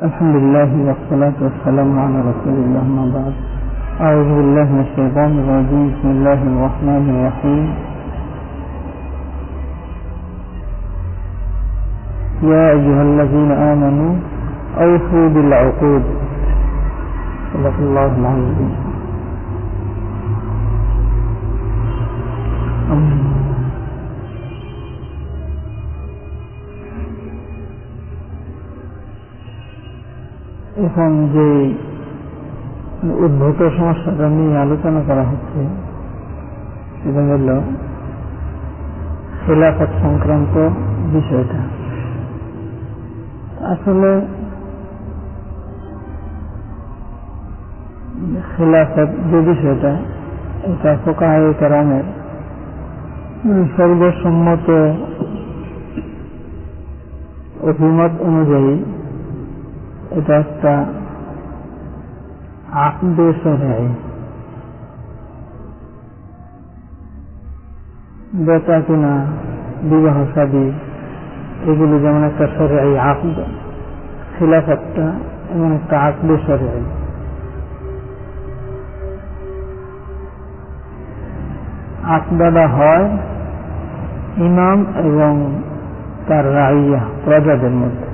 الحمد لله والصلاة والسلام على رسول الله ما بعد. أعوذ بالله من الشيطان الرجيم. بسم الله الرحمن الرحيم. يا أيها الذين آمنوا أوفوا بالعقود. صدق الله العظيم. এখন যে উদ্ভূত সমস্যাটা নিয়ে আলোচনা করা হচ্ছে। সেটা হল খেলাফত সংক্রান্ত বিষয়টা। আসলে খেলাফত যে বিষয়টা, এটা ফোকাহ কারামের সর্বসম্মত অভিমত অনুযায়ী এটা একটা আকদে সরাই বেচা কিনা বিবাহ সাদী, এগুলো যেমন একটা সরাই আকদ, খিলাফতটা এমন একটা আকদে সরাই আকদাটা হয় ইমাম এবং তার রাইয়া, প্রজাদের মধ্যে।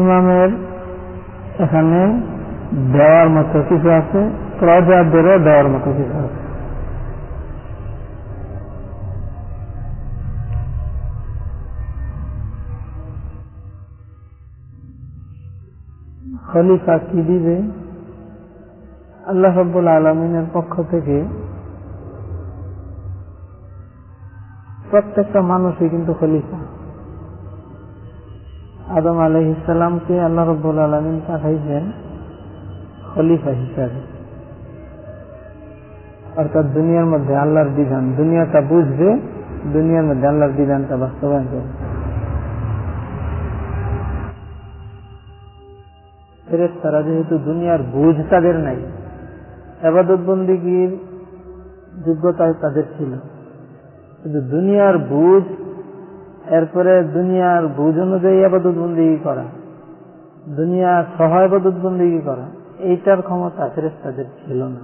ইমামের এখানে দেওয়ার মতো কিছু আছে, প্রজাদেরও দেওয়ার মতো কিছু আছে। খলিফা কি দিবে? আল্লাহ রব্বুল আলমিনের পক্ষ থেকে প্রত্যেকটা মানুষই কিন্তু খলিফা। আদম আলহ ইসলামকে আল্লাহ রব্বুল আলমিন পাঠাইছেন খলিফা হিসাবে। অর্থাৎ দুনিয়ার মধ্যে আল্লাহর বিধান। দুনিয়াটা বুঝবে, দুনিয়ার মধ্যে আল্লাহর বিধানটা বাস্তবায়ন করবে। তারা যেহেতু দুনিয়ার বুঝ তাদের নাই আবাদত বন্দিগির যোগ্যতা তাদের ছিল। কিন্তু দুনিয়ার বুঝ এরপরে দুনিয়ার বুঝ অনুযায়ী আবাদত বন্দি করা, দুনিয়ার সহ আবাদত বন্দি করা, এইটার ক্ষমতা ফেরেস তাদের ছিল না।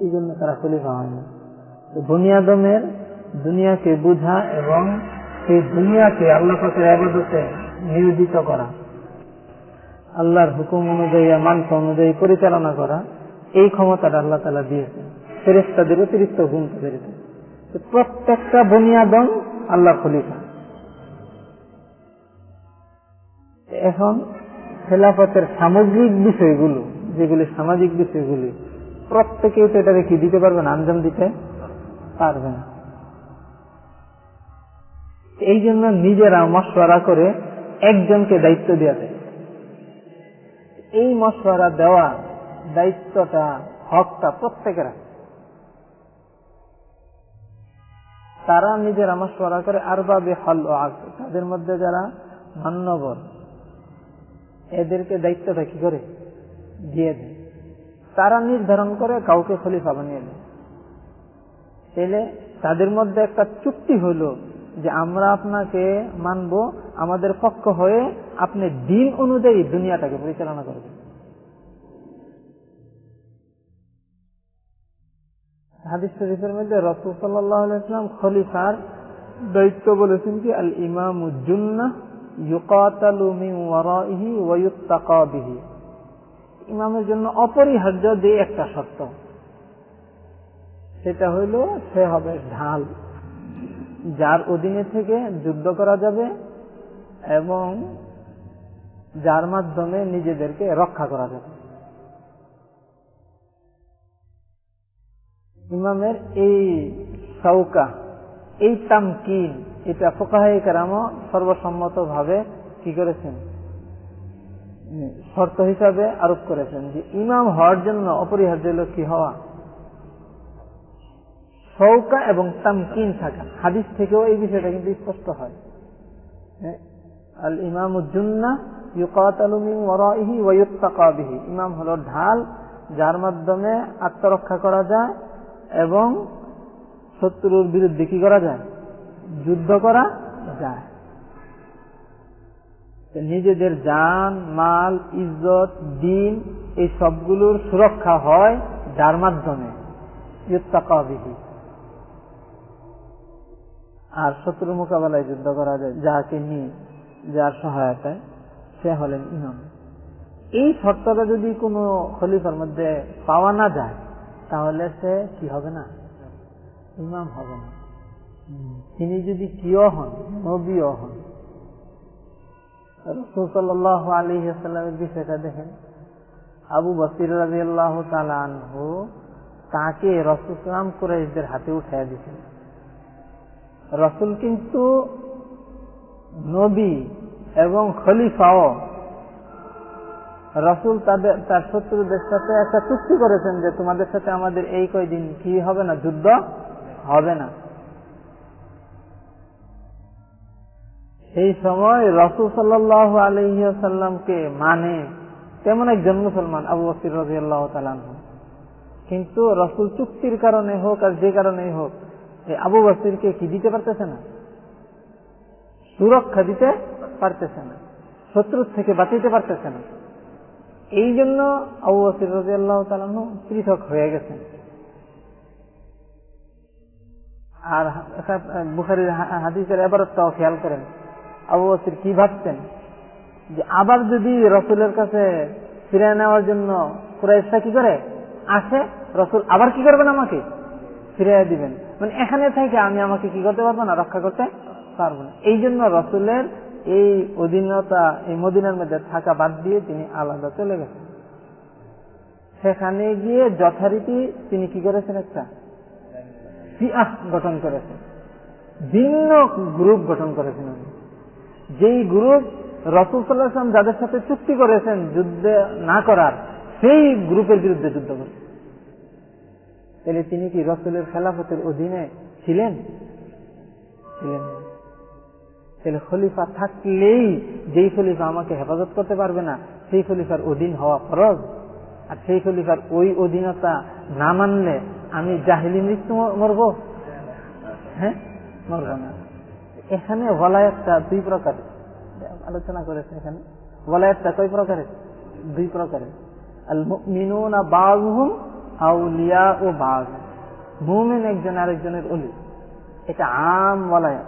এই জন্য তারা খলিফা হয়নি। বুনিয়াদমের দুনিয়াকে বুঝা এবং সেই দুনিয়াকে আল্লাহ পাকের আবাদতে নিয়োজিত করা, আল্লাহর হুকুম অনুযায়ী মাংস অনুযায়ী পরিচালনা করা, এই ক্ষমতাটা আল্লাহ তালা দিয়েছেন। ফেরেস্তাদের অতিরিক্ত গুণ তাদের প্রত্যেকটা বুনিয়াদম আল্লাহ খলিফা। এখন খেলাফতের সামগ্রিক বিষয়গুলো, যেগুলি সামাজিক বিষয়গুলি প্রত্যেকেও তো এটাকে কি দিতে পারবে না, আঞ্জাম দিতে পারবে না। এই জন্য নিজেরা মশওয়ারা করে একজনকে দায়িত্ব দেওয়া যায়। এই মশওয়ারা দেওয়া দায়িত্বটা, হকটা প্রত্যেকের। তারা নিজেরা মশওয়ারা করে আর বাবে হল তাদের মধ্যে যারা মান্যবর এদেরকে দায়িত্বটা কি করে? দিয়ে দেয়। তারা নির্ধারণ করে কাউকে খলিফা বানিয়ে দেয়। তাহলে তাদের মধ্যে একটা চুক্তি হলো যে আমরা আপনাকে মানব, আমাদের পক্ষ হয়ে আপনি দিন অনুযায়ী দুনিয়াটাকে পরিচালনা করবেন। হাদিস শরীফের মধ্যে রসুল সাল্লাম খলিফার দায়িত্ব বলেছেন কি আল ইমাম উজ্জুন্না ইমামের জন্য অপরিহার্য যে একটা শর্ত। সেটা হইল সে হবে ঢাল, যার অধীনে থেকে যুদ্ধ করা যাবে এবং যার মাধ্যমে নিজেদেরকে রক্ষা করা যাবে। ইমামের এই সৌকা এই তামকিন এটা ফোকাহাই কেরামও সর্বসম্মত ভাবে কি করেছেন? শর্ত হিসাবে আরোপ করেছেন যে ইমাম হওয়ার জন্য অপরিহার্য হল কি হওয়া? সৌকা এবং তামকিন থাকা। হাদিস থেকেও এই বিষয়টা কিন্তু স্পষ্ট হয়। আল ইমাম উজ্জুন্না ইমাম হলো ঢাল যার মাধ্যমে আত্মরক্ষা করা যায় এবং শত্রুর বিরুদ্ধে কি করা যায়? যুদ্ধ করা যায়। নিজেদের জান, মাল, ইজ্জত, দিন, এই সবগুলোর সুরক্ষা হয় যার মাধ্যমে? ইয়ত্তাকাবিহি আর শত্রু মোকাবেলায় যুদ্ধ করা যায়, যাকে নিয়ে, যার সহায়তায়। সে হলেন ইমাম। এই শর্তটা যদি কোনো খলিফার মধ্যে পাওয়া না যায়, তাহলে সে কি হবে না? ইমাম হবে না। তিনি যদি কিও হন, নবীও হন। রসুল্লাহ আলী আসাল্লামের বিষয়টা দেখেন। আবু বসির রাজি আল্লাহ তালু তাকে রসুলাম কুরাইশদের হাতে উঠাইয়া দিচ্ছেন রসুল কিন্তু নবী এবং খলিফাও। রসুল তাদের, তার শত্রুদের সাথে একটা চুক্তি করেছেন যে তোমাদের সাথে আমাদের এই কয়দিন কি হবে না, যুদ্ধ হবে না। সেই সময় রসুল সাল্লাহ আলহিসাল্লামকে মানে তেমন একজন মুসলমান, আবু বসির রাজি আল্লাহ কিন্তু রসুল চুক্তির কারণে হোক আর যে কারণেই হোক, এই আবু বসিরকে কি দিতে পারতেছে না? সুরক্ষা দিতে পারতেছে না, শত্রুর থেকে বাঁচাইতে পারতেছে না। এই জন্য আবু বসির রাজি আল্লাহ তালানু পৃথক হয়ে গেছেন। আর বুখারির হাদিসের এবারটাও খেয়াল করেন। আবু বসির কি ভাবছেন? যে আবার যদি রসুলের কাছে ফিরে নেওয়ার জন্য কুরাইশা কি করে? আসে? রসুল আবার কি করবেন আমাকে? ফিরে দিবেন। মানে এখানে থেকে আমি আমাকে কি করতে পারব না? রক্ষা করতে পারব না। এই জন্য রসুলের এই অধীনতা, এই মদিনার মধ্যে থাকা বাদ দিয়ে তিনি আলাদা চলে গেছেন। সেখানে গিয়ে যথারীতি তিনি কি করেছেন একটা? সিয়াহ গঠন করেছেন। ভিন্ন গ্রুপ গঠন করেছেন উনি। যেই গ্রুপ রসুল সাল্লাহাম যাদের সাথে চুক্তি করেছেন যুদ্ধে না করার, সেই গ্রুপের বিরুদ্ধে যুদ্ধ করেছেন তাহলে তিনি কি রসুলের খেলাফতের অধীনে ছিলেন? ছিলেন তাহলে খলিফা থাকলেই যেই খলিফা আমাকে হেফাজত করতে পারবে না, সেই খলিফার অধীন হওয়া ফরজ। আর সেই খলিফার ওই অধীনতা না মানলে আমি জাহিলি মৃত্যু মরব? হ্যাঁ? মরব না। এখানে ওলায়াতটা দুই প্রকারের আলোচনা করেছে এখানে ওলায়াতটা কয় প্রকারের দুই প্রকারের আল মিনুনা বাজহুম আউলিয়া ও বাজ মুমিন একজন আরেকজনের অলি এটা আম ওলায়াত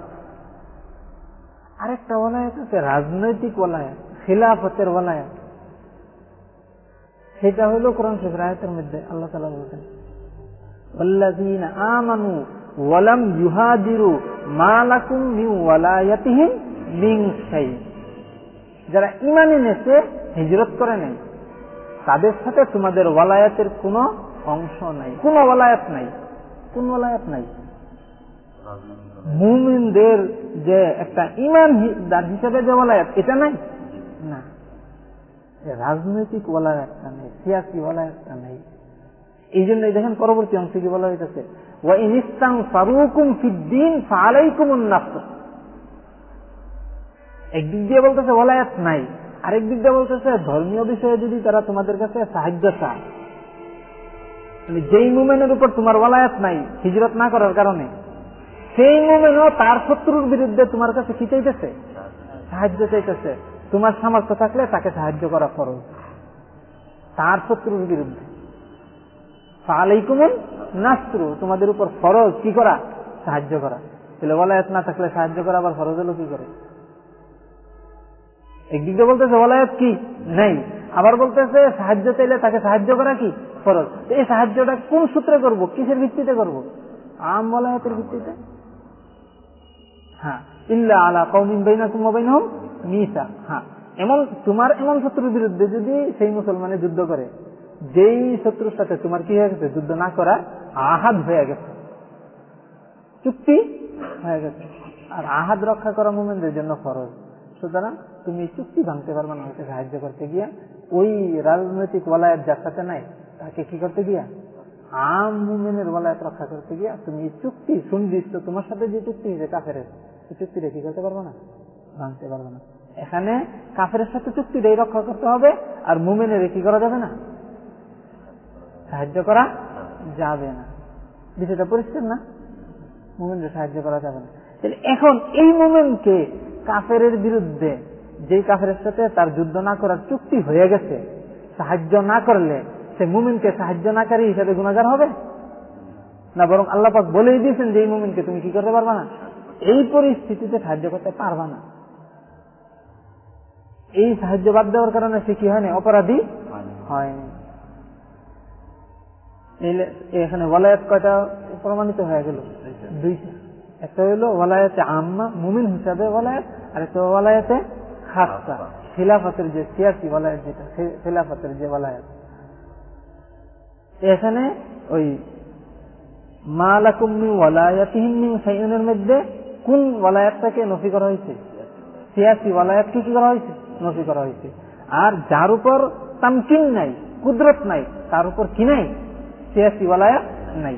আরেকটা ওলায়াত আছে রাজনৈতিক ওলায়াত খিলাফতের ওলায়াত সেটা হলো কোরআন শরীফ আয়াতের মধ্যে আল্লাহ তালা বলছেন والذين آمنوا ওয়ালাম ইউহাদিরু মালাকুম যারা ইমান এনেছে, হিজরত করে নেই। তাদের সাথে তোমাদের ওয়ালায়াতের কোনো অংশ নাই। কোন ওয়ালায়াত নাই। কোন ওয়ালায়াত নাই। মুমিনদের যে একটা ইমান হিসাবে যে ওয়ালায়াত, এটা নাই? না। রাজনৈতিক ওয়ালায়াতটা নেই, সিয়াসি ওয়ালায়াতটা নেই। এই জন্যই দেখেন পরবর্তী অংশে কি বলা ফালাইকুম একদিক দিয়ে বলতেছে ওলায়াত নাই, আরেক দিক দিয়ে বলতেছে ধর্মীয় বিষয়ে যদি তারা তোমাদের কাছে সাহায্য চায় যেই মুমেনের উপর তোমার ওলায়াত নাই, হিজরত না করার কারণে, সেই মুমেনও তার শত্রুর বিরুদ্ধে তোমার কাছে কি চাইতেছে? সাহায্য চাইতেছে। তোমার সামর্থ্য থাকলে তাকে সাহায্য করা ফরজ। তার শত্রুর বিরুদ্ধে। আলাইকুমুল নাস্ত্রু তোমাদের উপর ফরজ কি করা? সাহায্য করা। তাহলে ওলায়াত না থাকলে সাহায্য করা, আবার ফরজ হলো কি করে? একদিক দিয়ে বলতেছে ওলায়াত কি? নেই। আবার বলতেছে, সাহায্য চাইলে তাকে সাহায্য করা কি? ফরজ। এই সাহায্যটা কোন সূত্রে করব? কিসের ভিত্তিতে করব? আম ওলায়াতের ভিত্তিতে? হ্যাঁ। ইল্লা আলা কৌমিন বাইনাকুম বাইনহুম মিসা। হ্যাঁ। এমন, তোমার এমন শত্রুর বিরুদ্ধে যদি সেই মুসলমানে যুদ্ধ করে যেই শত্রুর সাথে তোমার কি হয়ে গেছে? যুদ্ধ না করা আহাদ হয়ে গেছে। চুক্তি হয়ে গেছে। আর আহাদ রক্ষা করা মোমেনদের জন্য ফরজ। সুতরাং তুমি চুক্তি ভাঙতে পারবে না ওকে সাহায্য করতে গিয়া। ওই রাজনৈতিক ওলায়াত যার সাথে নাই, তাকে কি করতে গিয়া? আম মুমেনের ওলায়াত রক্ষা করতে গিয়া তুমি চুক্তি সুনির্দিষ্ট তোমার সাথে যে চুক্তি হয়েছে কাফের সেই চুক্তিটা কি করতে পারবে না? ভাঙতে পারবে না। এখানে কাফের সাথে চুক্তিটাই রক্ষা করতে হবে, আর মুমেনের কি করা যাবে না? সাহায্য করা যাবে না। বিষয়টা পরিষ্কার না? মুমিনদের সাহায্য করা যাবে না। এখন এই মোমেন্টকে কাফের বিরুদ্ধে যেই কাফের সাথে তার যুদ্ধ না করার চুক্তি হয়ে গেছে সাহায্য না করলে সে মুমিনকে সাহায্য নাকারী হিসাবে গুণাগার হবে? না বরং আল্লাপাক বলেই দিয়েছেন যে এই মুমিনকে তুমি কি করতে পারবা না? এই পরিস্থিতিতে সাহায্য করতে পারবা না। এই সাহায্য বাদ দেওয়ার কারণে সে কি হয়নি অপরাধী হয়নি এখানে ওয়ালায়াত কয়টা প্রমাণিত হয়ে গেল? দুইটা। একটা হইল ওয়ালায়াতে আম্মা মুমিন হিসাবে ওয়ালায়াত আর একটা ওয়ালায়াতে খাসা খিলাফতের যে সিয়াসি ওয়ালায়াত যেটা খিলাফতের যে ওয়ালায়াত। এখানে ওই মালাকুম্মি ওয়ালায়াতিহিন সাইনের মধ্যে কোন ওয়ালায়াতটাকে নফি করা হয়েছে? সিয়াসি ওয়ালায়াতকে কি করা হয়েছে? নফি করা হয়েছে। আর যার উপর তামকিন নাই কুদরত নাই তার উপর কি নাই? সিয়াসি ওয়ালায়াত নাই।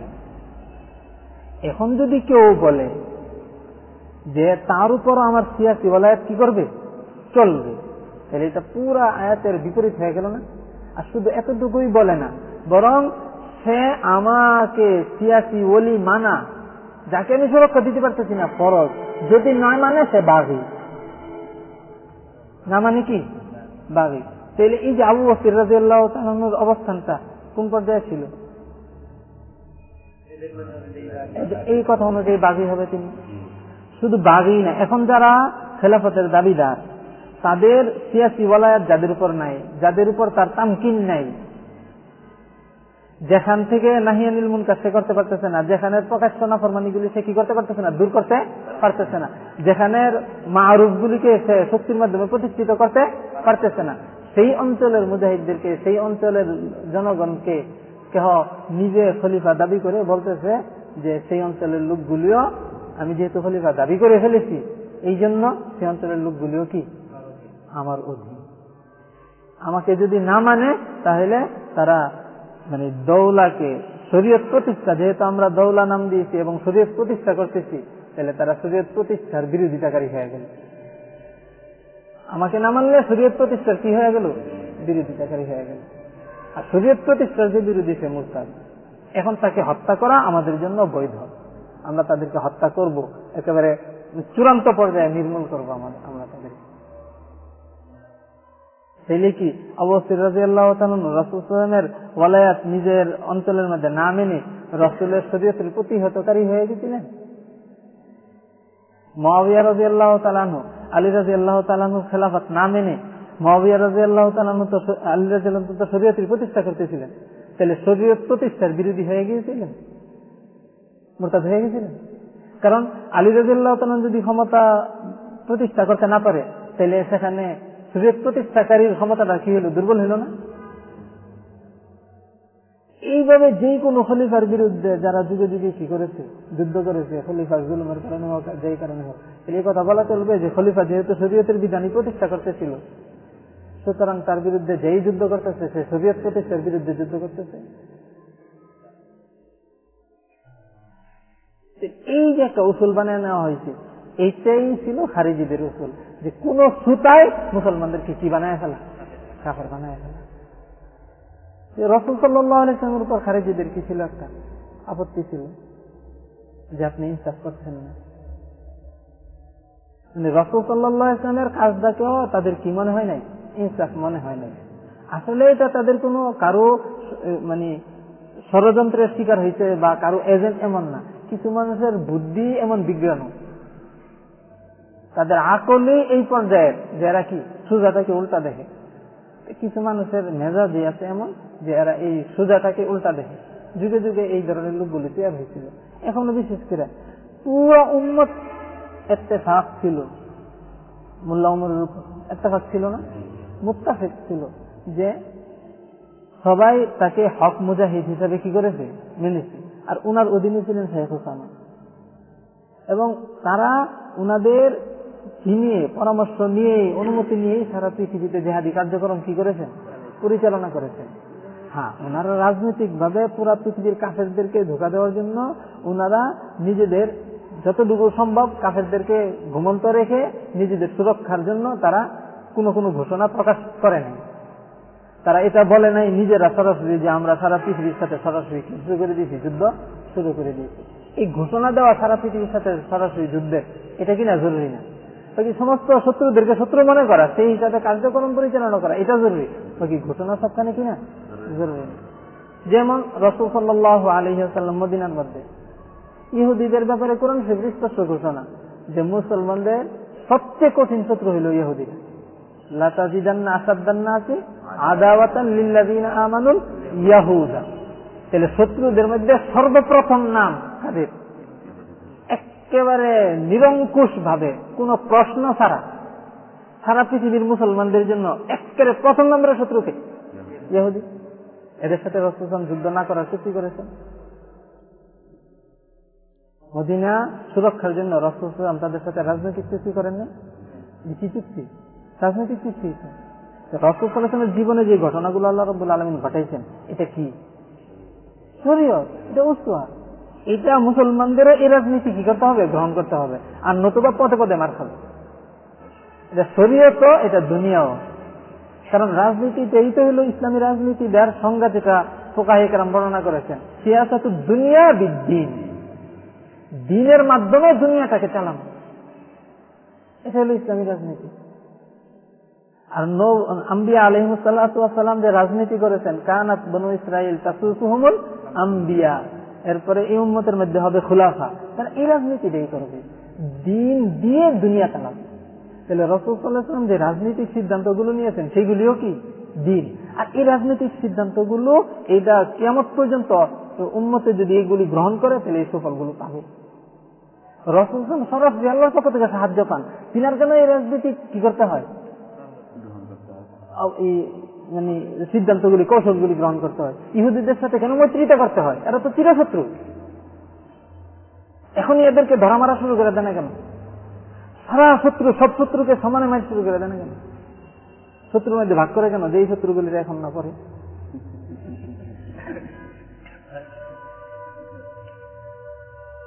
এখন যদি কেউ বলে যে তার উপর আমার সিয়াসি ওয়ালায়াত কি করবে? চলবে। তাহলে এটা পুরা আয়াতের বিপরীত হয়ে গেল না। আর শুধু এতটুকুই বলে না, বরং সে আমাকে সিয়াসি ওলি মানা, যাকে আমি সুরক্ষা দিতে পারতেছি না, ফরজ। যদি নয় মানে সে বাঘি না মানে কি? বাঘি তাহলে এই যে আবু বসির রাজিয়াল্লাহ অবস্থানটা কোন পর্যায়ে ছিল? এই কথা অনুযায়ী বাঘি হবে তিনি। শুধু বাঘই না, এখন যারা খেলাফতের দাবিদার, তাদের সিয়াসি ওয়ালায়াত যাদের উপর নাই, যাদের উপর তার তামকিন নাই, যেখান থেকে নাহিয়ানিল মুনকার সে করতে পারতেছে না যেখানে প্রকাশ্য নাফরমানিগুলি সে কি করতে পারতেছে না, দূর করতে পারতেছে না, যেখানের মারুফ গুলিকে সে শক্তির মাধ্যমে প্রতিষ্ঠিত করতে পারতেছে না, সেই অঞ্চলের মুজাহিদদেরকে, সেই অঞ্চলের জনগণকে কেহ নিজে খলিফা দাবি করে বলতেছে যে সেই অঞ্চলের লোকগুলিও আমি যেহেতু খলিফা দাবি করে ফেলেছি, এই জন্য সেই অঞ্চলের লোকগুলিও কি? আমার অধীন। আমাকে যদি না মানে তাহলে তারা মানে দৌলাকে, শরীয়ত প্রতিষ্ঠা, যেহেতু আমরা দৌলা নাম দিয়েছি এবং শরীয়ত প্রতিষ্ঠা করতেছি, তাহলে তারা শরীয়ত প্রতিষ্ঠার বিরোধিতাকারী হয়ে গেল। আমাকে না মানলে শরীয়ত প্রতিষ্ঠার কি হয়ে গেল? বিরোধিতাকারী হয়ে গেল। আর শরীয়ত প্রতিষ্ঠার যে বিরোধী সে মুরতাদ। এখন তাকে হত্যা করা আমাদের জন্য বৈধ। আমরা তাদেরকে হত্যা করব। একেবারে চূড়ান্ত পর্যায়ে নির্মূল করব আমরা তাদেরকে। তাইলে কি অবস্থিত রাজি আল্লাহ রসুলের ওয়ালায়াত নিজের অঞ্চলের মধ্যে না মেনে রসুলের শরীয়তের প্রতিহতকারী হয়ে গেছিলেন। মহাবিয়া রাজি আল্লাহ তালানু আলী রাজি আল্লাহ তালানু খেলাফত না মেনে মহাবিয়া রাজি আল্লাহ আল্লাহ তো শরীয়তের প্রতিষ্ঠা করতেছিলেন। তাহলে শরীয়ত প্রতিষ্ঠার বিরোধী হয়ে গিয়েছিলেন? মোরতাদ হয়ে গেছিলেন কারণ আলী রাজি আল্লাহ যদি ক্ষমতা প্রতিষ্ঠা করতে না পারে, তাহলে সেখানে শরীয়ত প্রতিষ্ঠাকারীর ক্ষমতাটা কি হলো? দুর্বল হলো না? এইভাবে যে কোনো খলিফার বিরুদ্ধে যারা যুগে যুগে কি করেছে, যুদ্ধ করেছে, খলিফার জুলুমের কারণে হোক, যেই কারণে হোক এই কথা বলা চলবে যে খলিফা যেহেতু শরীয়তের বিধানই প্রতিষ্ঠা করতেছিল সুতরাং তার বিরুদ্ধে যেই যুদ্ধ করতেছে, সে শরীয়ত প্রতিষ্ঠার বিরুদ্ধে যুদ্ধ করতেছে। এই যে একটা উসুল বানিয়ে নেওয়া হয়েছে এইটাই ছিল খারিজিদের উসুল। যে কোন সুতায় মুসলমানদেরকে কি বানায় ফেলা? কাফের বানায় ফেলা। রসুল সাল্লামের উপর খারেজিদের কি ছিল একটা আপত্তি ছিল? যে আপনি ইনসাফ করছেন না। মানে রসুল সাল্লাহ ইসলামের কাজটাকেও তাদের কি মনে হয় নাই? ইনসাফ মনে হয় নাই। আসলে এটা তাদের কোনো কারও মানে ষড়যন্ত্রের শিকার হয়েছে বা কারও এজেন্ট এমন না। কিছু মানুষের বুদ্ধি এমন বিজ্ঞানও। তাদের আকলে এই পর্যায়ের যে এরা কি, সুজাটাকে উল্টা দেখে। কিছু মানুষের মেজাজি আছে এমন যে এরা এই সুজাটাকে উল্টা দেখে। যুগে যুগে এই ধরনের লোকগুলি তৈরি হয়েছিল। এখনও বিশেষ করে পুরো উন্মত এত্তেফাক ছিল। মোল্লা উমরের উপর। এত্তেফাক ছিল না? মুক্তাফেক ছিল যে সবাই তাকে হক মুজাহিদ হিসাবে কি করেছে? মেনেছে। আর উনার অধীনে ছিলেন শেখ হোসানা। এবং তারা উনাদের নিয়ে পরামর্শ নিয়ে, অনুমতি নিয়ে সারা পৃথিবীতে জেহাদি কার্যক্রম কি করেছেন? পরিচালনা করেছেন। হ্যাঁ ওনারা রাজনৈতিক ভাবে পুরা পৃথিবীর কাফেরদেরকে ধোকা দেওয়ার জন্য ওনারা নিজেদের যতটুকু সম্ভব কাফেরদেরকে ঘুমন্ত রেখে নিজেদের সুরক্ষার জন্য তারা কোনো কোনো ঘোষণা প্রকাশ করে নাই তারা এটা বলে নাই, নিজেরা সরাসরি যে আমরা সারা পৃথিবীর সাথে সরাসরি শুরু করে দিয়েছি, যুদ্ধ শুরু করে দিয়েছি। এই ঘোষণা দেওয়া সারা পৃথিবীর সাথে সরাসরি যুদ্ধের এটা কিনা জরুরি না? বাকি সমস্ত শত্রুদেরকে শত্রু মনে করা, সেই হিসাবে কার্যক্রম পরিচালনা করা, এটা জরুরি। বাকি ঘোষণা সবখানে কিনা জরুরি না। যেমন রসুল সাল্লাহ আলহিহাল্লাম মদিনার মধ্যে, ইহুদিদের ব্যাপারে কোরআন শরীফ স্পষ্ট ঘোষণা যে মুসলমানদের সবচেয়ে কঠিন শত্রু হইল ইহুদিরা। তাহলে শত্রুদের মধ্যে সর্বপ্রথম নাম কাদের? একেবারে নিরঙ্কুশ ভাবে কোন প্রশ্ন ছাড়া। সারা পৃথিবীর মুসলমানদের জন্য একেবারে প্রথম নম্বরের শত্রুকে ইহুদি। এদের সাথে রসুলাম যুদ্ধ না করার চুক্তি করেছেন। মদিনা সুরক্ষার জন্য রসুলাম তাদের সাথে রাজনৈতিক চুক্তি করেন না চুক্তি? রাজনৈতিক চুক্তি রসুল সাল্লামের জীবনে যে ঘটনাগুলো আল্লাহ রব্বুল আলমিন ঘটাইছেন, এটা কি? এটা উসুয়া এটা মুসলমানদেরও এই রাজনীতি কি করতে হবে? গ্রহণ করতে হবে। আর নতুবা পদে পদে মার খাবে। এটা শরীয়ত, এটা দুনিয়াও। কারণ রাজনীতিতে এই তো হলো ইসলামী রাজনীতি দেওয়ার সংজ্ঞা যেটা ফোকাহিকেরাম বর্ণনা করেছেন। সিয়াসত দুনিয়া বিদ্দিন। দিনের মাধ্যমে দুনিয়াটাকে চালানো। এটা হলো ইসলামী রাজনীতি। আর নৌ আম্বিয়া আলহিমসাল্লাম যে রাজনীতি করেছেন, কানাত বনু ইসরায়েল তাসুসুহমুল আম্বিয়া। এরপরে এই উম্মতের মধ্যে হবে খুলাফা। তারা এই রাজনীতিটাই করবে। দিন দিয়ে দুনিয়া চালাবে। তাহলে রসুল সাল্লাহাম যে রাজনৈতিক সিদ্ধান্তগুলো নিয়েছেন, সেগুলিও কি? দিন। আর এই রাজনৈতিক সিদ্ধান্তগুলো এটা কেমন পর্যন্ত উন্মতে যদি এগুলি গ্রহণ করে, তাহলে এই সুফলগুলো পাবে। রসুল সরাসরি আল্লাহর পক্ষ থেকে সাহায্য পান। তিনার কেন এই রাজনীতি কি করতে হয়? মানে সিদ্ধান্তগুলি, কৌশলগুলি গ্রহণ করতে হয়। ইহুদিদের সাথে কেন মৈত্রিতা করতে হয়? এরা তো চিরশত্রু। এখনই এদেরকে ধরা মারা শুরু করে কেন? সারা শত্রু, সব শত্রুকে সমানে মার শুরু করে কেন? শত্রুর মধ্যে ভাগ করে কেন? যে এই শত্রুগুলির এখন না করে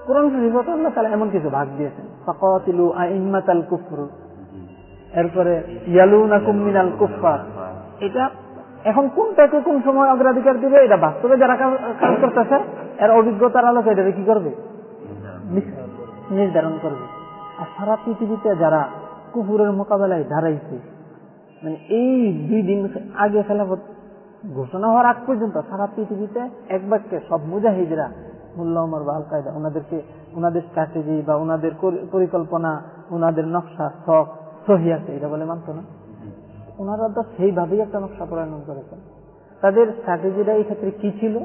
কোরআন তালা এমন কিছু ভাগ দিয়েছেন। ফাকাতিলু কুফর। এরপরে মিনাল কুফফার। এটা এখন কোনটাকে কোন সময় অগ্রাধিকার দিবে, এটা বাস্তবে যারা কাজ করতেছে, এর অভিজ্ঞতার আলোকে এটা কি করবে? নির্ধারণ করবে। আর সারা পৃথিবীতে যারা কুকুরের মোকাবেলায় দাঁড়াইছে মানে এই দুই দিন আগে খেলাফত ঘোষণা হওয়ার আগ পর্যন্ত সারা পৃথিবীতে এক বাক্যে সব মুজাহিদরা, মুল্লা উমর বা আল কায়দা ওনাদেরকে, ওনাদের স্ট্র্যাটেজি বা ওনাদের পরিকল্পনা, ওনাদের নকশা, শখ সহি আছে, এটা বলে মানত না। ওনারা তো সেইভাবেই একটা নকশা প্রণয়ন করেছেন। তাদের স্ট্র্যাটেজিটা এই ক্ষেত্রে কি ছিল?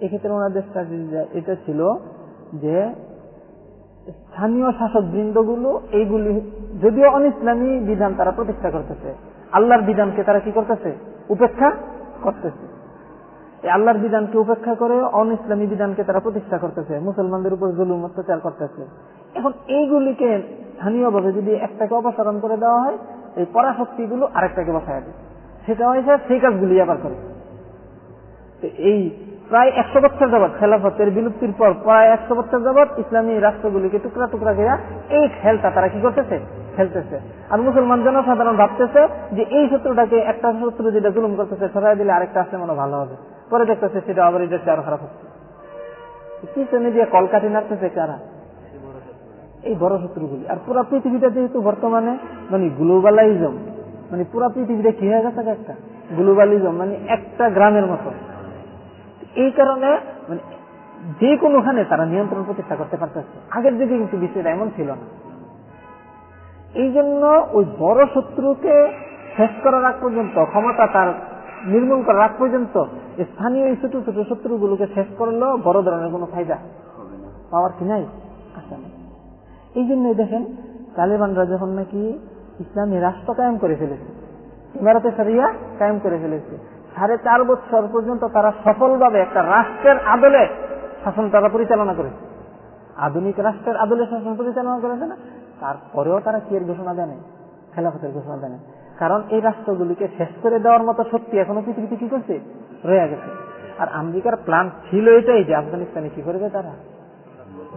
এক্ষেত্রে ওনাদের স্ট্র্যাটেজিটা এটা ছিল যে স্থানীয় শাসক বৃন্দগুলো এইগুলি, যদিও অন ইসলামী বিধান তারা প্রতিষ্ঠা করতেছে, আল্লাহর বিধানকে তারা কি করতেছে? উপেক্ষা করতেছে। আল্লাহর বিধানকে উপেক্ষা করে অন ইসলামী বিধানকে তারা প্রতিষ্ঠা করতেছে, মুসলমানদের উপর জুলুম অত্যাচার করতেছে। এখন এইগুলিকে স্থানীয়ভাবে যদি একটাকে অপসারণ করে দেওয়া হয়, এই পরাশক্তিগুলো আরেকটাকে বসায় দেয়। সেটা হয়েছে সেই কাজগুলি আবার করে। এই প্রায় একশো বছর যাবৎ খেলাফতের বিলুপ্তির পর প্রায় একশো বছর যাবৎ ইসলামী রাষ্ট্রগুলিকে টুকরা টুকরা করে এই খেলটা তারা কি করতেছে? খেলতেছে। আর মুসলমান জনসাধারণ ভাবতেছে যে এই শত্রুটাকে একটা শত্রু যেটা জুলুম করতেছে সরাই দিলে আরেকটা আসলে মনে ভালো হবে। পরে দেখতেছে সেটা আবার এটা আরও খারাপ হচ্ছে। পিছনে দিয়ে কলকাটি নাড়তেছে কারা? এই বড় শত্রুগুলি। আর পুরা পৃথিবীটা যেহেতু বর্তমানে মানে গ্লোবালাইজম মানে পুরা পৃথিবীটা কি হয়ে গেছে একটা? গ্লোবালিজম মানে একটা গ্রামের মতো। এই কারণে মানে যে কোনোখানে তারা নিয়ন্ত্রণ প্রতিষ্ঠা করতে পারতেছে। আগের দিকে কিন্তু বিষয়টা এমন ছিল না। এই জন্য ওই বড় শত্রুকে শেষ করার আগ পর্যন্ত, ক্ষমতা তার নির্মূল করার আগ পর্যন্ত স্থানীয় ছোট ছোট শত্রুগুলোকে শেষ করলেও বড় ধরনের কোনো ফায়দা পাওয়ার কি নাই? আসে না। এই জন্যই দেখেন তালেবানরা যখন নাকি ইসলামী রাষ্ট্র কায়েম করে ফেলেছে, ইমারতে সারিয়া কায়েম করে ফেলেছে, সাড়ে চার বছর পর্যন্ত তারা সফলভাবে একটা রাষ্ট্রের আদলে শাসন তারা পরিচালনা করেছে। আধুনিক রাষ্ট্রের আদলে শাসন পরিচালনা করেছে না, তারপরেও তারা কি এর ঘোষণা দেয় খেলাফতের ঘোষণা দেয় কারণ এই রাষ্ট্রগুলিকে শেষ করে দেওয়ার মতো শক্তি এখনও পৃথিবীতে কি করছে? রয়ে গেছে। আর আমেরিকার প্ল্যান ছিল এটাই যে আফগানিস্তানে কি করবে তারা?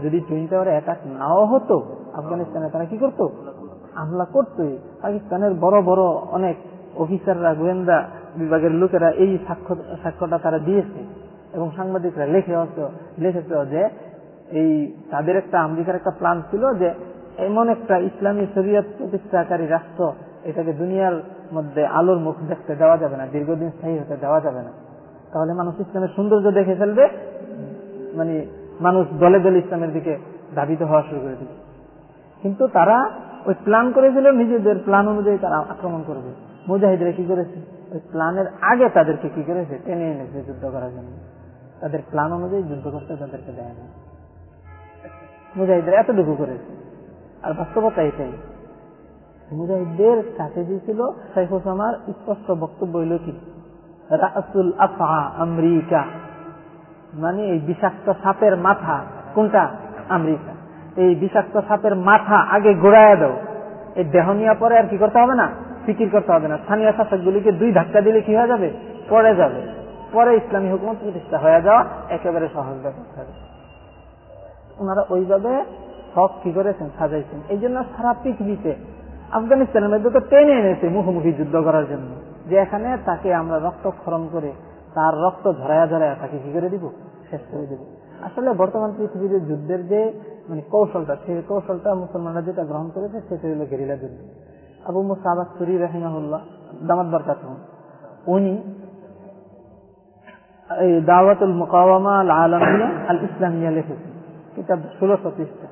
যদি টুইন টাওয়ারে অ্যাটাক নাও হতো আফগানিস্তানে, তারা কি করতো? হামলা করতোই পাকিস্তানের বড় বড় অনেক অফিসাররা, গোয়েন্দা বিভাগের লোকেরা এই সাক্ষ্য সাক্ষ্যটা তারা দিয়েছে। এবং সাংবাদিকরা লিখে লিখেছে যে এই তাদের একটা আমেরিকার একটা প্ল্যান ছিল যে এমন একটা ইসলামী শরীয়ত প্রতিষ্ঠাকারী রাষ্ট্র এটাকে দুনিয়ার মধ্যে আলোর মুখ দেখতে দেওয়া যাবে না, দীর্ঘদিন স্থায়ী হতে দেওয়া যাবে না। তাহলে মানুষ ইসলামের সৌন্দর্য দেখে ফেলবে। মানে মানুষ দলে দলে ইসলামের দিকে ধাবিত হওয়া শুরু করে দিবে কিন্তু তারা ওই প্ল্যান করেছিল নিজেদের প্ল্যান অনুযায়ী তারা আক্রমণ করবে মুজাহিদরা কি করেছে? ওই প্ল্যানের আগে তাদেরকে কি করেছে? টেনে এনেছে যুদ্ধ করার জন্য। তাদের প্ল্যান অনুযায়ী যুদ্ধ করতে তাদেরকে দেয় না মুজাহিদরা এতটুকু করেছে। আর বাস্তবতা এটাই। মুজাহিদদের স্ট্র্যাটেজি ছিল শাইখ ওসামার স্পষ্ট বক্তব্য হইল কি? রাসুল আফা আমেরিকা। মানে এই বিষাক্ত সাপের মাথা, কোনটা? আমেরিকা। এই বিষাক্ত সাপের মাথা আগে ঘোরাইয়া দাও। এই দেহ নিয়ে পরে আর কি করতে হবে না? ফিকির করতে হবে না। স্থানীয় শাসকগুলিকে দুই ধাক্কা দিলে কি হয়ে যাবে? পরে যাবে। পরে ইসলামী হুকুমত প্রতিষ্ঠা হয়ে যাওয়া একেবারে সহজ ব্যাপার হবে। ওনারা ওইভাবে সব কি করেছেন? সাজাইছেন। এই জন্য সারা পৃথিবীতে, আফগানিস্তানের মধ্যে তো টেনে এনেছে মুখোমুখি যুদ্ধ করার জন্য। যে এখানে তাকে আমরা রক্তক্ষরণ করে তার রক্ত ধরায়া ধরায়া তাকে কি করে দিব? শেষ করে দিব। আসলে বর্তমান পৃথিবীতে যুদ্ধের যে মানে কৌশলটা, সেই কৌশলটা মুসলমানরা যেটা গ্রহণ করেছে, সেটা হলো গেরিলা যুদ্ধ। আবু মুসাবাদ সুরি রাহিমাহুল্লাহ, দামাত বরকাত উনি এই দাওয়াতুল মোকাওয়ামা আল আলমিয়া আল ইসলামিয়া লিখেছেন। কিতাব ষোলোশো পৃষ্ঠা।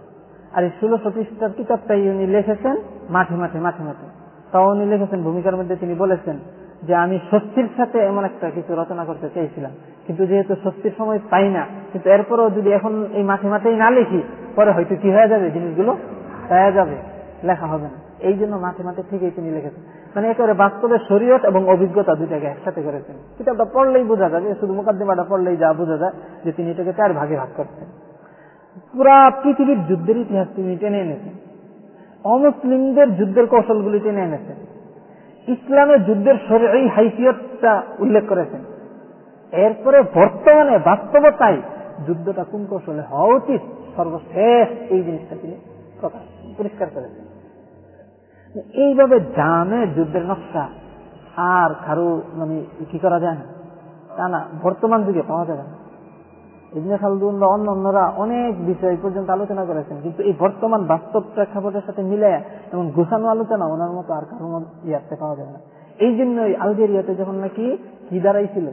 আর এই ষোলোশো পৃষ্ঠার কিতাবটাই উনি লিখেছেন মাঠে মাঠে মাঠে মাঠে। তাও উনি লিখেছেন, ভূমিকার মধ্যে তিনি বলেছেন যে আমি স্বস্তির সাথে এমন একটা কিছু রচনা করতে চেয়েছিলাম। কিন্তু যেহেতু স্বস্তির সময় পাই না, কিন্তু এরপরও যদি এখন এই মাঠে মাঠেই না লিখি, পরে হয়তো কি হয়ে যাবে? জিনিসগুলো পাওয়া যাবে। লেখা হবে না। এই জন্য মাঠে মাঠে থেকেই তিনি লিখেছেন। মানে একেবারে বাস্তবে শরীয়ত এবং অভিজ্ঞতা দুইটাকে একসাথে করেছেন। কিতাবটা পড়লেই বোঝা যাবে শুধু মোকাদ্দিমাটা পড়লেই যা বোঝা যায় যে তিনি এটাকে চার ভাগে ভাগ করছেন। পুরা পৃথিবীর যুদ্ধের ইতিহাস তিনি টেনে এনেছেন। অমুসলিমদের যুদ্ধের কৌশলগুলি টেনে এনেছেন। ইসলামের যুদ্ধের এই হাইসিয়তটা উল্লেখ করেছেন। এরপরে বর্তমানে বাস্তবতায় যুদ্ধটা কোন কৌশলে হওয়া উচিত, সর্বশেষ এই জিনিসটা তিনি পরিষ্কার করেছেন। এইভাবে জানে যুদ্ধের নকশা, আর কারও মানে কি করা যায় না। তা না, বর্তমান যুগে পাওয়া যাবে না। ইবনে খালদুন বা অন্য অন্যরা অনেক বিষয় পর্যন্ত আলোচনা করেছেন। কিন্তু এই বর্তমান বাস্তব প্রেক্ষাপটের সাথে মিলে এমন গোছানো আলোচনা ওনার মতো আর কারও ইয়াতে পাওয়া যায় না। এই জন্যই আলজেরিয়াতে যখন নাকি কি দাঁড়াইছিল?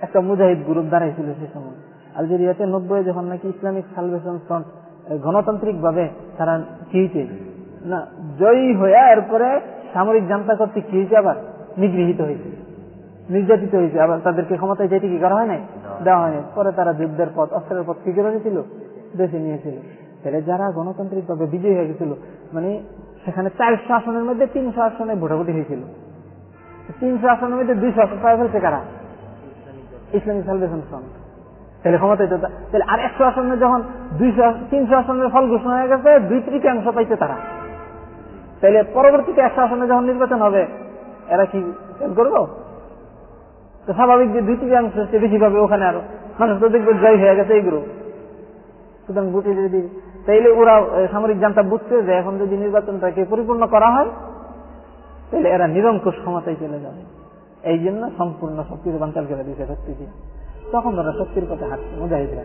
একটা মুজাহিদ গ্রুপ দাঁড়াইছিল সে সময়। আলজেরিয়াতে নব্বই যখন নাকি ইসলামিক সালভেশন ফ্রন্ট গণতান্ত্রিক ভাবে তারা কিতে না, জয়ী হয়ে এরপরে সামরিক জান্তা কর্তৃক কি হয়েছে আবার নিগৃহীত হয়েছে নির্যাতিত হয়েছে আবার তাদেরকে ক্ষমতায় যেতে কি করা হয় নাই? দেওয়া হয়নি। পরে তারা যুদ্ধের পথ, অস্ত্রের পথ কি করে ছিল বেছে নিয়েছিল। তাহলে যারা গণতান্ত্রিক ভাবে বিজয়ী হয়ে গেছিল মানে সেখানে চারশো আসনের মধ্যে তিনশো আসনে ভোটাভুটি হয়েছিল। তিনশো আসনের মধ্যে দুইশো আসন পাওয়া ফেলছে কারা? Islamic Salvation Front. তাহলে ক্ষমতায় তাহলে আর একশো আসনে যখন দুইশো তিনশো আসনের ফল ঘোষণা হয়ে গেছে, দুই তৃতীয়াংশ পাইছে তারা। তাহলে পরবর্তীতে একশো আসনে যখন নির্বাচন হবে, এরা কি করব? তো স্বাভাবিক যে দুই তৃতীয়াংশ বেশি পাবে ওখানে আরও। মানুষ তো দেখবে জয় হয়ে গেছে এইগুলো। সুতরাং বুটে যদি তাইলে ওরা সামরিক জানতা বুঝছে যে এখন যদি নির্বাচনটাকে পরিপূর্ণ করা হয় তাহলে এরা নিরঙ্কুশ ক্ষমতায় চলে যাবে। এই জন্য সম্পূর্ণ শক্তির বাঞ্চাল করে দিয়েছে শক্তিকে তখন ওরা শক্তির পথে হাঁটছে, মুজাহিদরা।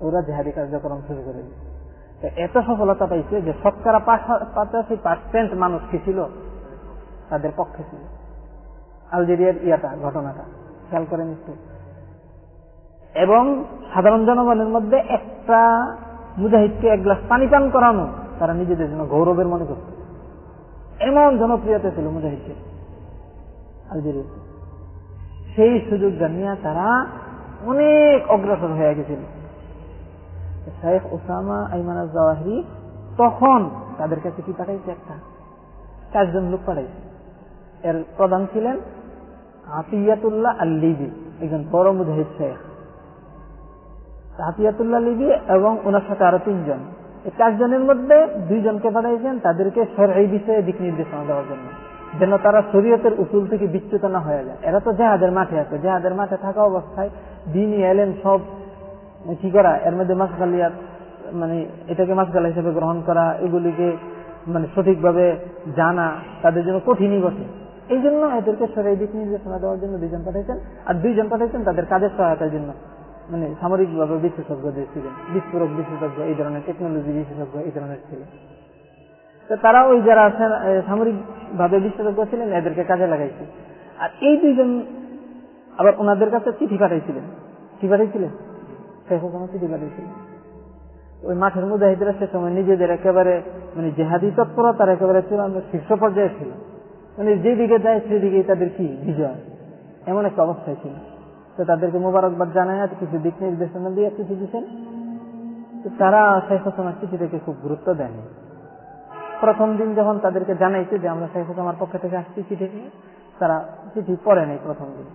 ওরা জেহাদি কার্যক্রম শুরু করে দিয়েছে। এত সফলতা পাইছে যে শতকরা পঁচাশি পার্সেন্ট মানুষ কি ছিল? তাদের পক্ষে ছিল। আলজেরিয়ার ইয়াটা, ঘটনাটা। খেয়াল করে নিচ্ছে এবং সাধারণ জনগণের মধ্যে একটা মুজাহিদকে এক গ্লাস পানি পান করানো তারা নিজেদের জন্য গৌরবের মনে করত। এমন জনপ্রিয়তা ছিল মুজাহিদকে আলজেরিয়াতে সেই সুযোগ জানিয়ে তারা অনেক অগ্রসর হয়ে গেছিল। শেখ ওসামা, আইমান জাওয়াহি তখন তাদের কাছে কি পাঠাইছে একটা? চারজন লোক পাঠাইছে। এর প্রধান ছিলেন আতিয়াতুল্লাহ আল লিবি একজন বড় মুজাহিদ শেখ। আতিয়াতুল্লাহ লিবি এবং ওনার সাথে আরও তিনজন। এই চারজনের মধ্যে দুইজনকে পাঠাইছেন, তাদেরকে সরকারি বিষয়ে দিক নির্দেশনা দেওয়ার জন্য। যেন তারা শরীয়তের উসুল থেকে বিচ্যুত না হয়ে যায়। এরা তো জাহাদের মাঠে আছে। জাহাদের মাঠে থাকা অবস্থায় দিনই এলেন সব, কি করা, এর মধ্যে মাসগালিয়াত মানে এটাকে মাসগালা হিসেবে গ্রহণ করা, এগুলিকে মানে সঠিকভাবে জানা, তাদের জন্য কঠিনই বসে এই জন্য এদেরকে সরাই দিক নির্দেশনা দেওয়ার জন্য দুইজন পাঠাইছেন। আর দুইজন পাঠাইছেন তাদের কাজের সহায়তার জন্য। মানে সামরিকভাবে বিশেষজ্ঞ যে ছিলেন, বিস্ফোরক বিশেষজ্ঞ, এই ধরনের টেকনোলজি বিশেষজ্ঞ, এই ধরনের ছিলেন। তো তারা ওই যারা সামরিক ভাবে বিশেষজ্ঞ ছিলেন, এদেরকে কাজে লাগাইছে। আর এই দুইজন আবার ওনাদের কাছে চিঠি পাঠাইছিলেন। কি পাঠাইছিলেন? হাসিনা চিঠি পাঠাইছিলেন। ওই মাঠের মুজাহিদরা সে সময় নিজেদের একেবারে মানে জেহাদি তৎপরতার একেবারে চূড়ান্ত শীর্ষ পর্যায়ে ছিল। মানে যেদিকে যায় সেদিকে তাদের কি বিজয়? এমন একটা অবস্থায় ছিল। তো তাদেরকে মোবারকবাদ জানায় আর কিছু দিক নির্দেশনা দিয়ে চিঠি দিচ্ছেন। তারা শেখ হাসিনার চিঠিটাকে খুব গুরুত্ব দেয়নি প্রথম দিন যখন তাদেরকে জানাইছে যে আমরা শেখ হাসিনার পক্ষ থেকে আসছি চিঠি নিয়ে, তারা চিঠি পড়ে নেই প্রথম দিন।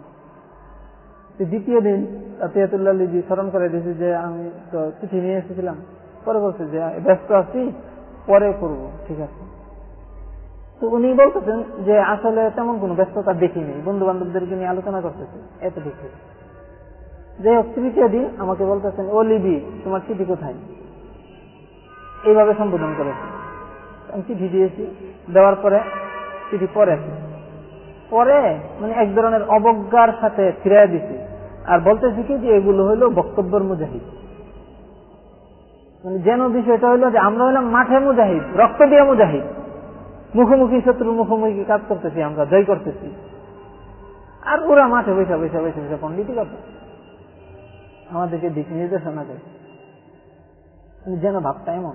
দ্বিতীয় দিন তিয়াতুল্লাহ লিজি স্মরণ করে দিয়েছে যে আমি তো চিঠি নিয়ে এসেছিলাম। পরে বলছে যে, ব্যস্ত আছি, পরে করব, ঠিক আছে। তো উনি বলতেছেন যে আসলে তেমন কোনো ব্যস্ততা দেখিনি। বন্ধু বান্ধবদেরকে নিয়ে আলোচনা করতেছে। এত দেখি। যাই হোক, তৃতীয় দিন আমাকে বলতেছেন, ও লিবি, তোমার চিঠি কোথায়? এইভাবে সম্বোধন করেছে আমি চিঠি দিয়েছি। দেওয়ার পরে চিঠি পরে পরে মানে এক ধরনের অবজ্ঞার সাথে ফিরাই দিছি। আর বলতেছি কি যে এগুলো হইল বক্তব্যের মুজাহিদ। মানে যেন বিষয়টা হইল যে আমরা হইলাম মাঠে মুজাহিদ, রক্ত দিয়ে মুজাহিদ। মুখোমুখি শত্রুর মুখোমুখি কাজ করতেছি আমরা? জয় করতেছি। আর ওরা মাঠে বৈশা বৈশা বৈশা বৈশা পন্ডিতি করতে আমাদেরকে দিক নির্দেশনা দেয়। যেন ভাবটা এমন।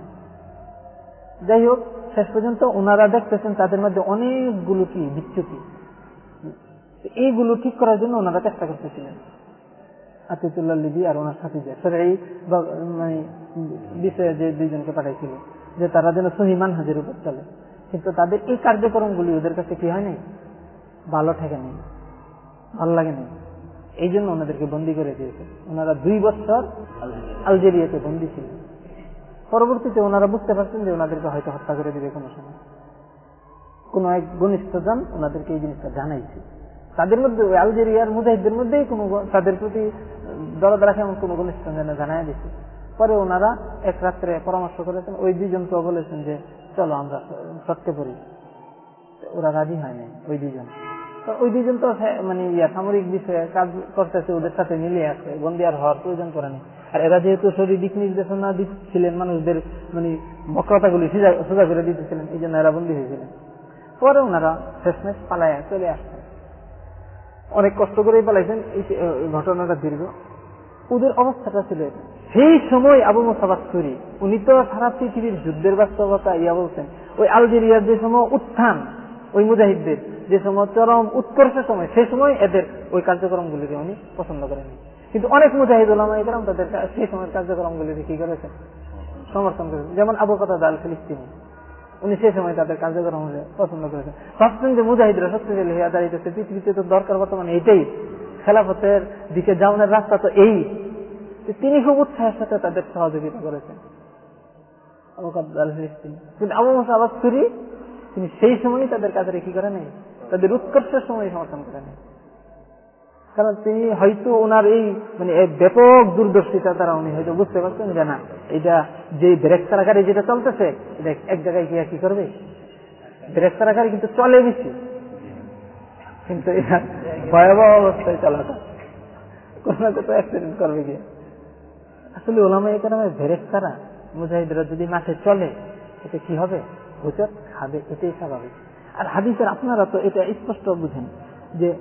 যাই হোক, শেষ পর্যন্ত ওনারা দেখতেছেন তাদের মধ্যে অনেকগুলো কি বিচ্যুতি। এইগুলো ঠিক করার জন্য ওনারা চেষ্টা করতেছিলেন। আতিতুল্লাহ লিবি আর ওনার সাথী যে এই মানে বিষয়ে যে দুইজনকে পাঠাইছিল, যে তারা যেন সহিমান হাজের উপর চলে। কিন্তু তাদের এই কার্যক্রমগুলি ওদের কাছে কি হয় নাই? ভালো ঠেকে নেই। ভালো লাগে নেই। এই জন্য ওনাদেরকে বন্দি করে দিয়েছে। ওনারা দুই বছর আলজেরিয়াতে বন্দি ছিল। পরবর্তীতে ওনারা বুঝতে পারছেন যে ওনাদেরকে হয়তো হত্যা করে দিবে কোনো সময়। কোন এক ঘনিষ্ঠজন ওনাদেরকে এই জিনিসটা জানাইছে। তাদের মধ্যে আলজেরিয়ার মুজাহিদদের মধ্যেই কোনো তাদের প্রতি দরদ রাখে এমন কোনো ঘনিষ্ঠ জানাই দিচ্ছে পরে ওনারা এক রাত্রে পরামর্শ করেছেন, ওই দুইজন তো বলেছেন যে, চলো আমরা, সত্যে পড়ি ওরা রাজি হয় নাই ওই দুইজন। ওই দুইজন তো মানে ইয়া, সামরিক বিষয়ে কাজ করতেছে, ওদের সাথে মিলিয়ে আছে, বন্দি আর হওয়ার প্রয়োজন করেনি আর এরা যেহেতু শরীর দিক নির্দেশনা দিচ্ছিলেন, মানুষদের মানে বক্রতাগুলি সোজা করে দিতেছিলেন, এই জন্য এরা বন্দী হয়েছিলেন। পরে ওনারা শেষমেশ পালায় চলে আসছেন। অনেক কষ্ট করেই পালাইছেন, এই ঘটনাটা দীর্ঘ। ওদের অবস্থাটা ছিল সেই সময় আবু মুসাবাস্তুরি উনি তো সারা পৃথিবীর যুদ্ধের বাস্তবতা ইয়া বলছেন, ওই আলজেরিয়ার যে সময় উত্থান, ওই মুজাহিদদের, যে সময় চরম উৎকর্ষের সময়, সেই সময় এদের ওই কার্যক্রমগুলিকে উনি পছন্দ করেনি কিন্তু অনেক মুজাহিদ ইকরাম তাদের সেই সময়ের কার্যক্রমগুলিকে কি করেছেন সমর্থন করেছেন যেমন আবু কথা দাল ফিলিস্তিনি উনি সেই সময় তাদের কার্যক্রম পছন্দ করেছেন। ভাবছেন যে মুজাহিদরা শক্তিশালী হয়ে দাঁড়িয়েছে, পৃথিবীতে তো দরকার বর্তমানে এটাই। খেলাফতের দিকে যাওয়ানোর রাস্তা তো এই। তিনি খুব উৎসাহের সাথে তাদের সহযোগিতা করেছেন। কিন্তু আবু মুসাবাদ সুরি তিনি সেই সময়ই তাদের কাছে কি করে নেই তাদের উৎকর্ষের সময় সমর্থন করে নেই কারণ তিনি হয়তো ওনার এই মানে ব্যাপক দূরদর্শিতা তারা উনি হয়তো বুঝতে পারছেন যে না এটা যে ব্রেক তারাকারী যেটা চলতেছে, এটা এক জায়গায় গিয়ে কি করবে? ব্রেক তারাকারী কিন্তু চলে বেশি। কিন্তু এটা ভয়াবহ অবস্থায় চালাতে কোন তো অ্যাক্সিডেন্ট করবে গিয়ে আসলে ওলামা এই কারণে ভেরেক তারা মুজাহিদরা যদি মাঠে চলে এটা কি হবে? হুচট খাবে, এটাই স্বাভাবিক। আর হাদিসের আপনারা তো এটা স্পষ্ট বুঝেন যে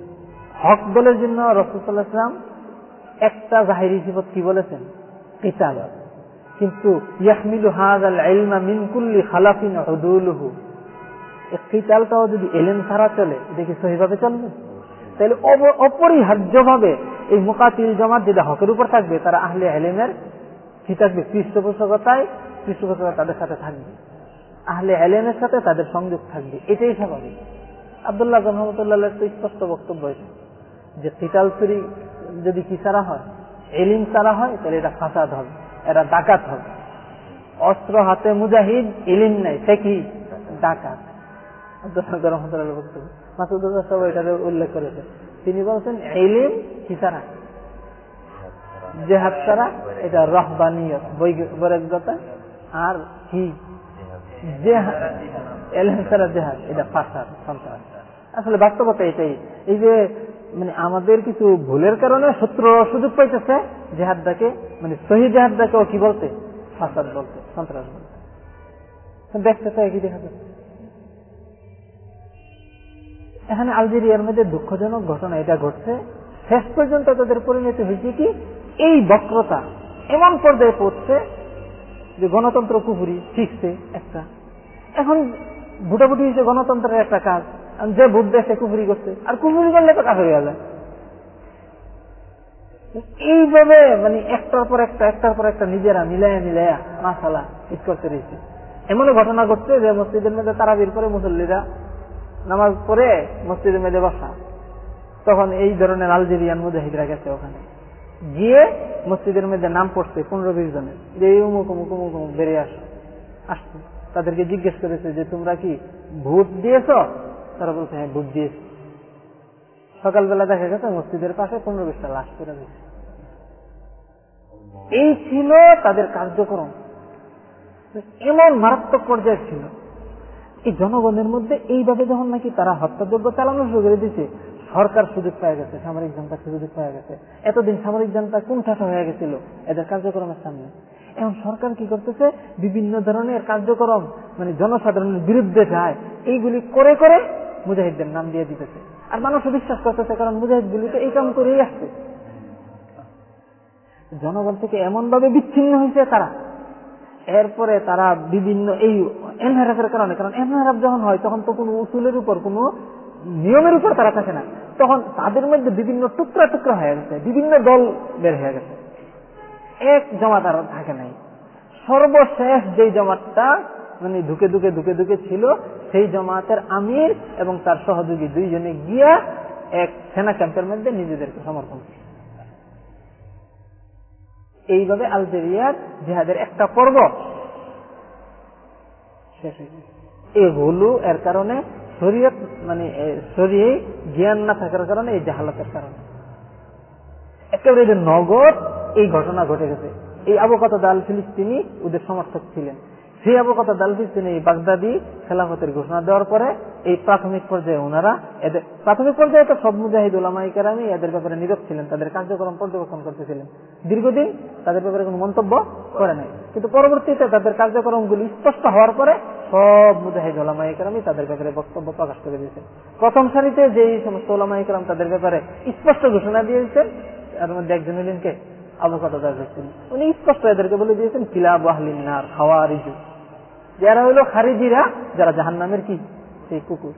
হক দলের জন্য রসুলাম একটা জাহিরি সিফত কি বলেছেন? কিতাব। কিন্তু ইয়াহমিলু হাজাল ইলমা মিন কুল্লি খালাফিন হুদুলুহু কিতালটাও যদি এলেন ছাড়া চলে, এটা কি সহিভাবে চলবে? তাহলে অপরিহার্যভাবে এই মোকাতিল জমাত যেটা হকের উপর থাকবে, তারা আহলে এলেমের কি থাকবে? পৃষ্ঠপোষকতায়, পৃষ্ঠপোষকতা তাদের সাথে থাকবে। আহলে এলেমের সাথে তাদের সংযোগ থাকবে। এটাই স্বাভাবিক। আবদুল্লাহ রহমতুল্লাহ তো স্পষ্ট বক্তব্য হয়েছে যে কিতাল চুরি যদি কি সারা হয়, এলিম সারা হয়, তাহলে এটা ফাসাদ হবে এরা ডাকাত হবে। অস্ত্র হাতে মুজাহিদ এলিম নাই, সে কি? ডাকাত। উল্লেখ তিনি বলছেন এলিম কি জেহাদ এটা রহবানিয়ত আর কি? জেহাদ এটা সন্ত্রাস। আসলে বাস্তবতা এটাই। এই যে মানে আমাদের কিছু ভুলের কারণে শত্রু সুযোগ পাইতেছে জেহাদটাকে মানে সহি জেহাদটাকেও কি বলতে? ফাসাদ বলতে, সন্ত্রাস বলতে। দেখতে তো একই দেখা যাচ্ছে। এখানে আলজেরিয়ার মধ্যে দুঃখজনক ঘটনা এটা ঘটছে। শেষ পর্যন্ত তাদের পরিণতি হয়েছে কি? এই বক্রতা এমন পর্যায়ে পড়ছে যে গণতন্ত্র কুপুরি শিখছে একটা। এখন ভুটাভুটি হয়েছে গণতন্ত্রের একটা কাজ। যে ভোট দেয় সে কুপুরি করছে। আর কুপুরি করলে তো কাজ হয়ে যায়। এইভাবে মানে একটার পর একটা, একটার পর একটা নিজেরা মিলাইয়া মিলাইয়া মাসালা ঠিক করতে রয়েছে। এমনও ঘটনা ঘটছে যে মসজিদের মধ্যে তারাবির করে মুসল্লিরা নামাজ পড়ে মসজিদের মধ্যে বসা। তখন এই ধরনের আলজেরিয়ান মুজাহিদরা গেছে ওখানে। গিয়ে মসজিদের মধ্যে নাম পড়ছে পনেরো বিশ জনের। যে উমুক উমুক উমুক উমুক বেরিয়ে আস। আসছে। তাদেরকে জিজ্ঞেস করেছে যে, তোমরা কি ভোট দিয়েছ? তারা বলছে হ্যাঁ ভোট দিয়েছি। সকালবেলা দেখা গেছে মসজিদের পাশে পনেরো বিশটা লাশ করে দিয়েছে এই ছিল তাদের কার্যক্রম। এমন মারাত্মক পর্যায়ে ছিল এই জনগণের মধ্যে এইভাবে যখন নাকি তারা হত্যাযোগ্য চালানো শুরু করে দিচ্ছে সরকার সুযোগ পাওয়া গেছে, সামরিক জনতা সুযোগ পাওয়া গেছে। এতদিন সামরিক জনতা কোন ঠাসা হয়ে গেছিল, এদের কার্যক্রমের সামনে। এখন সরকার কি করতেছে? বিভিন্ন ধরনের কার্যক্রম মানে জনসাধারণের বিরুদ্ধে যায়, এইগুলি করে করে মুজাহিদদের নাম দিয়ে দিতেছে। আর মানুষ বিশ্বাস করতেছে, কারণ মুজাহিদ গুলি তো এই কাম করেই আসছে। জনগণ থেকে এমন ভাবে বিচ্ছিন্ন হয়েছে তারা। এরপরে তারা বিভিন্ন এই এনহারাফের কারণে, কারণ এনহারাফ যখন হয়, তখন তো কোনো উসুলের উপর, কোনো নিয়মের উপর তারা থাকে না। তখন তাদের মধ্যে বিভিন্ন টুকরা টুকরা হয়ে গেছে, বিভিন্ন দল বের হয়ে গেছে। এক জমাত আর থাকে নাই। সর্বশেষ যেই জমাতটা মানে ধুকে ধুকে ধুকে ধুকে ছিল, সেই জমাতের আমির এবং তার সহযোগী দুইজনে গিয়া এক সেনা ক্যাম্পের মধ্যে নিজেদেরকে সমর্পণ করে এইভাবে আলজেরিয়ার জেহাদের একটা পর্ব। শেষ হলু এর কারণে শরীয়ত মানে শরীরে জ্ঞান না থাকার কারণে, এই জাহালাতের কারণে। একেবারে নগদ এই ঘটনা ঘটে গেছে। এই আবকাত দাল ফিলিস্তিনি ওদের সমর্থক ছিলেন। সেই আবকাত দাল ফিলিস্তিনি এই বাগদাদি খেলাফতের ঘোষণা দেওয়ার পরে এই প্রাথমিক পর্যায়ে ওনারা এদের, প্রাথমিক পর্যায়ে তো সব মুজাহিদ ওলামাই কেরামি এদের ব্যাপারে নীরব ছিলেন, তাদের কার্যক্রম পর্যবেক্ষণ করতেছিলেন। দীর্ঘদিন তাদের ব্যাপারে কোনো মন্তব্য করে নাই। কিন্তু পরবর্তীতে তাদের কার্যক্রমগুলি স্পষ্ট হওয়ার পরে সব মুজাহিদ ওলামাই তাদের ব্যাপারে বক্তব্য প্রকাশ করে দিয়েছেন প্রথম সারিতে যেই সমস্ত ওলামাই কেরাম তাদের ব্যাপারে স্পষ্ট ঘোষণা দিয়েছেন এর মধ্যে একজন হলেন কে? আবকাত উনি স্পষ্ট এদেরকে বলে দিয়েছেন কিলাব আহলিনার খাওয়ারিজু। যারা হইল খারিজিরা, যারা জাহান নামের কি? সেই কুকুর।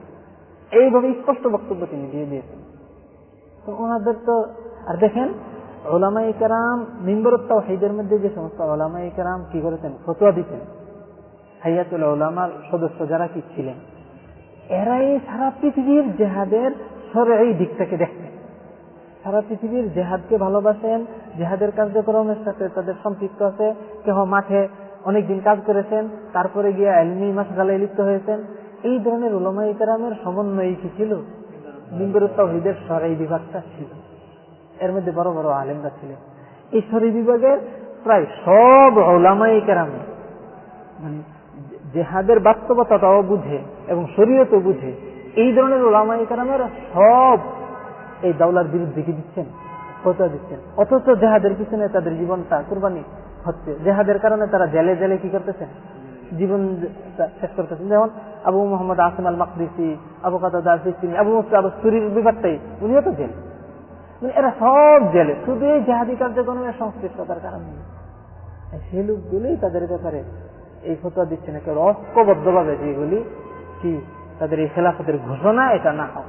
এইভাবে স্পষ্ট বক্তব্য তিনি দিয়ে দিয়েছেন। তো ওনাদের তো আর দেখেন ওলামাই কারাম মিম্বরত্তা হাইদের মধ্যে যে সমস্ত ওলামাই কারাম কি করেছেন? ফতোয়া দিতেন। হাইয়াতুল ওলামার সদস্য যারা কি ছিলেন? এরাই সারা পৃথিবীর জেহাদের সরে এই দিকটাকে দেখতেন। সারা পৃথিবীর জেহাদকে ভালোবাসেন, জেহাদের কার্যক্রমের সাথে তাদের সম্পৃক্ত আছে, কেহ মাঠে অনেকদিন কাজ করেছেন, তারপরে গিয়ে আলমি মাসগালায় লিপ্ত হয়েছেন। এই ধরনের ওলামা ইকরামের সমন্বয় কি ছিল? বিম্বরুত্তাহিদের সরাই বিভাগটা ছিল। এর মধ্যে বড় বড় আলেমরা ছিলেন। এই সরি বিভাগের প্রায় সব ওলামা ইকরামে মানে জেহাদের বাস্তবতাটাও বুঝে এবং শরীয়তও বুঝে, এই ধরনের ওলামা ইকরামের সব এই দাওলার বিরুদ্ধে কি দিচ্ছেন? ফতোয়া দিচ্ছেন। অথচ জেহাদের পিছনে তাদের জীবনটা কুরবানি। হচ্ছে। জেহাদের কারণে তারা জেলে জেলে কি করতেছেন জীবন শেষ করতেছেন যেমন আবু মোহাম্মদ আসিম আল মাকদিসি আবু কাতাদিনী আবু মুফতি আবু সুরির বিভাগটাই উনিও তো জেল। মানে এরা সব জেলে। শুধু এই জেহাদি কার্যক্রমের সংশ্লিষ্টতার কারণে সেই লোকগুলোই তাদের ব্যাপারে এই ফতোয়া দিচ্ছে না কেউ ঐক্যবদ্ধ ভাবে যেগুলি কি তাদের এই খেলাফতের ঘোষণা, এটা না হোক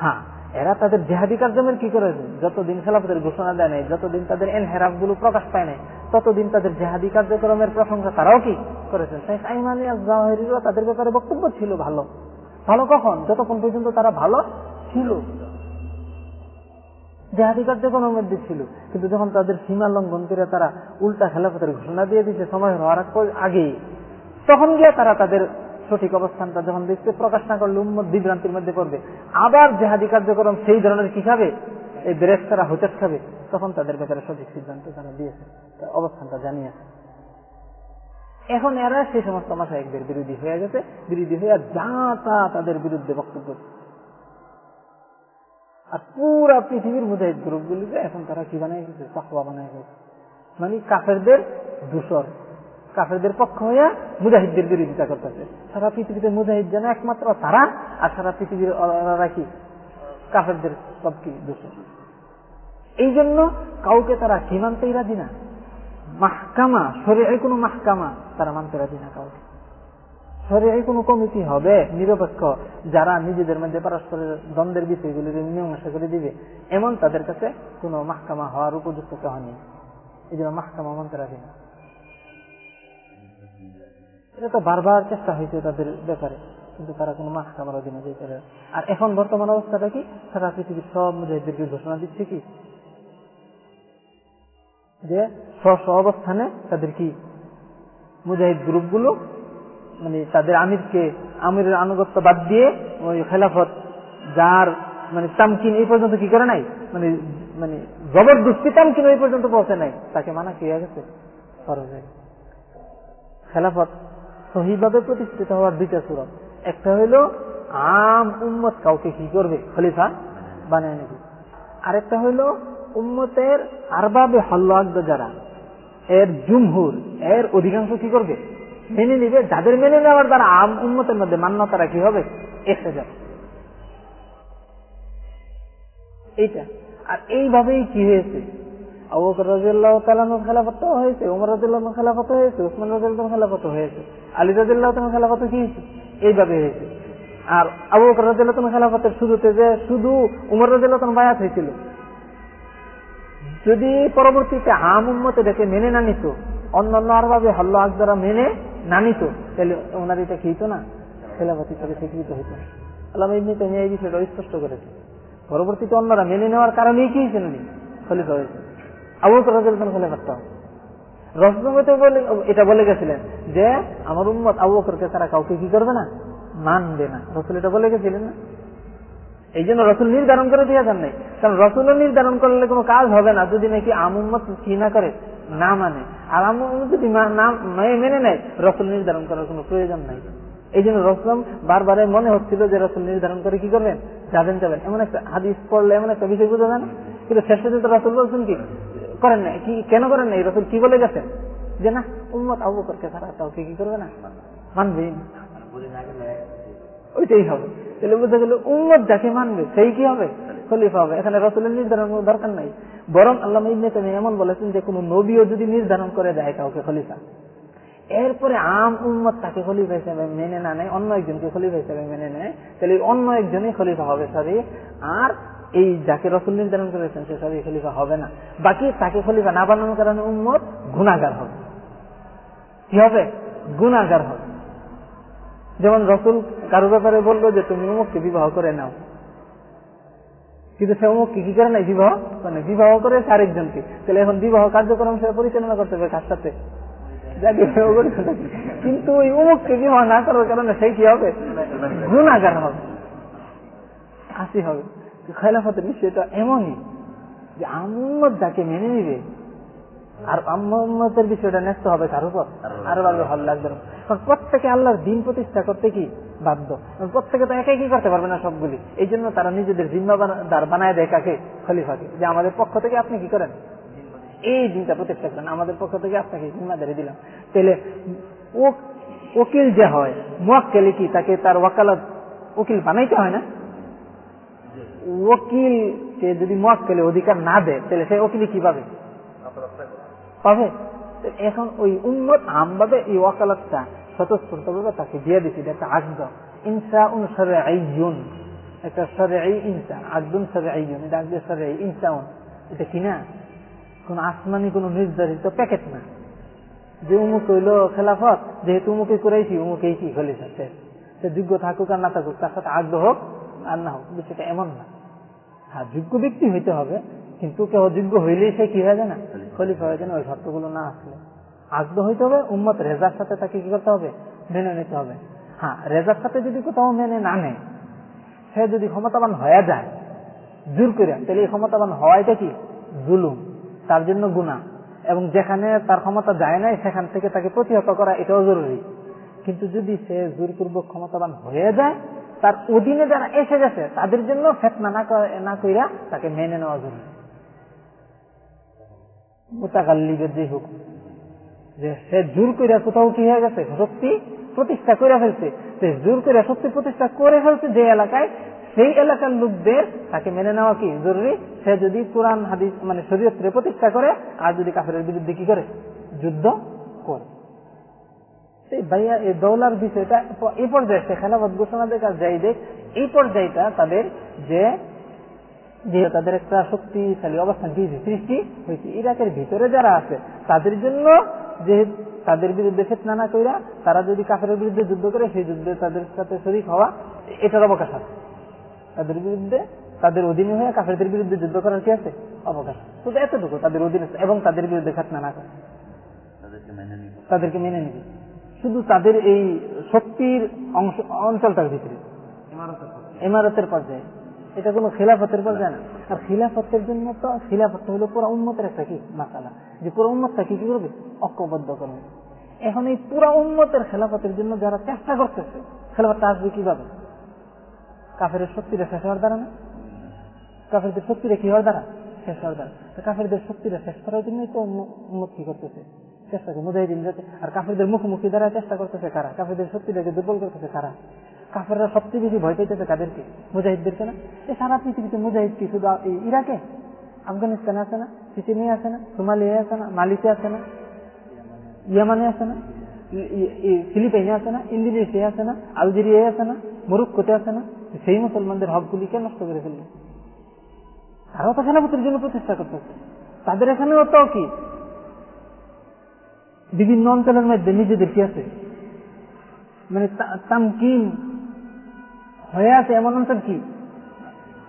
হ্যাঁ। এরা তাদের জেহাদি কার্যমের কি করেছে যতদিন খেলাফতের ঘোষণা দেয় নাই, যতদিন তাদের এনহেরাফগুলো প্রকাশ পায় নাই, ততদিন তাদের জেহাদি কার্যক্রমের প্রশংসা তারাও কি করেছেন? তাদের ব্যাপারে বক্তব্য ছিল ভালো। ভালো কখন? যতক্ষণ পর্যন্ত তারা ভালো ছিল। জেহাদি কার্যক্রমের মধ্যে ছিল। কিন্তু যখন তাদের সীমা লঙ্ঘন করে তারা উল্টা খেলাফতের ঘোষণা দিয়ে দিচ্ছে সময় হওয়ার আগেই, তখন গিয়ে তারা তাদের সঠিক অবস্থানটা যখন দেখতে প্রকাশ না করলে উম্মত বিভ্রান্তির মধ্যে পড়বে। আবার জেহাদি কার্যক্রম সেই ধরনের কি খাবে? এই বেরেস তারা হোটেল খাবে। তখন তাদের ব্যাপারে সঠিক সিদ্ধান্ত তারা দিয়েছে। অবস্থানটা জানিয়েছে। এখন এরা সেই সমস্ত মাসায়কদের বিরোধী হয়ে গেছে। বিরোধী হয়ে যা তা তাদের বিরুদ্ধে বক্তব্য আর পুরা পৃথিবীর মুজাহিদ গ্রুপগুলিকে এখন তারা কি বানায় গেছে চাকবা বানায় গেছে মানে কাফেরদের দূষর কাফেরদের পক্ষ হইয়া মুজাহিদদের বিরোধিতা করতেছে। সারা পৃথিবীতে মুজাহিদ যেন একমাত্র তারা, আর সারা পৃথিবীর কি কাফেরদের সব কি দূষণ এই জন্য কাউকে তারা কি মানতেই রাজি না? মাহকামা শরীরে কোনো মাহকামা তারা মানতে রাজি না কাউকে। শরীরে কোনো কমিটি হবে, নিরপেক্ষ, যারা নিজেদের মধ্যে পারস্পরের দ্বন্দ্বের বিষয়গুলি মীমাংসা করে দিবে, এমন তাদের কাছে কোনো মাহকামা হওয়ার উপযুক্ত হয়নি এই জন্য মাহকামা মানতে রাজি না। এটা তো বারবার চেষ্টা হয়েছে তাদের ব্যাপারে, কিন্তু তারা কোনো মাহকামার অধীনে যেতে পারে আর এখন বর্তমান অবস্থাটা কি? সারা পৃথিবীর সব মুজাহিদদেরকে ঘোষণা দিচ্ছে কি? যে স্ব অবস্থানে তাদের কি মুজাহিদ গ্রুপগুলো মানে তাদের আমিরকে, আমিরের আনুগত্য বাদ দিয়ে ওই খেলাফত যার মানে তামকিন এই পর্যন্ত কি করে নাই? মানে মানে জবরদস্তি তামকিন এই পর্যন্ত পৌঁছে নাই। তাকে মানা কি হয়ে গেছে। খেলাফত সহিভাবে প্রতিষ্ঠিত হওয়ার দুইটা সুরত। একটা হইল, আম উম্মত কাউকে কি করবে? খলিফা বানায় নেবে। আরেকটা হইল, উম্মতের আরবাবে হল্লাগ্দ যারা, এর জুমহুর, এর অধিকাংশ কি করবে? মেনে নিবে। যাদের মেনে নেওয়ার দ্বারা আম উন্মতের মধ্যে মান্যতারা কি হবে? এসে যাবে। এইটা। আর এইভাবেই কি হয়েছে? আবুকর রাজিয়াল্লাহ তালানোর খেলাফত হয়েছে, উমর রাজিল্লাহ খেলাফত হয়েছে, উসমান রাজিল্লাহ খেলাফত হয়েছে, আলী রাজিল্লাহ তোমার খেলাফত এইভাবে হয়েছে। আর রাজিল্লাহ তোমার খেলাফতের শুরুতে যে শুধু উমর রাজিল্লাহ তোমার বায়াত হয়েছিল, যদি পরবর্তীতে আম উম্মতে দেখে মেনে না নিত, অন্যান্য আর ভাবে হল্লা আকদারা মেনে না নিত, তাহলে ওনার এটা হইতো না? খেলাফত হিসাবে স্বীকৃত হইত আল্লাহ এই বিষয়টা স্পষ্ট করেছে। পরবর্তীতে অন্যরা মেনে নেওয়ার কারণেই কি হয়েছে নানি খলিফা হয়েছে। আবু রাজুল খলিফারটা রসগঙ্গতে বলে এটা বলে গেছিলেন যে, আমার উম্মত আবু বকরকে তারা কাউকে কি করবে না? মানবে না। রসুল এটা বলে গেছিলেন না। এই জন্য রসুল নির্ধারণ করে দিয়ে যান নাই। কারণ রসুলও নির্ধারণ করলে কোনো কাজ হবে না। যদি নাকি আমুম্মত না করে, না মানে। আর আমুম্মত যদি মেনে নেয়, রসুল নির্ধারণ করার কোনো প্রয়োজন নাই। এই জন্য রসুল বারবারে মনে হচ্ছিল যে রসুল নির্ধারণ করে কি করবেন? যাবেন যাবেন। এমন একটা হাদিস পড়লে এমন একটা বিষয় বুঝা যান কিন্তু শেষ পর্যন্ত রসুল বলছেন কি? করেন না কি কেন করেন নাই? রসুল কি বলে গেছেন? যে না, উম্মত আবু করকে তারা কাউকে কি করবে না? মানবে। ওইটাই হবে। তাহলে বুঝা গেল উম্মত যাকে মানবে, সেই কি হবে? খলিফা হবে। এখানে রসুলের নির্ধারণ দরকার নাই। বরং আল্লাহ ইবনে এমন বলেছেন যে কোন নবীও যদি নির্ধারণ করে দেয় কাউকে খলিফা, এরপরে আম উম্মত তাকে খলিফা হিসেবে মেনে না নেয়, অন্য একজনকে খলিফা হিসেবে মেনে নেয়, তাহলে অন্য একজনই খলিফা হবে সরি আর এই যাকে রসুল নির্ধারণ করেছেন, সে সবই খলিফা হবে না। বাকি তাকে খলিফা না বানানোর কারণে উম্মত গুণাগার হবে। কি হবে? গুণাগার হবে। যেমন রসুল কারও ব্যাপারে বলল যে, তুমি উমুককে বিবাহ করে নাও। কিন্তু সে অমুককে কি করে নাই? বিবাহ মানে বিবাহ করেছে আরেকজনকে। তাহলে এখন বিবাহ কার্যক্রম সে পরিচালনা করতে হবে কার সাথে? কিন্তু ওই উমুককে বিবাহ না করার কারণে সেই কি হবে? গুণাগার হবে। আসি হবে। খেলাফতের বিষয়টা এমনই যে আম্মদ যাকে মেনে নিবে আর আম্মতের বিষয়টা ন্যস্ত হবে কার উপর। আরও ভাবে ভালো লাগবে না। কারণ প্রত্যেকে আল্লাহর দিন প্রতিষ্ঠা করতে কি বাধ্য? প্রত্যেকে তো একাই কি করতে পারবে না সবগুলি? এই জন্য তারা নিজেদের জিম্মাদার বানায় দেয় কাকে? খলিফাকে। যে আমাদের পক্ষ থেকে আপনি কি করেন? এই দিনটা প্রতিষ্ঠা করেন। আমাদের পক্ষ থেকে আপনাকে জিম্মাদারি দিলাম। তাহলে ও উকিল যে হয় মোয়াক্কেলে কি? তাকে তার ওয়াকালত উকিল বানাইতে হয় না? ওকিলকে যদি মোয়াক্কেলে অধিকার না দেয়, তাহলে সে উকিল কি পাবে? পাবে। এখন ওই উন্নত আমভাবে এই ওয়াকালতটা স্বতঃস্ফূর্ত ভাবে তাকে দিয়ে দিচ্ছি একটা আগদ ইনসা অনুসারে আইজুন একটা সরে এই ইনসা আগদুন সরে আইজুন এটা আগদের সরে ইনসাউন। এটা কিনা কোন আসমানি, কোন নির্ধারিত প্যাকেট না। যে উমুক হইল খেলাফত, যেহেতু উমুকে করেছি উমুকেই কি হলে সে যোগ্য থাকুক আর না থাকুক, তার সাথে আগ্রহ হোক আর না হোক, বিষয়টা এমন না। হ্যাঁ যোগ্য ব্যক্তি হইতে হবে কিন্তু কেউ অযোগ্য হইলেই সে কি হয়ে যায় না খলিফা হয়ে যায় ওই শর্তগুলো না আসলে। আগ্রহ হইতে হবে উম্মত রেজার সাথে তাকে কি করতে হবে? মেনে নিতে হবে। হ্যাঁ রেজার সাথে যদি কোথাও মেনে না নেয় সে যদি ক্ষমতাবান হয়ে যায় জোর করে তাহলে এই ক্ষমতাবান হওয়াইটা কি? জুলুম তার জন্য গুণা এবং যেখানে তার ক্ষমতা যায় নাই সেখান থেকে তাকে প্রতিহত করা এটাও জরুরি। কিন্তু যদি সে জোরপূর্বক ক্ষমতাবান হয়ে যায় তার অধীনে যারা এসে গেছে, তাদের জন্য ফেতনা না কইরা তাকে মেনে নেওয়া মোতাকাল্লিবের যে হুকুম, যে সে জোর কোথাও কি হয়ে গেছে, শক্তি প্রতিষ্ঠা করে ফেলছে, সে জোর করে শক্তি প্রতিষ্ঠা করে ফেলছে যে এলাকায়, সেই এলাকার লোকদের তাকে মেনে নেওয়া কি জরুরি? সে যদি কোরআন, হাদিস মানে শরীয়ত্রে প্রতিষ্ঠা করে, আর যদি কাফের বিরুদ্ধে কি করে? যুদ্ধ করে। ভাইয়া এই দৌলার বিষয়টা এই পর্যায়ে সে খেলাফত ঘোষণা দেখ যাই দেখ এই পর্যায়টা তাদের যে যে তাদের একটা শক্তিশালী অবস্থান কি সৃষ্টি হয়েছে ইরাকের ভিতরে যারা আছে তাদের জন্য যে তাদের বিরুদ্ধে ফেতনা না কইরা তারা যদি কাফের বিরুদ্ধে যুদ্ধ করে সেই যুদ্ধে তাদের সাথে শরিক হওয়া এটার অবকাশ আছে। তাদের বিরুদ্ধে তাদের অধীনে হয়ে কাফেরদের বিরুদ্ধে যুদ্ধ করার কি আছে? অবকাশ। শুধু এতটুকু তাদের অধীনে এবং তাদের বিরুদ্ধে ফেতনা না করে। তাদেরকে মেনে নিবে শুধু তাদের এই শক্তির অংশ, অঞ্চলটার ভিতরে। ইমারতের পর্যায়ে। এটা কোনো খিলাফতের পর্যায়ে না। আর খিলাফতের জন্য তো খিলাফত হলো পুরো উন্মতের একটা কি মাসালা। যে পুরো উন্মতটা কি করবে? ঐক্যবদ্ধ করবে। এখন এই পুরো উন্মতের খেলাফতের জন্য যারা চেষ্টা করতেছে, খেলাফতটা আসবে কীভাবে? কাফের শক্তিটা শেষ হওয়ার দ্বারা না? কাফেরদের শক্তিটা কি হওয়ার দ্বারা? শেষ হওয়ার দ্বারা। কাফেরদের শক্তিটা শেষ করার জন্যই তো উন্মত কি করতেছে? চেষ্টা করে মুজাহিদিন যাতে আর কাফেরদের মুখোমুখি দ্বারা চেষ্টা করতেছে কারা? কাফেরদের শক্তিটাকে দুর্বল করতেছে কারা? কাফেররা সবচেয়ে বেশি ভয় পাইতেছে কাদেরকে? মুজাহিদদেরকে না? এই সারা পৃথিবীতে মুজাহিদ কি? শুধু ইরাকে? আফগানিস্তানে আছে না? সিচিনিয়া আছে না? সোমালিয়া আছে না? মালিতে আছে না? ইয়ামানে আছে না? ফিলিপাইনে আছে না? ইন্দোনেশিয়া আছে না? আলজেরিয়ায় আছে না? মরুক্কোতে আছে না? সেই মুসলমানদের হকগুলিকে নষ্ট করে ফেলবে তারাও তো খেলাফতের জন্য প্রচেষ্টা করতেছে। তাদের এখানেও তো কি? বিভিন্ন অঞ্চলের মধ্যে নিজেদের কি আছে? মানে তামকিন হয়ে আছে এমন অঞ্চল কি?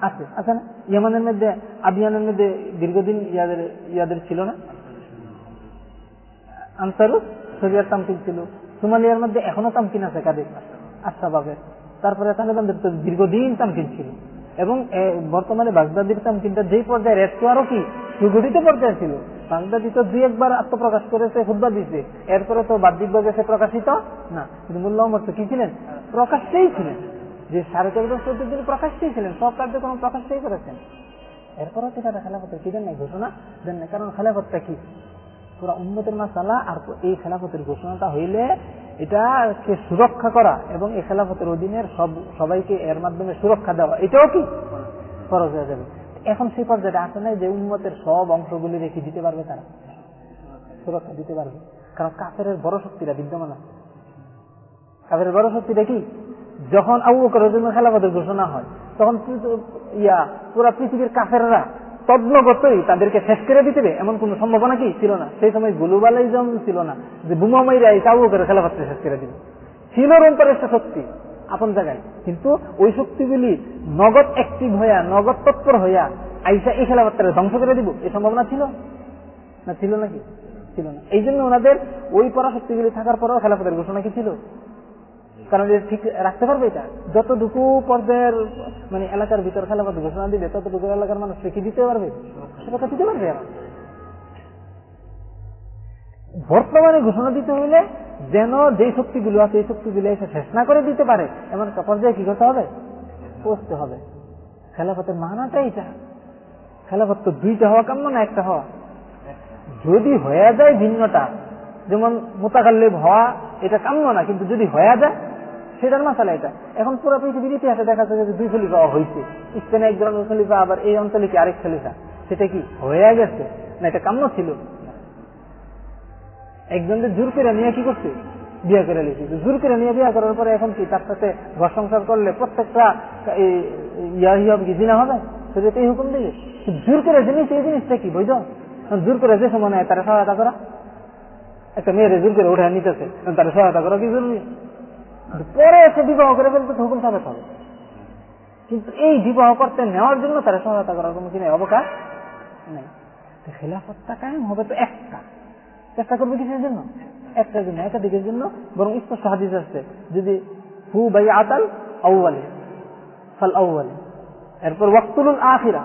আছে আছে না? ইয়ামানের মধ্যে আবিয়ানের মধ্যে দীর্ঘদিন ইয়াদের ইয়াদের ছিল না? আনসারু শরিয়ার তামকিন ছিল। সোমালিয়ার মধ্যে এখনও তামকিন আছে কাদের? আশাবাবের তারপরে তালেবানদের তো দীর্ঘদিন তামকিন ছিল। এবং বর্তমানে বাগদাদির তামকিনটা যেই পর্যায়ে একটু আরও কি সুগঠিত পর্যায়ে ছিল, বাগদাদি তো দুই একবার আত্মপ্রকাশ করেছে হুদ্া দিচ্ছে এরপরে তো বাহ্যিকভাবে সে প্রকাশিত না। কিন্তু মোল্লা উমর কি ছিলেন? প্রকাশ্যেই ছিলেন। যে সাড়ে চোদ্দ বছর তিনি প্রকাশ্যেই ছিলেন। সব কার্যক্রম প্রকাশ্যেই করেছেন। এরপরও তো তারা খেলাফতের কি দেন নাই, ঘোষণা দেন নাই। কারণ খেলাফতটা কি? পুরা উন্নতের মাসালা আর এই খেলাফতের ঘোষণাটা হইলে এটাকে সুরক্ষা করা এবং এই খেলাফতের অধীনের সব, সবাইকে এর মাধ্যমে সুরক্ষা দেওয়া, এটাও কি খরচ হয়ে যাবে? এখন সেই পর্যায়ে আসে নাই যে উন্মতের সব অংশগুলি রেখে দিতে পারবে তারা। সুরক্ষা দিতে পারবে। কারণ কাফের বড় শক্তিটা বিদ্যমান আছে কাফের বড় শক্তিটা কি? যখন আবু জন্য খেলাফতের ঘোষণা হয়, তখন ইয়া, পুরা পৃথিবীর কাফেররা তদ্নগতই তাদেরকে শেষ করে দিতে এমন কোন সম্ভাবনা কি ছিল না? সেই সময় গ্লোবালাইজম ছিল না। যে বুমামাইরা এই আবু বকরের খেলাফতকে শেষ করে দিবে। ছিল রোমপের একটা শক্তি আপন জায়গায়। কিন্তু ওই শক্তিগুলি নগদ অ্যাক্টিভ হইয়া, নগদ তৎপর হইয়া আইসা এই খেলাফতটাকে ধ্বংস করে দিব এই সম্ভাবনা ছিল? না, ছিল নাকি? ছিল না। এই জন্য ওনাদের ওই পরাশক্তিগুলি থাকার পরেও খেলাফতের ঘোষণা কি ছিল? কারণ ঠিক রাখতে পারবে এটা। যতটুকু পর্যায়ের মানে এলাকার ভিতর খেলাফত ঘোষণা দিবে, ততটুকু এলাকার মানুষ কি দিতে পারবে? সেটা দিতে পারবে বর্তমানে ঘোষণা দিতে হইলে যেন যে শক্তিগুলো আছে, এই শক্তিগুলো এসে শেষ না করে দিতে পারে, এমন পর্যায়ে কি করতে হবে? পৌঁছতে হবে। খেলাফতের মানাটা এটা খেলাফত তো দুইটা হওয়া কাম্য না একটা হওয়া? যদি হয়ে যায় ভিন্নটা যেমন মোতাকাল্লেব হওয়া, এটা কাম্য না, কিন্তু যদি হয়ে যায় সেটার মাসালা এটা। এখন পুরো পৃথিবীর ইতিহাসে দেখা যাচ্ছে যে দুই খলিফা হয়েছে স্পেনে এক ধরনের খলিফা, আবার এই অঞ্চলে কি আরেক খলিফা। সেটা কি হয়ে গেছে? না, এটা কাম্য ছিল? একজনদের জোর করে নিয়ে কি করছে? বিয়ে করে লিখছে জোর করে নিয়ে বিয়ে করার পরে এখন কি তার সাথে ঘর সংসার করলে প্রত্যেকটা ইয়া হবে কি জিনা হবে? সেটা এই হুকুম দিবে। জোর করে জিনিস এই জিনিসটা কি বৈধ? জোর করে যে সময় নেয়, তারা সহায়তা করা? একটা মেয়ের জোর করে উঠে নিতেছে তারা সহায়তা করা কি জরুরি? পরে এসে বিবাহ করে ফেলতে হুকুম সাবেত হবে। কিন্তু এই বিবাহ করতে নেওয়ার জন্য তারা সহায়তা করার কোনো কিনে অবকাশ নেই। খেলাফতটা কায়েম হবে তো একটা। চেষ্টা করবে কিসের জন্য? একটা জন্য, একাধিকের জন্য। বরং স্পষ্ট হাদিস আসছে যদি হু বাই আতাল আউ্বালে ফাল আউ্বালে এরপর ওয়াক্তুল আখিরা,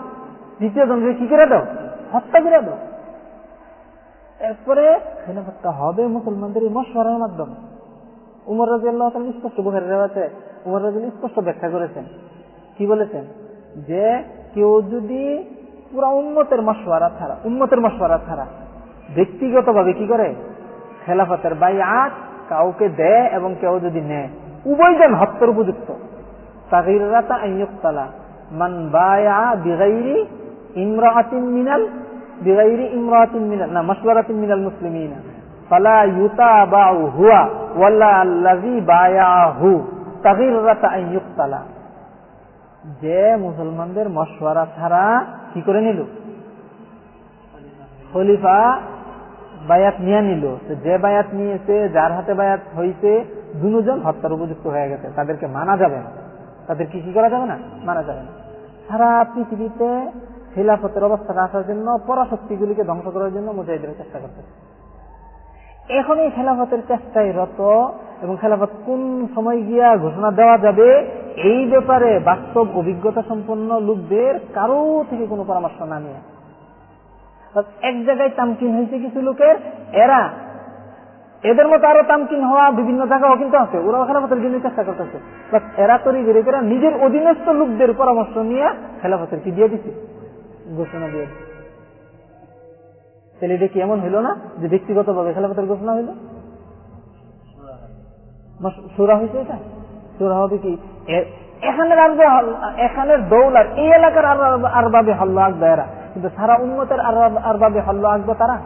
দ্বিতীয় জনকে কি করে দাও? হত্যা করে দাও। এরপরে খেলাফতটা হবে মুসলমানদের এই মশওয়ারার মাধ্যমে। উমর রাজি আল্লাহ স্পষ্ট বুখারের রেওয়াতে উমর রাজি স্পষ্ট ব্যাখ্যা করেছেন। কি বলেছেন? যে কেউ যদি পুরা উন্মতের মশওয়ারা ছাড়া উন্মতের মশওয়ারা ছাড়া ব্যক্তিগতভাবে কি করে? খেলাফতের বাই আট কাউকে দেয় এবং কেউ যদি নেয়। উভয় যেন হত্যার উপযুক্ত। তাগিরাতা মান মিনাল না, মশওয়ারাতিন মিনাল মুসলিমিনা যে মুসলমানদের মশওয়ারা ছাড়া কি করে নিল? খলিফা বায়াত নিয়ে নিল। যে বায়াত নিয়েছে, যার হাতে বায়াত হয়েছে দুজন হত্যার উপযুক্ত হয়ে গেছে। তাদেরকে মানা যাবে না। তাদের কি কি করা যাবে না? মানা যাবে না। সারা পৃথিবীতে খিলাফতের অবস্থা রাখার জন্য পরাশক্তিগুলিকে ধ্বংস করার জন্য মুজাহিদের চেষ্টা করতেছে। এখন এই খেলাফতের চেষ্টায় রত এবং খেলাফত কোন সময় গিয়া ঘোষণা দেওয়া যাবে, এই ব্যাপারে বাস্তব অভিজ্ঞতা সম্পন্ন লোকদের কারও থেকে কোনো পরামর্শ না নিয়ে। এক জায়গায় তামকিন হয়েছে কিছু লোকের, এরা এদের মতো আরও তামকিন হওয়া বিভিন্ন জায়গাও কিন্তু আছে, ওরাও খেলাফতের জন্য চেষ্টা করতেছে। এরা তৈরি করে নিজের অধীনস্থ লোকদের পরামর্শ নিয়ে খেলাফতের কি দিয়ে দিচ্ছে ঘোষণা দিয়ে দিচ্ছে তাহলে এটা কি এমন হইল না যে ব্যক্তিগত ভাবে খেলাফতের ঘোষণা হইল? সুরা হয়েছে এটা? সুরা হবে কি এখানের আরবে এখানের দৌলার এই এলাকার আর বাবে হল্লো আঁকবে এরা। কিন্তু সারা উন্মতের আর বাবে হল্লো আঁকবে তারা।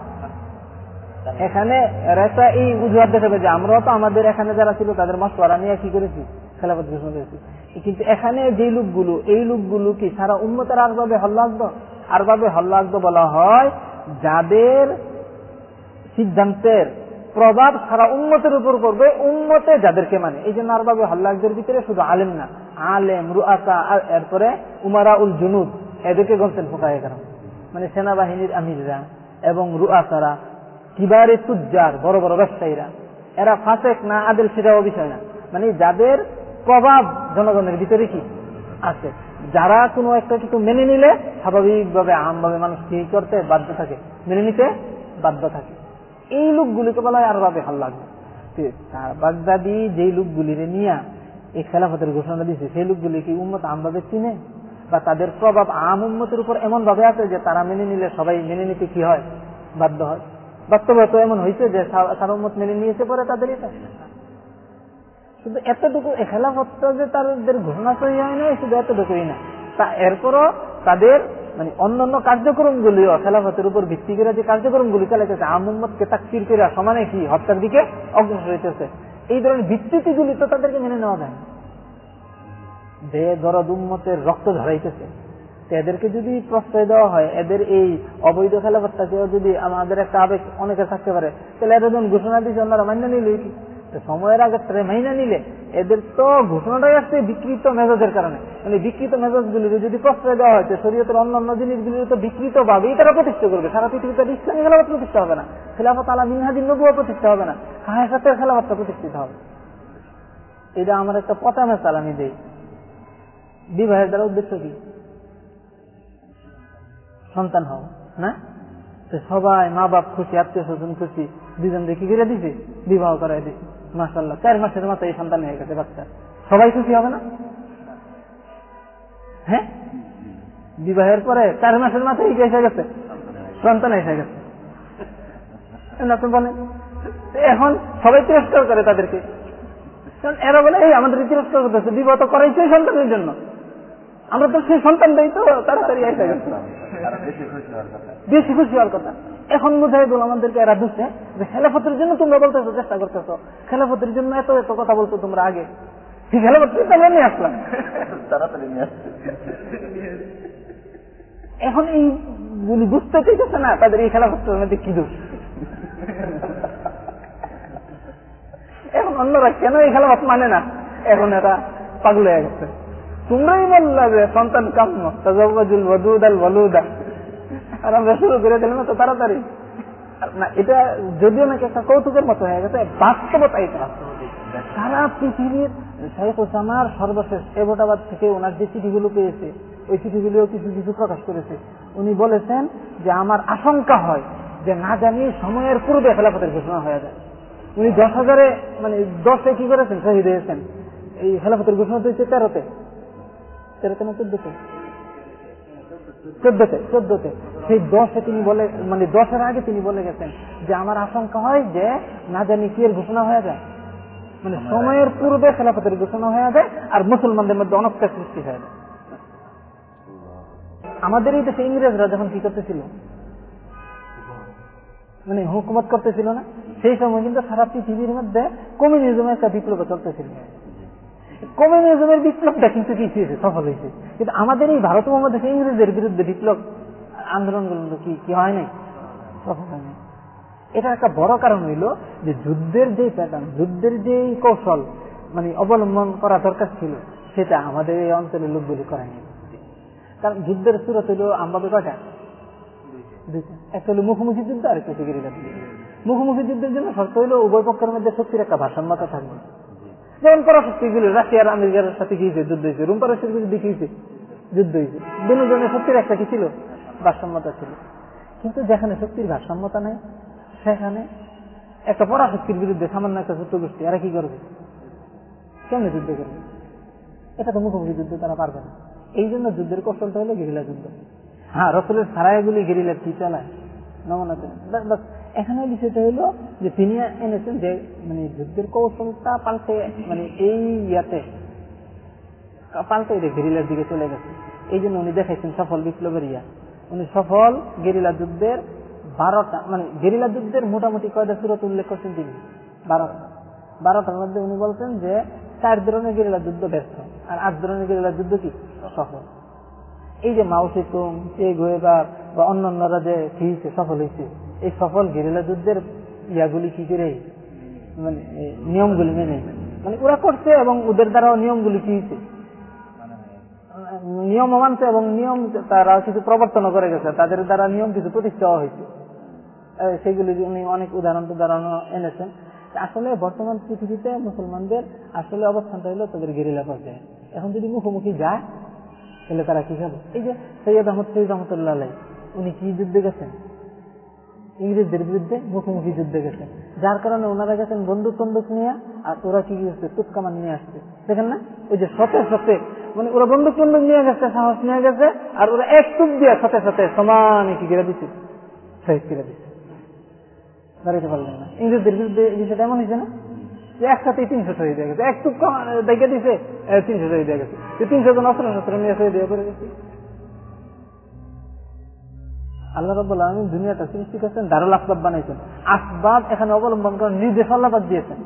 এখানে রেসা এই উজুহাত দেখাবে যে আমরাও তো আমাদের এখানে যারা ছিল তাদের মশওয়ারা নিয়ে কি করেছি? খেলাফত ঘোষণা করেছি কিন্তু এখানে যে লোকগুলো, এই লোকগুলো কি সারা উন্মতের আর বাবে হল্লা আঁকবো? আর বাবে হল্লা আঁকবো বলা হয় যাদের সিদ্ধান্তের প্রভাব সারা উন্মতের উপর করবে উন্মতে যাদেরকে মানে। এই জন্য আর ভাবে হল্লাকদের ভিতরে শুধু আলেম না, আলেম রুআকা এরপরে উমারা উল জুনুদ এদেরকে গলতেন ফোকায় কারণ মানে সেনাবাহিনীর আমিররা এবং রুআকারা কিবারে তুজ্জার, বড় বড় ব্যবসায়ীরা এরা ফাঁসেক না আদেল সেটাও বিষয় না। মানে যাদের প্রভাব জনগণের ভিতরে কি? আছে। যারা কোনো একটা কিছু মেনে নিলে স্বাভাবিকভাবে আমভাবে মানুষ কি করতে বাধ্য থাকে। মেনে নিতে বাধ্য থাকে। এই লোকগুলিকে বলা হয় আর ভাবে ভালো লাগবে বাগদাদি যেই লোকগুলিরে নিয়ে এই খেলাফতের ঘোষণা দিয়েছে সেই লোকগুলি কি উন্মত আমভাবে চিনে? বা তাদের প্রভাব আম উন্মতের উপর এমন ভাবে আছে যে তারা মেনে নিলে সবাই মেনে নিতে কি হয়? বাধ্য হয়। বাস্তবত এমন হয়েছে যে সারমত মেনে নিয়েছে পরে তাদের এটা শুধু এতটুকু খেলাফতটা যে তাদের ঘোষণা তৈরি হয় না শুধু এতটুকুই না। তা এরপরও তাদের মানে অন্যান্য কার্যক্রম গুলিও খেলাফতের উপর ভিত্তি করে যে কার্যক্রম গুলি চালাইতেছে আমুম্মদকে তাকতির করে সমানে কি হত্যার দিকে অগ্রসর হইতেছে। এই ধরনের ভিত্তিটি গুলি তো তাদেরকে মেনে নেওয়া যায় যে দরদ উম্মতের রক্ত ধরাইতেছে এদেরকে যদি প্রশ্রয় দেওয়া হয়, এদের এই অবৈধ খেলাফতটাকেও যদি আমাদের একটা আবেগ অনেকে থাকতে পারে, তাহলে এরা যখন ঘোষণা দিয়েছে, অন্যরা মান্য নিলে সময়ের আগে মাইনা নিলে এদের তো ঘোষণাটাই আসছে বিকৃত মেজাজের কারণে। মানে বিকৃত মেজাজ গুলিকে যদি প্রশ্রয় দেওয়া হয়েছে শরীয়তের অন্যান্য জিনিসগুলি তো বিকৃত ভাবেই তারা প্রতিষ্ঠা করবে। সারা পৃথিবীতে ইসলামী খেলাফত প্রতিষ্ঠা হবে না। খেলাফত আলা মিনহাদিন নবুয়া প্রতিষ্ঠা হবে না। হায়াসাতের খেলাফতটা প্রতিষ্ঠিত হবে। এটা আমার একটা মেসাল আমি দেই। বিবাহের দ্বারা উদ্দেশ্য কি? সন্তান হওয়া না? সবাই মা বাপ খুশি আত্মীয় স্বজন খুশি দুজন দেখি করে দিছে? বিবাহ করাই দিছে। মাসাল্লাহ চার মাসের মাথায় এই সন্তান হয়ে গেছে, বাচ্চা। সবাই খুশি হবে না? হ্যাঁ? বিবাহের পরে চার মাসের মাথায় এসে গেছে, সন্তান এসে গেছে। বলে এখন সবাই তিরস্কার করে তাদেরকে। এরা বলে, এই আমাদের তিরস্কার করতেছে, বিবাহ তো করাইছে সন্তানের জন্য। আমরা তো সেই সন্তান দেই তো তাড়াতাড়ি এসে গেছে। বেশি খুশি হওয়ার কথা। এখন মুজাহিদুল আমাদেরকে এরা দুষে যে খেলাফতের জন্য তোমরা বলতেছো চেষ্টা করতেছো। খেলাফতের জন্য এত এত কথা বলতো তোমরা আগে। খেলাফত আমরা নিয়ে আসলাম? তাড়াতাড়ি নিয়ে এখন এই গুলি বুঝতে চাইতেছে না তাদের এই খেলাফতের মধ্যে কি দোষ? এখন অন্যরা কেন এই খেলাফত মানে না? এখন এরা পাগল হয়ে গেছে। তোমরাই বললা যে সন্তান কাম্য তাজাবাজুল ওয়াদুদ আল আর আমরা শুরু করে দিলাম তো তাড়াতাড়ি না এটা যদিও নাকি একটা কৌতুকের মতো হয়ে গেছে বাস্তবতা এটা সারা পৃথিবীর শেখ ওসামার সর্বশেষ এবটাবাদ থেকে ওনার যে চিঠিগুলো পেয়েছে ওই চিঠিগুলিও কিছু কিছু প্রকাশ করেছে উনি বলেছেন যে আমার আশঙ্কা হয় যে না জানি সময়ের পূর্বে খেলাফতের ঘোষণা হয়ে যায় উনি দশ হাজারে মানে দশে কি করেছেন শহীদ হয়েছেন এই খেলাফতের ঘোষণা হয়েছে তেরোতে তেরোতে না চোদ্দতে? চোদ্দতে চোদ্দতে। সেই দশে তিনি বলে মানে দশের আগে তিনি বলে গেছেন যে আমার আশঙ্কা হয় যে না জানি কি এর ঘোষণা হয়ে যায়। মানে সময়ের পূর্বে খেলাফতের ঘোষণা হয়ে যায় আর মুসলমানদের মধ্যে অনক্তা সৃষ্টি হয়ে যায়। আমাদের এই দেশে ইংরেজরা যখন কি করতেছিল? মানে হুকুমত করতেছিল না? সেই সময় কিন্তু সারা পৃথিবীর মধ্যে কমিউনিজমের একটা বিপ্লব চলতেছিল। কমিউনিজমের বিপ্লবটা কিন্তু কি হয়েছে? সফল হয়েছে। কিন্তু আমাদের এই ভারত মহাদেশে ইংরেজদের বিরুদ্ধে বিপ্লব আন্দোলনগুলো কি কি হয় নাই? সফল হয় নাই। এটা একটা বড় কারণ হইল যে যুদ্ধের যে প্যাটার্ন যুদ্ধের যে কৌশল মানে অবলম্বন করা দরকার ছিল, সেটা আমাদের এই অঞ্চলের লোকগুলি করেনি। কারণ যুদ্ধের সুরত হইল আমাদের কয়টা? দুইটা। একটা হলো মুখোমুখি যুদ্ধ আর হচ্ছে গেরিলা মুখোমুখি যুদ্ধের জন্য শর্ত হইল উভয় পক্ষের মধ্যে শক্তির একটা ভারসাম্যতা থাকবে। যেমন পরাশক্তিগুলো রাশিয়ার আমেরিকার সাথে কি হয়েছে? যুদ্ধ হয়েছে। রুম পরাশক্তির যুদ্ধ কি হয়েছে। যুদ্ধ হয়েছে। দুজনের শক্তির একটা কি ছিল? ভারসাম্যতা ছিল। কিন্তু যেখানে শক্তির ভারসাম্যতা নেই, সেখানে একটা পরাশক্তির বিরুদ্ধে সামান্য একটা যুদ্ধ গোষ্ঠী, এরা কি করবে? কেমনে যুদ্ধ করবে? এটা তো মুখোমুখি যুদ্ধ, তারা পারবে না। এই জন্য যুদ্ধের কৌশলটা হলো গেরিলা যুদ্ধ। হ্যাঁ রসুলের সারাইগুলি গেরিলার কি চালায়? নমুনা বাস এখানে বিষয়টা হলো যে তিনি এনেছেন যে মানে যুদ্ধের কৌশলটা পাল্টে মানে এই ইয়াতে পাল্টে গেরিলার দিকে চলে গেছে। এই জন্য উনি দেখাইছেন সফল বিপ্লবের ইয়া। উনি সফল গেরিলা যুদ্ধের বারোটা মানে গেরিলা যুদ্ধের মোটামুটি কয়টা সুরত উল্লেখ করছেন তিনি? বারোটা। বারোটার মধ্যে উনি বলছেন যে, চার ধরনের গেরিলা যুদ্ধ ব্যর্থ। আর আট ধরনের গেরিলা যুদ্ধ কি? সফল। এই যে মাউসি তুম চে গোয়েবার বা অন্যান্যরা যে কি সফল হয়েছে এই সফল গেরিলা যুদ্ধের ইয়াগুলি কি করে? মানে নিয়মগুলি মেনে। মানে ওরা করছে এবং ওদের দ্বারাও নিয়মগুলি কি নিয়ম মানছে এবং নিয়ম তারা কিছু প্রবর্তন করে গেছে। তাদের দ্বারা নিয়ম কিছু প্রতিষ্ঠা হয়েছে সেগুলি উনি অনেক উদাহরণ উদাহরণ এনেছেন। আসলে বর্তমান পৃথিবীতে মুসলমানদের আসলে অবস্থানটা হলো তাদের গেরিলা পর্যায়ে। এখন যদি মুখোমুখি যায়, তাহলে তারা কি খাবে? এই যে সৈয়দ আহমদ সৈয়দ রহমতুল্লাহ উনি কি যুদ্ধে গেছেন? ইংরেজদের বিরুদ্ধে মুখোমুখি যুদ্ধে গেছেন যার কারণে ওনারা গেছেন বন্দুক বন্দুক নিয়ে, আর ওরা কি গেছে তুৎকামান নিয়ে আসছে। দেখেন না? ওই যে সতে সতে মানে ওরা বন্দুক বন্দুক নিয়ে গেছে, সাহস নিয়ে গেছে, আর ওরা এক টুক দিয়ে সতে সতে সমানে কি গিরা দিচ্ছে শহীদ কিরা দিচ্ছে দাঁড়াইতে পারলেন না। ইংরেজদের বিরুদ্ধে বিষয়টা এমন হয়েছে না? যে একসাথে তিনশো শহীদ হয়ে গেছে। একটু দেখে দিছে তিনশো শহীদ হয়ে গেছে। তিনশো জন অস্ত্র শস্ত্র নিয়ে শহীদ হয়ে পড়ে গেছে আল্লাহ রব্বুল আলমিন দুনিয়াটা সৃষ্টি করছেন, দারুল আসবাব বানাইছেন। আসবাব এখানে অবলম্বন করার নির্দেশ আল্লাহবাদ দিয়েছেন।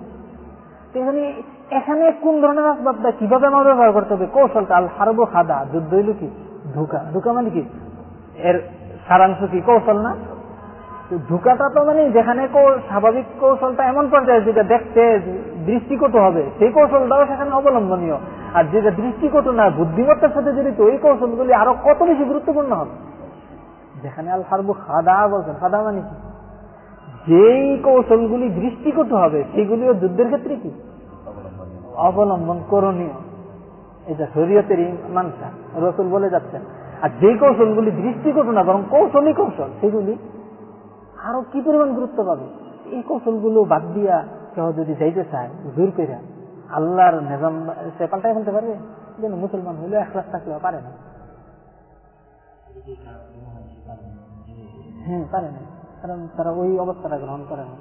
এখানে এখানে কোন ধরনের আসবাবটা কীভাবে আমার ব্যবহার করতে হবে? কৌশলটা, আল হারব খাদা, যুদ্ধ হইল কি? ধোকা। ধোকা মানে কি? এর সারাংশ কি? কৌশল না? ধোকাটা তো মানে যেখানে স্বাভাবিক কৌশলটা এমন পর্যায়ে যেটা দেখতে দৃষ্টিকটু হবে, সেই কৌশলটাও সেখানে অবলম্বনীয়। আর যেটা দৃষ্টিকটু না, বুদ্ধিমত্তার সাথে জড়িত ওই কৌশলগুলি আরও কত বেশি গুরুত্বপূর্ণ হবে? যেখানে আল হারবু খাদা বলছেন খাদা মানে কি? যেই কৌশলগুলি দৃষ্টিকটু হবে, সেগুলিও যুদ্ধের ক্ষেত্রে কি? অবলম্বন করণীয়। এটা শরীয়তের মানসা। রসুল বলে যাচ্ছেন, আর যে কৌশলগুলি দৃষ্টিকটু না, বরং কৌশলই কৌশল, সেগুলি আরও কি পরিমাণ গুরুত্ব পাবে? এই কৌশলগুলো বাদ দিয়া কেউ যদি যাইতে চায়, দূর করে আল্লাহর নিজাম, সে পাল্টাই ফেলতে পারবে? যেন মুসলমান হইলেও এক লাখ থাকলেও পারে না। হ্যাঁ পারে না কারণ তারা ওই অবস্থাটা গ্রহণ করে না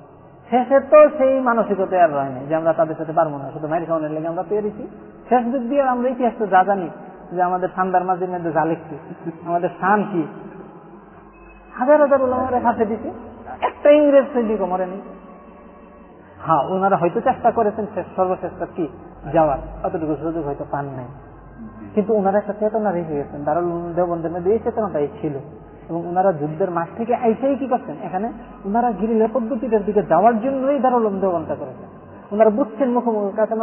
শেষে তো সেই মানসিকতা আর রয়নি যে আমরা তাদের সাথে পারব না, শুধু মাইর খাওয়ানোর লেগে আমরা পেয়েছি শেষ দিক দিয়ে আমরা ইতিহাস তো যা জানি যে আমাদের ঠান্ডার মাঝে মধ্যে যা লিখছি আমাদের শান কি? হাজার হাজার ওলামারে ফাঁসে দিছে, একটা ইংরেজ সৈনিকও মরেনি হ্যাঁ ওনারা হয়তো চেষ্টা করেছেন সর্বশ্রেষ্ঠ কি? যাওয়ার। অতটুকু সুযোগ হয়তো পান নাই। কিন্তু ওনারা একটা চেতনা রেখে গেছেন। দারুল দেবন্ধের মধ্যে এই চেতনাটাই ছিল। এবং ওনারা যুদ্ধের মাঠ থেকে আইসাই কি করছেন? এখানে ওনারা গিরিলা পদ্ধতিটার দিকে যাওয়ার জন্যই দারুল দেবনটা করেছেন। ওনারা বুঝছেন মুখোমুখি, কাছে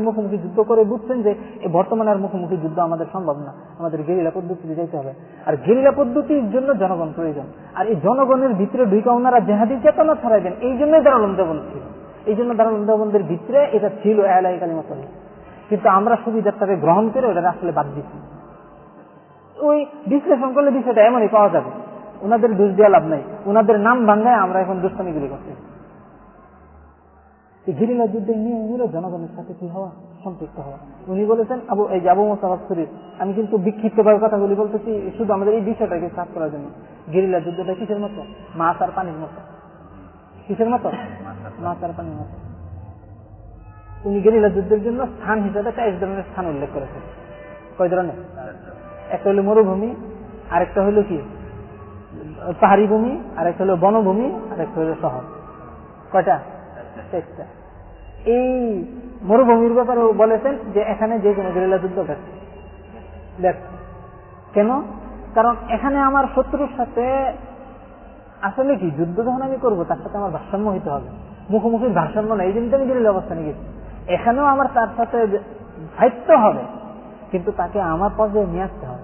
মুখোমুখি যুদ্ধ করে বুঝছেন যে বর্তমানে আর মুখোমুখি যুদ্ধ আমাদের সম্ভব না। আমাদের গেরিলা পদ্ধতিতে যাইতে হবে। আর গেরিলা পদ্ধতির জন্য জনগণ প্রয়োজন। আর এই জনগণের ভিতরে ঢুকে ওনারা জেহাদি চেতনা ছড়াইবেন এই জন্যই দারুল দেবন ছিল। এই জন্য দারুল দেবনদের ভিতরে এটা ছিল এলাই কালিমাতল্লাহ। কিন্তু আমরা সুবিধাটাকে গ্রহণ করে ওটা আসলে বাদ দিচ্ছি। ওই বিশ্লেষণ করলে বিষয়টা এমনই পাওয়া যাবে। ওনাদের দোষ দেওয়া লাভ নাই। ওনাদের নাম ভাঙ্গায় আমরা এখন দুষ্টামিগুলি করছি। গেরিলা যুদ্ধের নিয়ম হলো জনগণের সাথে কি হওয়া? সম্পৃক্ত হওয়া। উনি বলেছেন, আবু, এই আবু মোসাফ আমি কিন্তু বিক্ষিপ্ত ভাবে কথাগুলি বলতেছি, শুধু আমাদের এই বিষয়টাকে সাফ করার জন্য। গেরিলা যুদ্ধটা কিসের মতো? মাছ আর পানির মতো। কিসের মতো? মাছ আর পানির মতো। উনি গেরিলা যুদ্ধের জন্য স্থান হিসাবে তেইশ ধরনের স্থান উল্লেখ করেছেন। কয় ধরনের? একটা হলো মরুভূমি, আরেকটা হলো কি? পাহাড়ি ভূমি, আরেকটা হলো বনভূমি, আরেকটা হলো শহর। কয়টা? এই মরুভূমির ব্যাপারে বলেছেন যে এখানে যে কোনো গেরিলা যুদ্ধ ঘটছে দেখ, কেন? কারণ এখানে আমার শত্রুর সাথে আসলে কি? যুদ্ধ যখন আমি করব, তার সাথে আমার ভারসাম্য হইতে হবে। মুখোমুখি ভারসাম্য নেই, এই জন্য আমি গেরিলা অবস্থানে গেছি। এখানেও আমার তার সাথে সাহিত্য হবে, কিন্তু তাকে আমার পর্যায়ে নিয়ে আসতে হবে।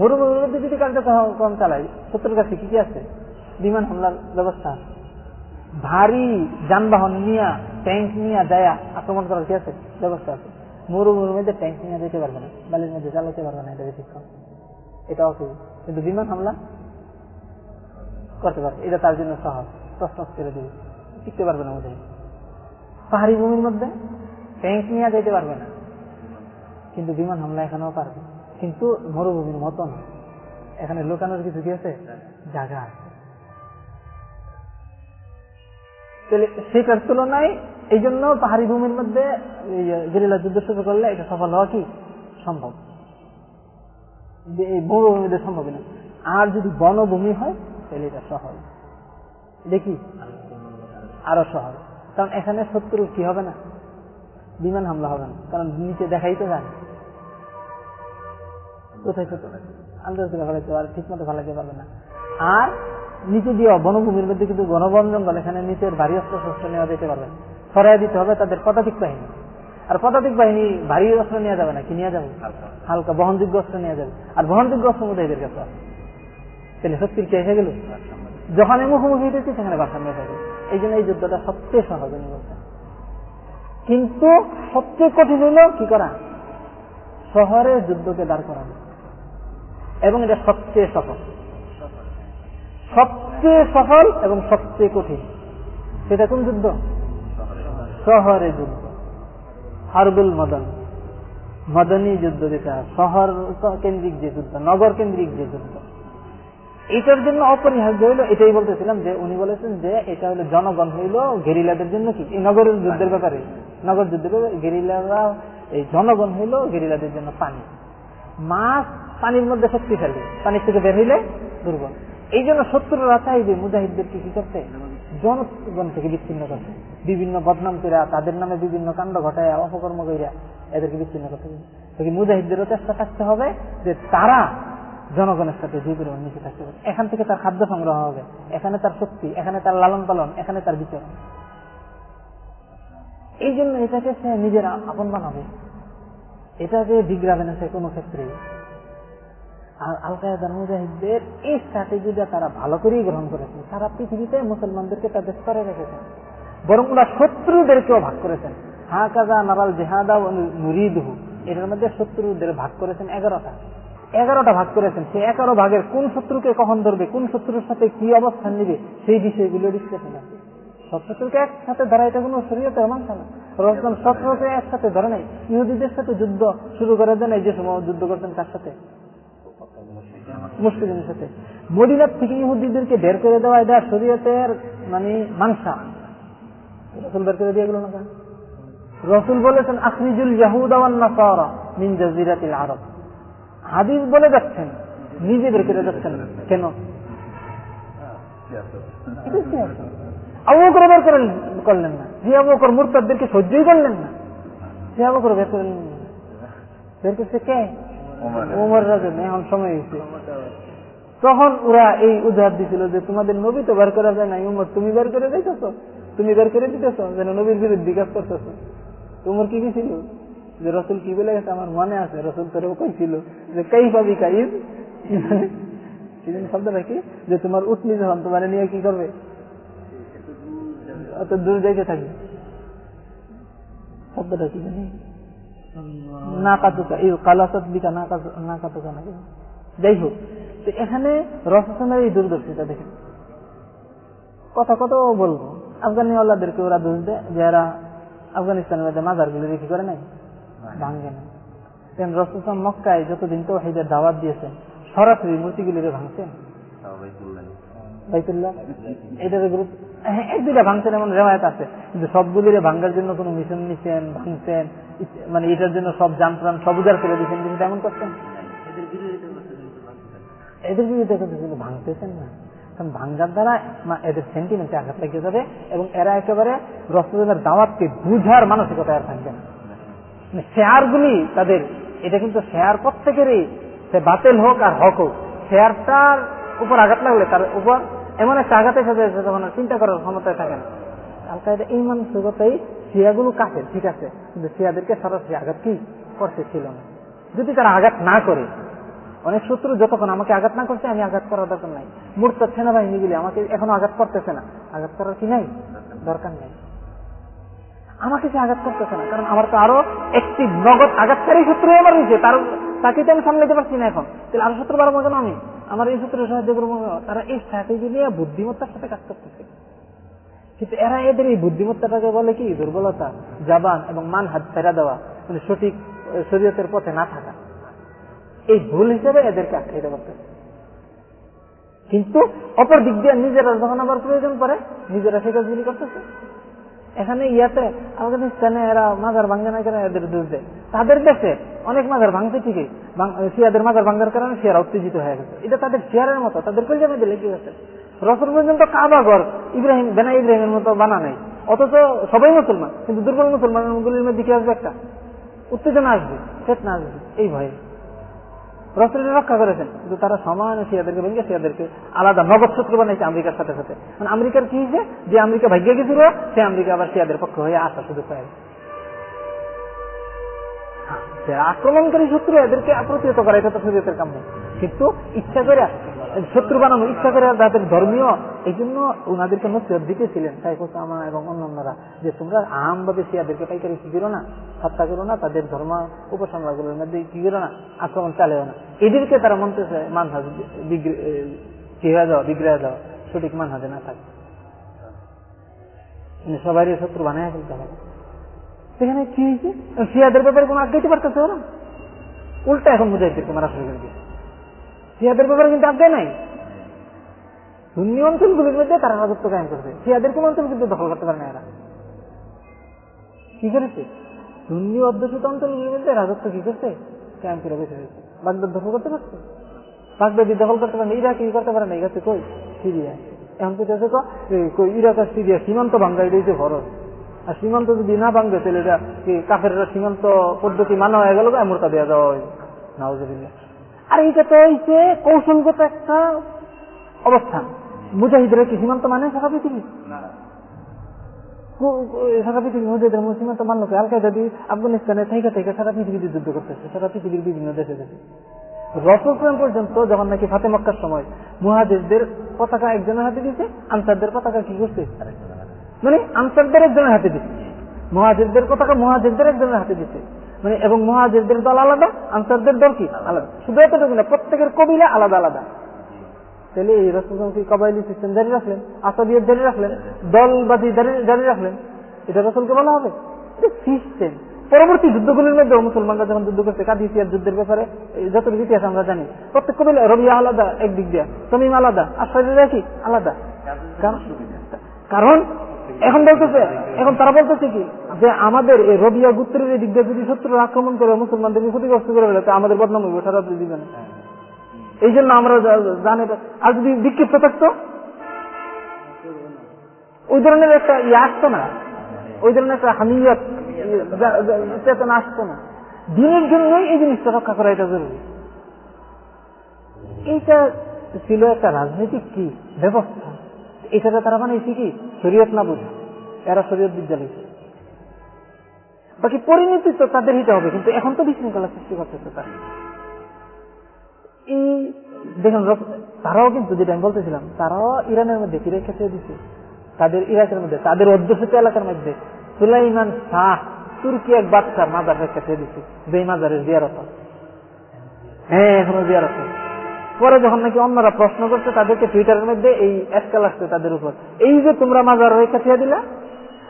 মরুভূমির যদি কার্যক্রম চালাই, শত্রুর কাছে কি কি আছে? বিমান হামলার ব্যবস্থা ভারী যানবাহন নিয়ে ট্যাঙ্ক নিয়ে যায় আক্রমণ করার কি আছে? ব্যবস্থা আছে। মরুভূমির মধ্যে ট্যাঙ্ক নিয়ে যেতে পারবে না, বালির মধ্যে চালাতে পারবে না এটা ব্যতিক্রম এটা অসুবিধা কিন্তু বিমান হামলা করতে পারবে, এটা তার জন্য সহজ। প্রশ্ন করে দিবে টিকতে পারবে না মধ্যে পাহাড়ি ভূমির মধ্যে ট্যাঙ্ক নিয়ে যেতে পারবে না, কিন্তু বিমান হামলা এখানেও পারবে। কিন্তু মরুভূমির মতো না এখানে লোকানোর কিছু কি আছে? জায়গা আছে। তাহলে সেটার তুলনায় এই জন্য পাহাড়ি ভূমির মধ্যে গেরিলা যুদ্ধ শুরু করলে এটা সফল হওয়া কি? সম্ভব। এই মরুভূমিতে সম্ভব না। আর যদি বনভূমি হয়, তাহলে এটা সহজ। দেখি আরও সহজ। কারণ এখানে শত্রু কি হবে না? বিমান হামলা হবে না। কারণ নিচে দেখাই তো জানে কোথায় শত্রু আন্দাজ করে ফেলাইতে পারে ঠিক মতো ফেলাইতে পারবে না। আর নিচে দিয়ে বনভূমির মধ্যে কিন্তু গণবন জঙ্গল এখানে নিচের ভারী অস্ত্র শস্ত্র নেওয়া যেতে পারবে। সরাই দিতে হবে তাদের পদাতিক বাহিনী। আর পদাতিক বাহিনী ভারী অস্ত্র নিয়ে যাবে না কি নিয়ে যাবে? হালকা। বহনযোগ্য অস্ত্র নিয়ে যাবে। আর বহনযোগ্য অস্ত্র মধ্যে এদের কাছে তাহলে শক্তির কে এসে গেল? যখন মুখোমুখি হইতেছি সেখানে ভারসাম্য এসে গেল এই জন্য এই যুদ্ধটা সবচেয়ে সহজ উনি বলছেন কিন্তু সবচেয়ে কঠিন হইল কি করা? শহরে যুদ্ধকে দাঁড় করানো। এবং এটা সবচেয়ে সফল। সবচেয়ে সফল এবং সবচেয়ে কঠিন। সেটা কোন যুদ্ধ? শহরে যুদ্ধ। হারবুল মদন। মদনী যুদ্ধ যেটা, শহর কেন্দ্রিক যে যুদ্ধ, নগর কেন্দ্রিক যে যুদ্ধ। এটার জন্য অপরিহার্য হইল, এটাই বলতেছিলাম যে, উনি বলেছেন যে, এটা হলো জনগণ হইল গেরিলাদের জন্য কি? এই নগরের যুদ্ধের ব্যাপারে। নগর যুদ্ধের গেরিলারা, এই জনগণ হইল গেরিলাদের জন্য পানি। মাছ পানির মধ্যে শক্তিশালী। পানির থেকে বের হইলে দুর্বল। এই জন্য শত্রুরা চাইবে মুজাহিদদেরকে কি করতে? জনগণ থেকে বিচ্ছিন্ন করতে। বিভিন্ন বদনাম কইরা তাদের নামে বিভিন্ন কাণ্ড ঘটায়, অপকর্ম কইরা এদেরকে বিচ্ছিন্ন করতে হবে মুজাহিদদেরও চেষ্টা থাকতে হবে যে তারা জনগণের সাথে যে পরিমাণ মিশে থাকতে পারে। এখান থেকে তার খাদ্য সংগ্রহ হবে। এখানে তার শক্তি, এখানে তার লালন পালন, এখানে তার বিচরণ এই জন্য এটাকে সে নিজের আপন বানাবে। এটাকে বিগ্রাবে না সে কোনো ক্ষেত্রে আর আল কায়দার মুজাহিদদের এই স্ট্র্যাটেজিটা তারা ভালো করেই গ্রহণ করেছেন। সারা পৃথিবীতে মুসলমানদেরকে তাদের স্তরে রেখেছেন। বরং ওরা শত্রুদেরকেও ভাগ করেছেন। হা কাজা নারাল জেহাদা নুরিদহু। এটার মধ্যে শত্রুদের ভাগ করেছেন এগারোটা। এগারোটা ভাগ করেছেন। এগারো ভাগের কোন শত্রুকে কখন ধরবে, কোন শত্রুর সাথে কি অবস্থান নিবে, সেই বিষয়গুলো ডিসকাশন আছে। সব একসাথে ধরা এটা কোনো শরীয়তে মানছে না। রসগন শত্রুকে একসাথে ধরে নাই ইহুদিদের সাথে যুদ্ধ শুরু করে দেন, এই যে সময় যুদ্ধ করতেন তার সাথে। মুসলিমের সাথে। মদিনার থেকে ইহুদিদেরকে বের করে দেওয়া, এটা শরীয়তের মানে মানসা। রসুল বের করে দিয়ে গেল না রসুল বলেছেন, আখরিজুল ইয়াহুদাওয়ান আরব। হাদিস বলে যাচ্ছেন, নিজে বের করে যাচ্ছেন কেন? আবু করে বের করে করলেন না। যে আবু বকর মুরতাদদেরকে সহ্যই করলেন না। যে আবু করে বের করলেন না। বের করছে কে? ওমর রাজন এখন সময় হয়েছে। তখন ওরা এই উদাহর দিছিল যে, তোমাদের নবী তো বের করা যায় না উমর, তুমি বের করে দিতেছ? তুমি বের করে দিতেছ? যেন নবীর বিরুদ্ধে কাজ করতেছ। তোমার কি ছিল যে, রসুল কি বলে গেছে? আমার মনে আছে, রসুল তোর কইছিল যে কাই পাবি কাইব কি জানি শব্দটা কি? যে, তোমার উঠলি যখন তোমার নিয়ে কি করবে? অত দূর যাইতে থাকবে শব্দটা কি জানি? না কাতুকা এই কালাসত বিকা না কাতুকা নাকি? যাই হোক তো এখানে রসনের এই দূরদর্শিতা দেখেন। কথা কত বলব। আফগানিওয়ালাদেরকে ওরা দোষ দেয় যে এরা আফগানিস্তানের মধ্যে মাজারগুলি কি করে নাই ভাঙ্গে না কেন মক্কায় যতদিন তো হেদের দাওয়াত দিয়েছেন সরাসরি মূর্তিগুলিরে ভাঙছেন। বাইতুল্লাহ। এটার গ্রুপ হ্যাঁ এক ভাঙছেন এমন রেওয়ায়ত আছে কিন্তু সবগুলিরে ভাঙ্গার জন্য কোনো মিশন নিছেন ভাঙছেন। মানে এটার জন্য সব জানতাম সব উজার করে দিচ্ছেন কিন্তু এমন করছেন? এদের বিরুদ্ধে কিন্তু ভাঙতেছেন না। কারণ ভাঙ্গার দ্বারা এদের সেন্টিমেন্টে আঘাত লেগে যাবে এবং এরা একেবারে রসদের দাওয়াতকে বুঝার মানসিকতা আর থাকবে না। শেয়ারগুলি তাদের, এটা কিন্তু শেয়ার প্রত্যেকেরই, সে বাতিল হোক আর হক হোক, শেয়ারটার উপর আঘাত লাগলে তার উপর এমন একটা আঘাত এসে যায় তখন চিন্তা করার ক্ষমতায় থাকে না। আল কায়দা এই মানসিকতাই শিয়াগুলো কাছে ঠিক আছে। কিন্তু শিয়াদেরকে সরাসরি আঘাত কি? করতে ছিল না। যদি তারা আঘাত না করে, অনেক শত্রু যতক্ষণ আমাকে আঘাত না করছে, আমি আঘাত করার দরকার নাই। মূর্ত সেনাবাহিনীগুলি আমাকে এখনও আঘাত করতেছে না। আঘাত করার কি নাই? দরকার নেই। আমাকে সে আঘাত করতেছে না। কারণ আমার তো আরও একটি নগদ আঘাতকারী শত্রু আমার রয়েছে। তার তাকে তো আমি সামলাতে পারছি না এখন। তাহলে আরও শত্রু বাড়াবো কেন আমি? আমার এই শত্রুর সাহায্য করব তারা এই স্ট্র্যাটেজি নিয়ে বুদ্ধিমত্তার সাথে কাজ করতেছে। কিন্তু এরা এদের এই বুদ্ধিমত্তাটাকে বলে কি? দুর্বলতা, জাবান এবং মান হাত ফেরা দেওয়া। মানে সঠিক শরীয়তের পথে না থাকা। এই ভুল হিসেবে এদেরকে আখ্যায়িত করতে কিন্তু অপর দিক দিয়ে নিজেরা যখন আবার প্রয়োজন পড়ে, নিজেরা সে কাজগুলি করতেছে। এখানে ইয়াতে আফগানিস্তানে এরা মাজার ভাঙ্গে না কেন এদের দোষ দেয়? তাদের দেশে অনেক মাজার ভাঙছে ঠিকই শিয়াদের মাজার ভাঙ্গার কারণে শিয়ারা উত্তেজিত হয়ে গেছে। এটা তাদের শিয়ারের মতো, তাদের কলজা মধ্যে লেগে গেছে। রসুল পর্যন্ত কাবাগর ইব্রাহিম বেনা ইব্রাহিমের মতো বানা নাই। অথচ সবাই মুসলমান, কিন্তু দুর্বল মুসলমানগুলির মধ্যে কি আসবে একটা? উত্তেজনা আসবে চেতনা আসবে, এই ভয়ে। রসুলের রক্ষা করেছেন, কিন্তু তারা সমান শিয়াদেরকে ভেঙে শিয়াদেরকে আলাদা নগদ শত্রু বানাইছে আমেরিকার সাথে সাথে। মানে আমেরিকার কি হয়েছে যে আমেরিকা ভাগ্যে গেছিল, সে আমেরিকা আবার শিয়াদের পক্ষ হয়ে আসা সুযোগ পায় আক্রমণকারী শত্রু এদেরকে প্রতিহত করা, এটা তো শরীয়তের কাম কিন্তু ইচ্ছা করে শত্রু বানানো, ইচ্ছা করে তাদের ধর্মীয় এই জন্য ওনাদেরকে নসিহত দিতেছিলেন সাইফুসামা এবং অন্যান্যরা, যে তোমরা আমভাবে শিয়াদেরকে পাইকারি কি করো না হত্যা করো না, তাদের ধর্ম উপসংহারগুলোর মধ্যে কি করো না, আক্রমণ চালেও না। এদেরকে তারা মনতেছে মানহাজ কি হয়ে যাওয়া বিগ্রহ যাওয়া সঠিক মানহাজে না থাকে। সবাই শত্রু বানায় ফেলতে হবে। সেখানে কি হয়েছে? শিয়াদের ব্যাপারে কোনো আজ্ঞাইতে পারতেছে না উল্টা এখন মুজাহিদদেরকে মারা শুরু করে দিয়েছে শিয়াদের ব্যাপারে কিন্তু আজ্ঞা নাই। সুন্নি অঞ্চলগুলির মধ্যে তারা রাজত্ব কায়েম করছে শিয়াদের কোন অঞ্চল কিন্তু দখল করতে পারে না এরা। কি করেছে? সুন্নি অধ্যুষিত অঞ্চলগুলির মধ্যে রাজত্ব কি করছে? কায়েম করে বসে রয়েছে। বাগদাদ দখল করতে পারছে? বাগদাদি দখল করতে পারে না, ইরাক কি করতে পারে না? এগাছে কই? সিরিয়া। এখন তো ইরাক আর সিরিয়া সীমান্ত বাঙ্গাই রয়েছে খরচ আর সীমান্ত যদি না ভাঙবে তাহলে এটা কাফের সীমান্ত পদ্ধতি মানা হয়ে গেল এমরটা দেওয়া যাওয়া হয়? নাওজবিল্লা আর এইটা তো হইছে কৌশলগত একটা অবস্থান। মুজাহিদরা কি সীমান্ত মানে সারা পৃথিবী সারা পৃথিবী মুজাহিদের সীমান্ত মানলো আল কায়দা দিয়ে আফগানিস্তানে থেকে থেকে সারা পৃথিবীতে যুদ্ধ করতেছে সারা পৃথিবীর বিভিন্ন দেশে দেশে। পর্যন্ত যখন নাকি ফাতে মক্কার সময় মুহাজিরদের পতাকা একজনের হাতে দিয়েছে আনসারদের পতাকা কি করছে? মানে আনসারদের একজনের হাতে দিচ্ছে মহাজিরদের পতাকা মহাজিরদের একজনের হাতে দিচ্ছে মানে এবং মহাজিরদের দল আলাদা, আনসারদের দল কি? আলাদা। শুধু এতটুকু না, প্রত্যেকের কবিলা আলাদা আলাদা। তাহলে এই রসুল কি কবাইলি সিস্টেম জারি রাখলেন? আসাদিয়ত জারি রাখলেন? দলবাদী জারি রাখলেন? এটা রসুলকে বলা হবে। সিস্টেম। পরবর্তী যুদ্ধগুলির মধ্যে মুসলমানরা যখন যুদ্ধ করছে, কাদিসিয়ার যুদ্ধের ব্যাপারে যতটুকু ইতিহাস আমরা জানি, প্রত্যেক কবিলা, রবিয়া আলাদা একদিক দিয়ে। তমিম আলাদা আশ্চর্য কি? আলাদা। কারণ এখন বলতেছে, এখন তারা বলতেছে কি? যে আমাদের এই রবিয়া গুত্রের এই দিক দিয়ে যদি শত্রুরা আক্রমণ করে মুসলমানদেরকে ক্ষতিগ্রস্ত করে ফেলে আমাদের বদনাম হইব সারা দিবে না এই জন্য আমরা জানি আর যদি বিক্ষিপ্ত থাকতো? ওই ধরনের একটা ইয়ে আসতো না। ওই ধরনের একটা হামিয়ত চেতনা আসতো না। দিনের জন্যই এই জিনিসটা রক্ষা করা এটা জরুরি। এইটা ছিল একটা রাজনৈতিক কি? ব্যবস্থা। এটাতে তারা বানাইছে কি শরীয়ত না বুঝে। এরা শরীয়ত বিদ্যালয় বাকি পরিণতি তো তাদের হিতে হবে, কিন্তু এখন তো বিশৃঙ্খলা সৃষ্টি করতেছে তারা। এই দেখুন তারাও কিন্তু যেটা আমি বলতেছিলাম, তারাও ইরানের মধ্যে ফিরে খেতে দিচ্ছে তাদের ইরাকের মধ্যে, তাদের অধ্যুষিত এলাকার মধ্যে। সুলাইমান শাহ, তুর্কি এক বাচ্চা মাজার রেখে দিচ্ছে যে মাজারের জিয়ারত। হ্যাঁ এখনও জিয়ারত। পরে যখন নাকি অন্যরা প্রশ্ন করছে, তাদেরকে টুইটারের মধ্যে এই এসকাল আসছে তাদের উপর। এই যে তোমরা মাজার রেখা থিয়া দিলা,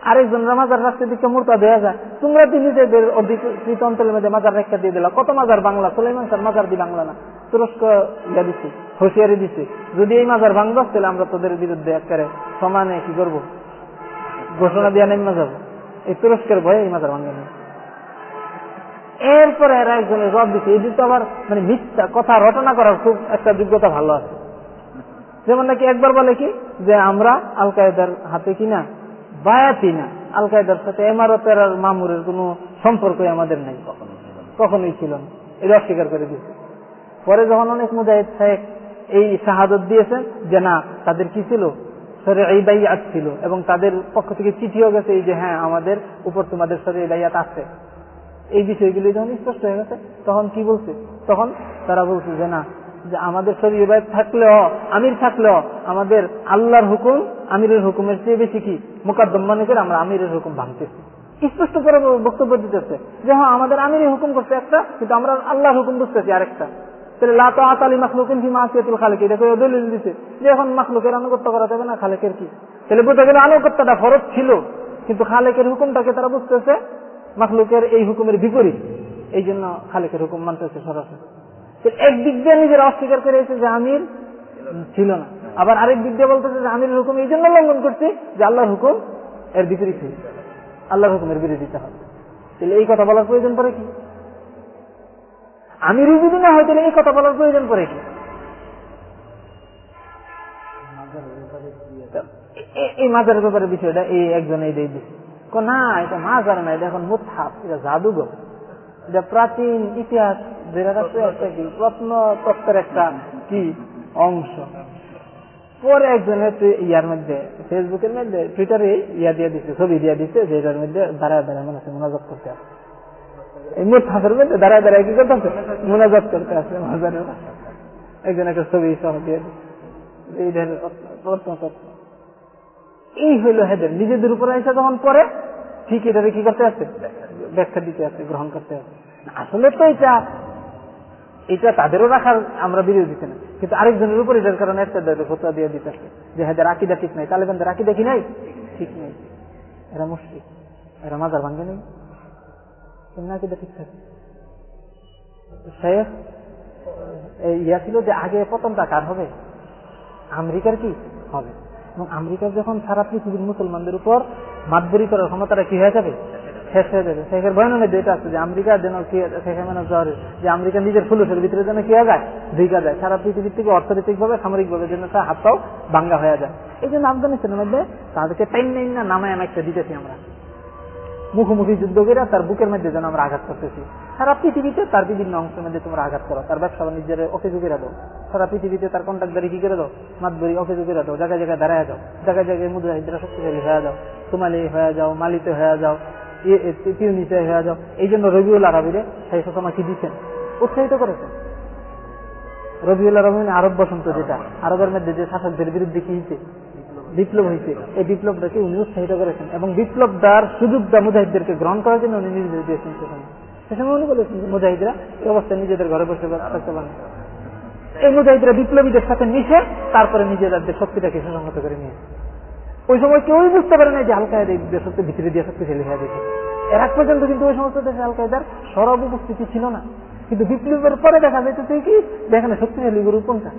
আরেকজনরা মাজার রাখতে দিকে মূর্তা দেওয়া যায়। তোমরা তো নিজেদের অধিকৃত অঞ্চলের মধ্যে মাজার রেখা দিয়ে দিলা। কত মাজার বাংলা? সোলাইমান স্যার মাজার দি বাংলা না। তুরস্ক ইয়া দিচ্ছে হুঁশিয়ারি দিচ্ছে যদি এই মাজার ভাঙব, তাহলে আমরা তোদের বিরুদ্ধে একেবারে সমানে কি করব? ঘোষণা দিয়ে নেমে যাব এই তুরস্কের ভয়ে এই মাজার ভাঙবে না এরপরে এরা একজনের জবাব দিচ্ছে এই তো আবার মানে মিথ্যা কথা, রটনা করার খুব একটা যোগ্যতা ভালো আছে। যেমন নাকি একবার বলে কি? যে আমরা আল কায়দার হাতে কিনা বায়াতি না। আল কায়দার সাথে এমারতের আর মামুরের কোন সম্পর্কই আমাদের নাই। কখনোই ছিল না। এটা অস্বীকার করে দিয়েছে। পরে যখন অনেক মুজাহিদ সাহেব এই শাহাদত দিয়েছেন যে না, তাদের কি ছিল? সরে এই বাইয়াত ছিল এবং তাদের পক্ষ থেকে চিঠিও গেছে এই যে হ্যাঁ আমাদের উপর তোমাদের সরে এই বাইয়াত আছে। এই বিষয়গুলি যখন স্পষ্ট হয়ে গেছে, তখন কি বলছে? তখন তারা বলছে যে না, যে আমাদের শরীর বাইত থাকলেও, আমির থাকলেও, আমাদের আল্লাহর হুকুম, আমিরের হুকুমের চেয়ে বেশি কি? মোকাদ্দম মনে করে আমরা আমিরের হুকুম ভাঙতেছি। স্পষ্ট করে বক্তব্য দিতেছে যে হ্যাঁ আমাদের আমিরের হুকুম করছে একটা, কিন্তু আমরা আল্লাহর হুকুম বুঝতেছি আরেকটা। তাহলে লাতো আতালি তারা বুঝতেছে মাখলুকের এই হুকুমের বিপরীত। এই জন্য খালেকের হুকুম মানতেছে সরাসরি। একদিক দিয়ে নিজেরা অস্বীকার করে এসেছে যে আমির ছিল না। আবার আরেক দিক দিয়ে বলতেছে যে আমির হুকুম এই জন্য লঙ্ঘন করছি যে আল্লাহর হুকুম এর বিপরীত আল্লাহর হুকুমের বিরোধিতা হবে। তাহলে এই কথা বলার প্রয়োজন পড়ে কি? আমির যদি না হয় তাহলে এই কথা বলার প্রয়োজন পড়ে কি? এই মাজারের ব্যাপারে বিষয়টা, এই একজন এই দিচ্ছে না এটা মাজার না, এটা এখন মুথাপ এটা জাদুঘর। এটা প্রাচীন ইতিহাস যেটা কি প্রত্নতত্ত্বের একটা কি অংশ। পরে একজন ইয়ার মধ্যে, ফেসবুকের মধ্যে, টুইটারে ইয়া দিয়ে দিচ্ছে ছবি দিয়ে দিচ্ছে যেটার মধ্যে দাঁড়ায় দাঁড়ায় মনে হচ্ছে মোনাজত করতে আছে। এই মুথাফের মধ্যে দাঁড়ায় দাঁড়ায় কি করতে আছে? মোনাজত করতে আছে মাজারের একজন একটা ছবি সহ দিয়ে দিচ্ছে এই হইল হেদের। নিজেদের উপরে এসে যখন পরে ঠিক এটাকে কি করতে আছে? ব্যাখ্যা দিতে আছে, গ্রহণ করতে আছে। আসলে তো এটা এটা তাদেরও রাখার আমরা বিরোধী না কিন্তু আরেকজনের উপর এটার কারণে একটা ফতোয়া দিয়ে দিতেছে যে হেদের আকিদা ঠিক নাই, তালেবানদের আকিদা কি নাই? ঠিক নেই। এরা মুশরিক, এরা মাজার ভাঙ্গে নেই। আকিদা ঠিক থাকে। শেখ ইয়া ছিল যে আগে পতনটা কার হবে? আমেরিকার কি? হবে। এবং আমেরিকার যখন সারা পৃথিবীর মুসলমানদের উপর মাতবরি করার ক্ষমতাটা কি হয়ে যাবে? শেষ হয়ে যাবে। শেখের বয়নের ডেটা আছে যে আমেরিকা যেন কি শেখে মানে জ্বরে, যে আমেরিকা নিজের ফুলুসের ভিতরে যেন কি যায়? ঢুকা যায়। সারা পৃথিবীর থেকে অর্থনৈতিক ভাবে সামরিক ভাবে যেন তার হাতটাও ভাঙ্গা হয়ে যায়। এই জন্য আফগানিস্তানের মধ্যে তাদেরকে টাইম নেই না নামায় একটা দিতেছি আমরা। মুখোমুখি যুদ্ধ করে তার বুকের মধ্যে যেন আমরা আঘাত করতেছি। সারা পৃথিবীতে তার বিভিন্ন অংশের মধ্যে তোমরা আঘাত করো। তার ব্যবসা বাণিজ্যের অকেজু করে দাও। সারা পৃথিবীতে তার কন্ট্রাক্টারি কি করে দাও? মাতবরি অকেজু করে দাও। জায়গায় জায়গায় দাঁড়ায় যাও। জায়গায় জায়গায় মুদ্রাহিদরা শক্তিশালী হয়ে যাও। সোমালি হয়ে যাও, মালিতে হয়ে যাও তিউনিতে হয়ে যাও। এই জন্য রবিউল আরবিরে সেই সময় কি দিচ্ছেন? উৎসাহিত করেছেন। রবিউল আরবি আরব বসন্ত যেটা। আরবের মধ্যে যে শাসকদের বিরুদ্ধে কি বিপ্লব হয়েছে। এই বিপ্লবটাকে উনি উৎসাহিত করেছেন এবং বিপ্লব দেওয়ার সুযোগ দা মুজাহিদদেরকে গ্রহণ করার জন্য উনি নির্দেশ দিয়েছেন সেখানে সেখানে উনি বলেছেন মুজাহিদরা এই অবস্থায় নিজেদের ঘরে বসে থাকতে পারেন। এই মুজাহিদরা বিপ্লবীদের সাথে মিশে তারপরে নিজেদের শক্তিটাকে সুসংহত করে নিয়ে ওই সময় কেউই বুঝতে পারে না যে আল কায়দা এই দেশত্ব ভিতরে দিয়ে শক্তিশালী হয়ে গেছে। এর এক পর্যন্ত কিন্তু ওই সমস্ত দেশে আল কায়দার সরব উপস্থিতি ছিল না। কিন্তু বিপ্লবের পরে দেখা যাইতেছে কি যেখানে শক্তিশালী গুরু কোনটা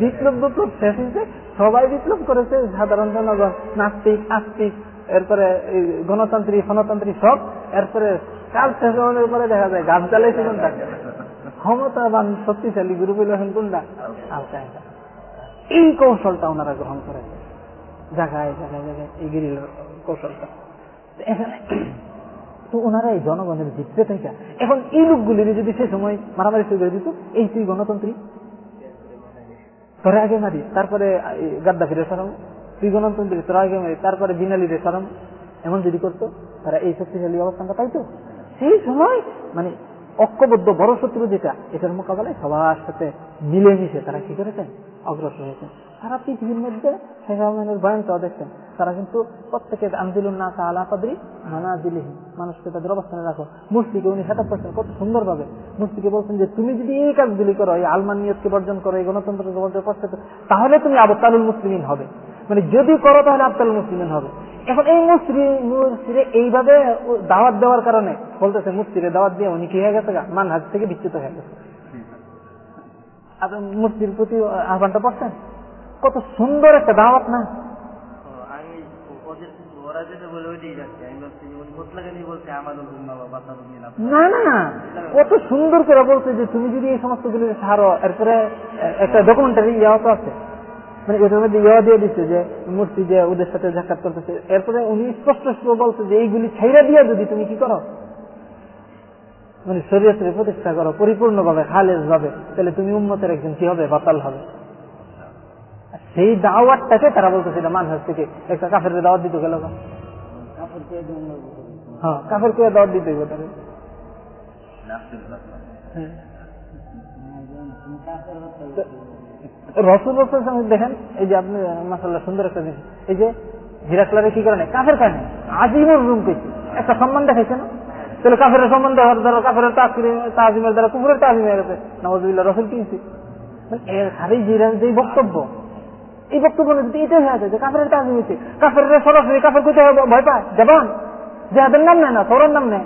বিপ্লব বিপ্লব শেষ হয়েছে সবাই বিপ্লব করেছে, সাধারণ জনগণ, নাস্তিক, আস্তিক, এরপরে গণতান্ত্রিক গণতান্ত্রিক সব, এরপরে কাল শেষ হওয়ার পরে দেখা যায় গাছ জ্বালাইছে কোনটা? ক্ষমতাবান, শক্তিশালী গুরু পেল এখন কোনটা এই কৌশলটা ওনারা গ্রহণ করেছে। জায়গায় জায়গায় জায়গায়, এই গিরিল কৌশলটা। তো ওনারা এই জনগণের জিততে থেকে এখন এই লোকগুলির যদি সে সময় মারামারি শুরু করে দিত, এই তুই গণতন্ত্রী? তোরা আগে মারি, তারপরে গাদ্দাফিরে সরম তুই গণতন্ত্রী, তোরা আগে মারি, তারপরে বিনালিরে সরম এমন যদি করতো, তারা এই শক্তিশালী অবস্থানটা পাইতো। সেই সময় মানে ঐক্যবদ্ধ বড় শত্রু যেটা, এটার মোকাবেলায় সবার সাথে মিলেমিশে তারা কি করেছেন? অগ্রসর হয়েছেন। সারা পৃথিবীর মধ্যে শেখ রহমানের বয়ানটাও দেখছেন তারা কিন্তু প্রত্যেকের আন্দোলন না আলা কাদরি মানা দিলিহি মানুষকে তাদের অবস্থানে রাখো। মূর্তিকে উনি সেটা করছেন, কত সুন্দরভাবে। মূর্তিকে বলছেন যে, তুমি যদি এই কাজগুলি করো, এই আলমানিয়তকে বর্জন করো, এই গণতন্ত্রকে বর্জন করতে তাহলে তুমি আবতালুল মুসলিমিন হবে। মানে যদি করো, তাহলে আবতালুল মুসলিমিন হবে। এখন এই মুসলিরে এইভাবে দাওয়াত দেওয়ার কারণে বলতেছে মুসলিরে দাওয়াত দিয়ে উনি কি হয়ে গেছে মান হাত থেকে বিচ্যুত হয়ে গেছে। আপনি মুসলির প্রতি আহ্বানটা পড়ছেন? কত সুন্দর একটা দাওয়াত না? না। না কত সুন্দর করে বলছে যে তুমি যদি এই সমস্ত গুলি এরপরে একটা ডকুমেন্টারি তো আছে। মানে ওটার মধ্যে ইয়া দিয়ে দিচ্ছে যে ওদের সাথে করতেছে। এরপরে উনি স্পষ্ট বলছে যে, এইগুলি ছাইরা দিয়ে যদি তুমি কি করো? মানে শরীয়তের প্রতিষ্ঠা করো, পরিপূর্ণভাবে খালেজ ভাবে তাহলে তুমি উন্মতের একজন, কি হবে? বাতাল হবে। সেই দাওয়াতটাকে তারা বলতেছে এটা মানুষ থেকে একটা কাফের দাওয়াত দিতে গেল হ্যাঁ কাফের কে দাওয়াত দিতে গেল তারা হ্যাঁ। রসুল দেখেন এই যে আপনি মাসাল্লাহ সুন্দর একটা জিনিস। এই যে হিরাকলারে কি করে কাফের কারণে। আজিমুর রুম পেয়েছে একটা সম্মান দেখাইছে না? তাহলে কাফের সম্মান দেওয়ার দ্বারা কাফের তাজিমের দ্বারা কুকুরের তাজিম হয়ে গেছে। নওয়াজুল্লাহ রসুল কি এর খালি যে বক্তব্য এই বক্তব্য যদি এটাই হয়ে যায় যে কাফের তাজিম হয়েছে কাফের সরাসরি কাফের কোথায় ভয় পায়? জবান? জেহাদের নাম নেয় না? সৌরার নাম নেয়?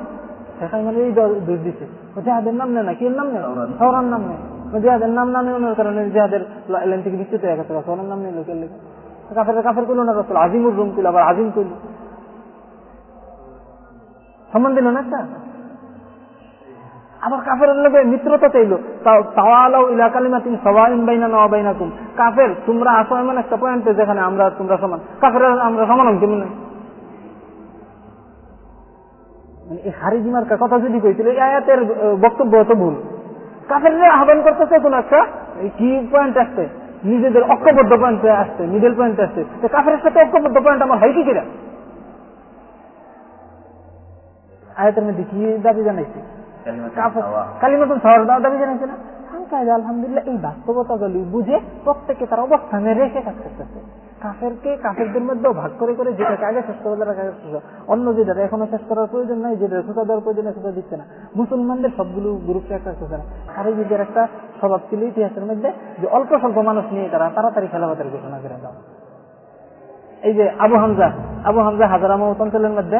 সেখানে মানে এই দোষ দিচ্ছে জেহাদের নাম নেয় না? কি নাম নেয়? সৌরার নাম। নেয়। জেহাদের নাম না নেওয়ার কারণে জেহাদের লাইন থেকে বিচ্যুত হয়ে গেছে। সৌরার নাম নেই লোকের লেগে। কাফের কাফের করল না রসুল। আজিমুর রুম করল আবার আজিম করল। সম্মান দিল না একটা? আবার কাফের লোকে মিত্রতা চাইলো। তাওয়ালাও ইলা কালিমা তুমি সবাইন বাইনা নওয়া বাইনা কুম কাফের, তোমরা আসো এমন একটা পয়েন্টে যেখানে আমরা, তোমরা সমান। কাফের আমরা সমান কেমন? মানে এই কথা যদি কইছিল আয়াতের বক্তব্য ভুল। আহ্বান করতেছে কোন একটা? কি পয়েন্ট আসছে? নিজেদের ঐক্যবদ্ধ পয়েন্টে আসছে মিডল পয়েন্টে আসছে। কাফের সাথে ঐক্যবদ্ধ পয়েন্ট আমার হয় কি আয়াতের মধ্যে কি দাবি জানাইছে? কালিমাতুন সহর দাবি জানাইছে না আলহামদুলিল্লাহ এই বাস্তবতাগুলি বুঝে প্রত্যেকে তার অবস্থানে রেখে কাজ করতেছে। কাফেরকে কাফেরদের মধ্যেও ভাগ করে করে যেটাকে আগে শেষ করে দেওয়ার আগে শেষ অন্য এখনও শেষ করার প্রয়োজন নাই খোঁজা দেওয়ার প্রয়োজন খোঁজা দিচ্ছে না। মুসলমানদের সবগুলো গ্রুপকে একটা খোঁজা না। আরে নিজের একটা স্বভাব ছিল ইতিহাসের মধ্যে যে অল্প স্বল্প মানুষ নিয়ে তারা তাড়াতাড়ি খেলাফতের ঘোষণা করে দাও। এই যে আবু হামজা আবু হামজা হাজার অঞ্চলের মধ্যে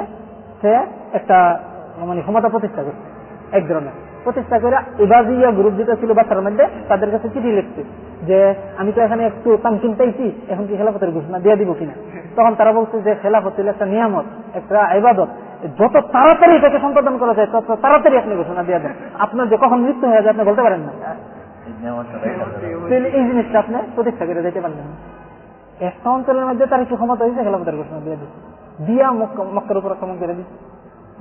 সে একটা মানে ক্ষমতা প্রতিষ্ঠা করছে। এক ধরনের। প্রতিষ্ঠা করে ইবাজিয়া গ্রুপ যেটা ছিল বাচ্চার মধ্যে তাদের কাছে চিঠি লিখছে যে আমি তো এখানে একটু তামকিন পাইছি এখন কি খেলাফতের ঘোষণা দিয়ে দিব কিনা? তখন তারা বলছে যে খেলাফত ছিল একটা নিয়ামত একটা ইবাদত। যত তাড়াতাড়ি এটাকে সম্পাদন করা যায় তত তাড়াতাড়ি আপনি ঘোষণা দিয়ে দেন। আপনার যে কখন মৃত্যু হয়ে যায় আপনি বলতে পারেন না? এই জিনিসটা আপনি প্রতিষ্ঠা করে যেতে পারলেন না। একটা অঞ্চলের মধ্যে তার একটু ক্ষমতা হয়েছে খেলাফতের ঘোষণা দিয়ে দিচ্ছে। দিয়া মক্কার উপর আক্রমণ করে দিচ্ছে।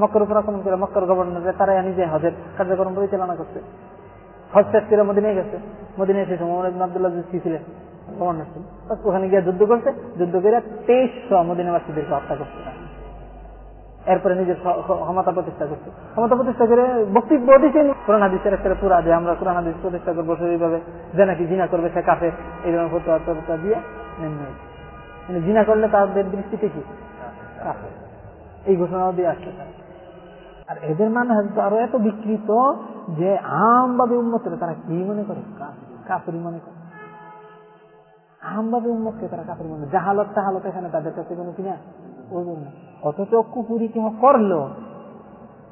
মক্কার উপর আক্রমণ করে মক্কার গভর্নর তারা নিজে হজের কার্যক্রম পরিচালনা করছে। হজ শেষ করে মদিনে গেছে। মদিনে এসে মোহাম্মদ আবদুল্লাহ কি ছিলেন? গভর্নর ছিল ওখানে গিয়ে যুদ্ধ করছে। যুদ্ধ করে তেইশশো মদিনাবাসীদেরকে হত্যা করছে। এরপরে নিজের ক্ষমতা প্রতিষ্ঠা করছে। ক্ষমতা প্রতিষ্ঠা করে বক্তব্য দিচ্ছে কোরআন হাদিসের একটা পুরা দিয়ে আমরা কোরআন হাদিস প্রতিষ্ঠা করব সেইভাবে যে নাকি জিনা করবে সে কাফে এই ধরনের ফটোয়া দিয়ে মানে জিনা করলে তাদের দৃষ্টিতে কি? এই ঘোষণাও দিয়ে আসছে। আর এদের মানে হয়তো আরও এত বিকৃত যে আমভাবে উন্মতের তারা কি মনে করে? কাপুরি মনে করে। আমভাবে উন্মতকে তারা মনে জাহালত তাহালত এখানে তাদের কাছে কোনো কিনা অথচ কুপুরি করল,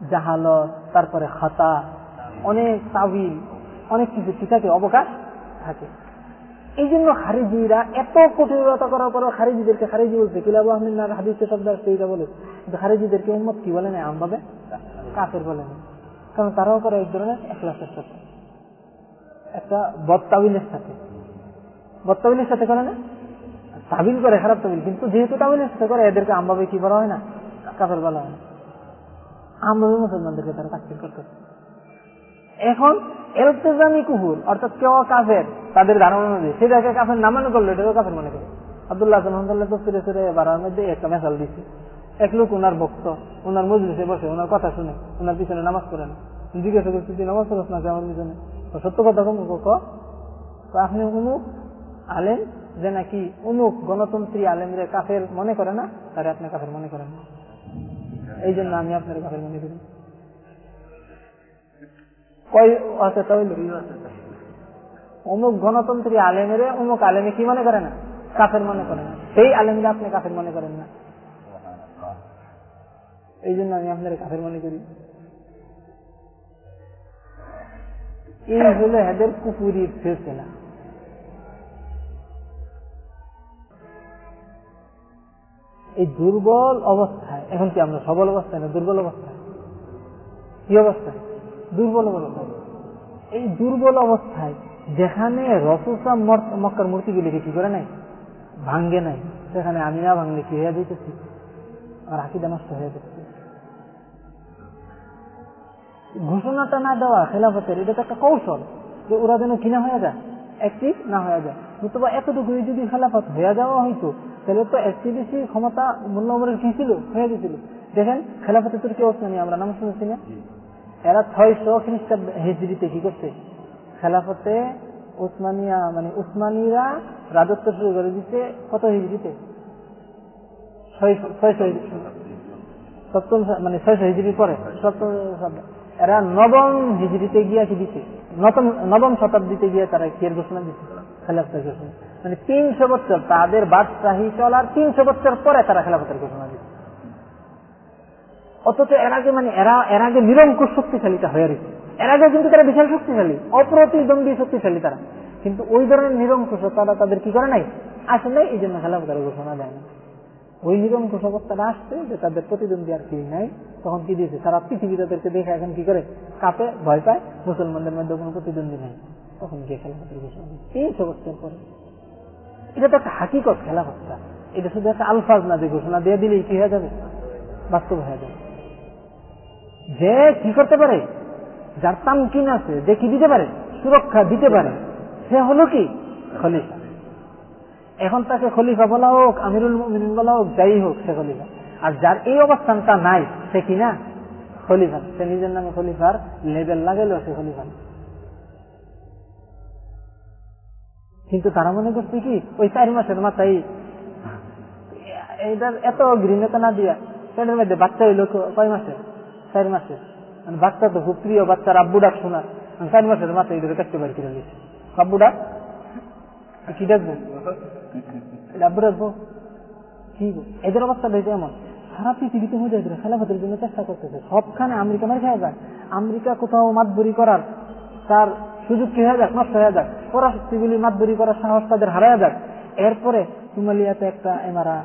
জাহালত, তারপরে খাতা, অনেক তাবিল, অনেক কিছু কি থাকে? অবকাশ থাকে। এই জন্য খারিজিরা এত কঠোরতা করার পর খারিজিদেরকে খারিজি বলছে, কিলাবু আহমিদ হাদিস শব্দ আসছে এইটা বলে। কিন্তু খারিজিদেরকে উন্মত কি বলে না আমভাবে কাফের বলে না কারণ তারাও করে এক ধরনের একলাসের সাথে। একটা বদতাবিলের সাথে। বদতাবিলের সাথে করে না? তাবিল করে, খারাপ তাবিল। কিন্তু যেহেতু তাবিলের সাথে করে, এদেরকে আমভাবে কি বলা হয় না? কাফের বলা হয় না। আমভাবে মুসলমানদেরকে তারা তাকফির করতেছে। এখন এলতেজামি কুহুর অর্থাৎ কেউ কাফের, তাদের ধারণা অনুযায়ী সেটাকে কাফের নামানো করল এটাকেও কাফের মনে করে। আব্দুল্লাহ রহমতুল্লাহ তফসিরে সুরে বাড়ার মধ্যে একটা মেসাল দিচ্ছে এক লোক ওনার ভক্ত ওনার মজলিসে বসে ওনার কথা শুনে ওনার পিছনে নামাজ পড়ে না। জিজ্ঞাসা করছি, তুই নামাজ পড়াস না আমার পিছনে? সত্য কথা কম আপনি কোনো আলেন যে নাকি অমুক গণতন্ত্রী আলেমরে কাফের মনে করে না, তারে আপনার কাফের মনে করেন না। এই জন্য আমি আপনার কাফের মনে করি। কয় অমুক গণতন্ত্রী আলেমেরে অমুক আলেমে কি মনে করে না? কাফের মনে করে না। সেই আলেমরে আপনি কাফের মনে করেন না। এই জন্য আমি আপনার কাফের মনে করি। এই হলো এদের কুপুরির ফেসলা এই দুর্বল অবস্থায় এখন কি আমরা সবল অবস্থায় না দুর্বল অবস্থায়? কি অবস্থায়? দুর্বল অবস্থায়। এই দুর্বল অবস্থায় যেখানে রসুসা মক্কার মূর্তিগুলিকে কি করে নাই, ভাঙ্গে নাই, সেখানে আমি না ভাঙলে কি হয়ে যেতেছি আর আকিদা নষ্ট হয়ে যাচ্ছে ঘোষণাটা না দেওয়া খেলাফতের, এটা তো একটা কৌশল যে ওরা যেন কিনা হয়ে যায় একটি না হয়ে যায়। নতুবা এতটুকু যদি খেলাফত হয়ে যাওয়া হইতো, তাহলে তো একটি বেশি ক্ষমতা মূল্যমরের কি ছিল? হয়ে গেছিল দেখেন খেলাফতে তুর্কি ওসমানি আমরা নাম শুনেছি না। এরা ছয়শো খ্রিস্টাব্দ হিজড়িতে কি করছে? খেলাফতে উসমানিয়া মানে উসমানীরা রাজত্ব শুরু করে দিচ্ছে কত হিজড়িতে? সপ্তম মানে ছয়শো হিজড়ির পরে, সপ্তম এরা নবম হিজড়িতে গিয়া কি দিচ্ছে নবম নবম শতাব্দীতে গিয়ে তারা কি ঘোষণা দিচ্ছে খেলাফতের ঘোষণা। মানে তিনশো বছর তাদের বাদশাহী চলার তিনশো বছর পরে তারা খেলাফতের ঘোষণা দিচ্ছে অথচ এর আগে মানে এরা, এর আগে নিরঙ্কুশ শক্তিশালীটা হয়ে রয়েছে। এর আগে কিন্তু তারা বিশাল শক্তিশালী, অপ্রতিদ্বন্দ্বী শক্তিশালী তারা। কিন্তু ওই ধরনের নিরঙ্কুশ তারা তাদের কি করে নাই? আসলে এই জন্য খেলাফতের ঘোষণা দেয় না। ওই নিরঙ্কুশ অবস্থাটা আসছে যে তাদের প্রতিদ্বন্দ্বী আর কি নাই। তখন কি দিয়েছে? সারা পৃথিবী তাদেরকে দেখে এখন কি করে? কাপে, ভয় পায়, মুসলমানদের মধ্যে কোনো প্রতিদ্বন্দ্বী নেই। তখন গিয়ে খেলাফতের ঘোষণা দিচ্ছে তিনশো বছর পরে। এটা তো একটা হাকিকত খেলাফতটা। এটা শুধু একটা আলফাজ না, যে ঘোষণা দিয়ে দিলেই কি হয়ে যাবে? বাস্তব হয়ে যাবে। যে কি করতে পারে? যার তামকিন আছে, যে কি দিতে পারে? সুরক্ষা দিতে পারে। সে হলো কি? খলিফা। এখন তাকে খলিফা বলা হোক, আমিরুল মিন বলা হোক, যাই হোক সে খলিফা। আর যার এই অবস্থানটা নাই, সে কি না? খলিফা। সে নিজের নামে খলিফার লেবেল লাগাইলেও সে খলিফা কিন্তু তারা মনে করছে কি? ওই চার মাসের মাথায় এইটার এত গৃহতা না দিয়া, পেটের মধ্যে বাচ্চা হইল কয় মাসের চার মাসের। মানে বাচ্চা তো খুব প্রিয়, বাচ্চার আব্বু ডাক শোনা চার মাসের মাথায় এদের কাটতে পারি কিনে দিচ্ছে আব্বু ডাক কি ডাকবো আব্বু ডাকবো কি এদের অবস্থাটা হয়েছে এমন। সারা পৃথিবীতে মুজাহিদরা খেলাফতের জন্য চেষ্টা করতেছে। সবখানে আমেরিকা মার খেয়ে যাক। আমেরিকা কোথাও মাতবরি করার তার সুযোগ কি হয়ে যাক? নষ্ট হয়ে যাক। পরাশক্তিগুলি মাতবরি করার সাহস তাদের হারায় যাক। এরপরে সুমালিয়াতে একটা এমারা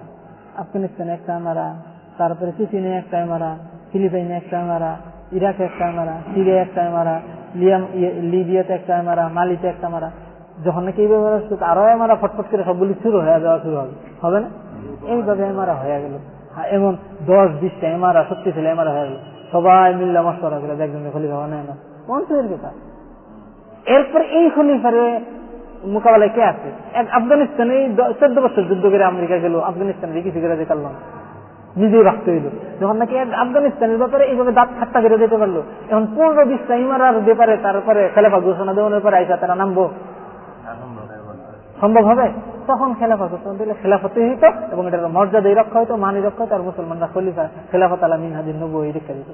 আফগানিস্তানে একটা এমারা তারপরে চিচিনে একটা এমারা ফিলিপাইনে একটা মারা ইরাকে একটা মারা সিরিয়া একটা এমারা লিয়াম লিবিয়াতে একটা এমারা মালিতে একটা মারা যখন নাকি এইভাবে আরও এমারা ফটফট করে সবগুলি শুরু হয়ে যাওয়া শুরু হবে। হবে না? এইভাবে এমারা হয়ে গেল। এমন দশ, বিশটা এমারা শক্তিশালী এমারা হয়ে গেল। সবাই মিল্লা মশলা করে একজন খলিফা বানায় না। মন্ত্রের ব্যাপার এরপর এই খলিফারে মোকাবেলায় কে আছে? এক আফগানিস্তানে চোদ্দ বছর যুদ্ধ করে আমেরিকা গেল। আফগানিস্তানে কিছু করে দেখাল না। নিজেও রাখতে হইল যখন নাকি আফগানিস্তানের ব্যাপারে এইভাবে দাঁত ঠাট্টা করে দিতে পারল, এখন পনেরো বিশটা ইমারার ব্যাপারে তারপরে খেলাফা ঘোষণা দেওয়ানোর পরে আইসা তারা নামবো। সম্ভব হবে? তখন খেলাফা ঘোষণা দিলে খেলাফতে হইতো এবং এটার মর্যাদাই রক্ষা হইতো মানি রক্ষা হইতো, আর মুসলমানরা খলিফা, খেলাফত আলা মিনহাজির নব্য এই রেখা দিতে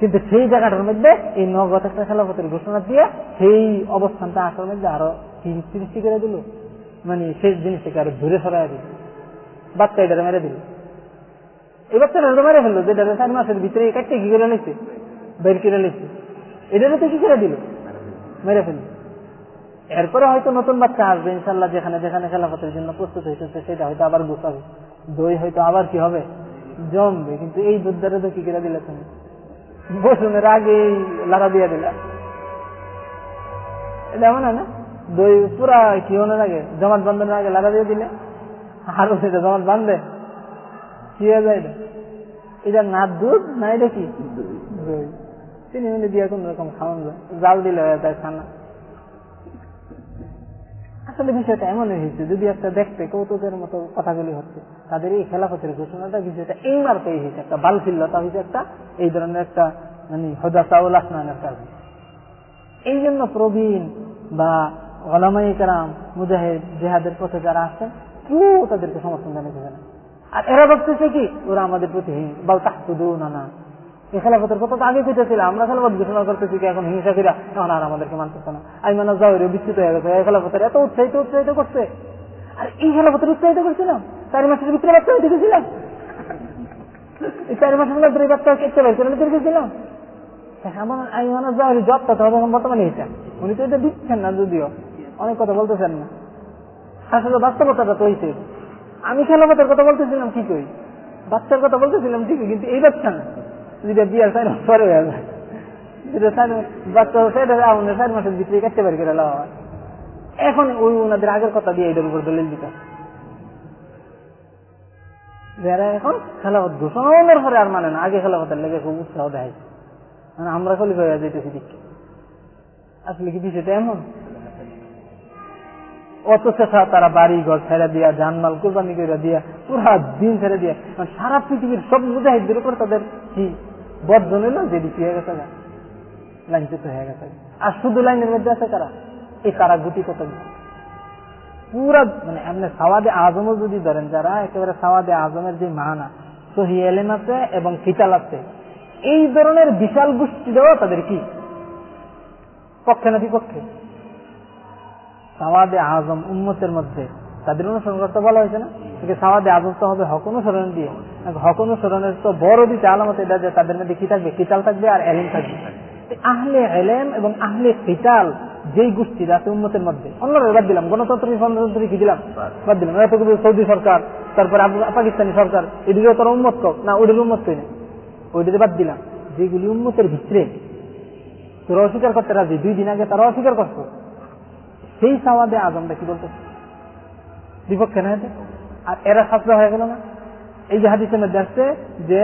কিন্তু সেই জায়গাটার মধ্যে এই নগদ একটা খেলাফতের ঘোষণা দিয়ে সেই অবস্থানটা আসার মধ্যে আরও সৃষ্টি করে দিল। মানে সেই জিনিসটাকে আরও দূরে সরাই দিল। বাচ্চা এটারে মেরে দিল। এই বাচ্চাটা মেরে ফেলল যেটা চার মাসের ভিতরে কাটতে কি করে নিচ্ছে বের করে নিচ্ছে এটারে তো কি করে দিল? মেরে ফেলল। এরপরে হয়তো নতুন বাচ্চা আসবে ইনশাল্লাহ যেখানে যেখানে খেলাফতের জন্য প্রস্তুত হয়েছে সেটা হয়তো আবার গুছাবে দই হয়তো আবার কি হবে? জমবে, কিন্তু এই দুধদারে তো কি করে দিলে তুমি? বসুনের আগে লাড়া দিয়ে দিলে। এটা এমন না? দই পুরা কি হওয়ার আগে, জমাট বান্ধনের আগে লাড়া দিয়ে দিলে? আরও সেটা জমাট বান্ধে কি হয়ে যায় এটা এটা না দুধ, না এটা কি? দই। চিনি দিয়ে কোন রকম খাওয়ান যায়। জাল দিলে হয়ে যায় খানা আসলে বিষয়টা এমন হয়েছে, যদি একটা দেখতে কৌতুকের মতো কথাগুলি হচ্ছে, তাদের এই খেলাফতের ঘোষণাটা বিষয়টা এই মারতেই হয়েছে। একটা বালফিল্লতা হয়েছে, একটা এই ধরনের একটা মানে হদা চাউল আসনানের কাজ। এই জন্য প্রবীণ বা ওলামাই কারাম, মুজাহিদ, জেহাদের পথে যারা আসছেন কেউ তাদেরকে সমর্থন জানাইতেছে না আর এরা ভাবতেছে কি, ওরা আমাদের প্রতি বাল তাহতুদু না। না এই খেলাফতের কথা তো আগে কইতেছিল, আমরা খেলাফত ঘোষণা করতেছি কি, এখন হিংসা করিয়া এখন আর আমাদেরকে মানতেছে না। আমি মানে যাও বিচ্যুত হয়ে গেছে, এই খেলাফতের এত উৎসাহিত উৎসাহিত করছে। আর এই খেলাফতের উৎসাহিত করছিলাম? চারি মাসের ভিতরে বাচ্চা গেছিলাম। এই চারি মাসের মধ্যে বাচ্চা কেটে বের করে নিতে গেছিলাম। এমন আমি মনে যাও জবটা তো বর্তমানে এটা উনি তো এটা দিচ্ছেন না যদিও। অনেক কথা বলতেছেন না। আসলে বাস্তবতাটা তো হইছে আমি খেলাফতের কথা বলতেছিলাম, কি কই? বাচ্চার কথা বলতেছিলাম ঠিক কিন্তু এই বাচ্চা না। যেটা বিয়ার পরে হয়ে যায়। এখন ওই ওনাদের আগের কথা দিয়ে এটার উপর দলিল যারা এখন খেলাফত ঘোষণার পরে আর মানে না, আগে খেলাফতের লেগে খুব উৎসাহ দেয়। মানে আমরা খলিফা হয়ে যেতেছি দিকে আসলে কি বিষয়টা এমন? চেষ্টা তারা বাড়ি ঘর ছেড়ে দিয়া, জানমাল কোরবানি করে দিয়া, পুরা দিন ছেড়ে দিয়া সারা পৃথিবীর সব মুজাহিদদের উপর তাদের কি বর্জন হইল যে দিকে হয়ে গেছে লাইনচ্যুত হয়ে গেছে আর শুধু লাইনের মধ্যে আছে কারা এই কারা গুটি কত পুরা মানে আপনি সাওয়াদে আজম যদি ধরেন, যারা একেবারে সাওয়াদে আজমের যে মানা সহি এলেন আছে এবং ফিতাল আছে, এই ধরনের বিশাল গোষ্ঠী দেওয়া তাদের কি? পক্ষে না বিপক্ষে? সাওয়াদে আজম উন্মতের মধ্যে তাদের অনুসরণ করতে বলা হয়েছে না? সাওয়াদে আজম তো হবে হক অনুসরণ দিয়ে। হক অনুসরণের তো বড় দিতে আলামত এটা যে তাদের মধ্যে কি থাকবে? কিতাল থাকবে আর এলেম থাকবে। আহলে এলেম এবং আহলে কিতাল যেই গোষ্ঠীর আছে উন্মতের মধ্যে, অন্যরা বাদ দিলাম। গণতন্ত্র গণতন্ত্র কি দিলাম? বাদ দিলাম। সৌদি সরকার, তারপরে পাকিস্তানি সরকার এদিকে তোর উন্মত না, ওদের উন্মত কই না। ওইটাতে বাদ দিলাম। যেগুলি উন্মতের ভিতরে, তোরা অস্বীকার করতে রাজি। দুই দিন আগে তারা অস্বীকার করতো। সেই সাওয়াদে আজমটা কি বলতো? বিপক্ষে না আর এরা ছাত্র হয়ে গেল না? এই যে হাদিসের মধ্যে আসছে যে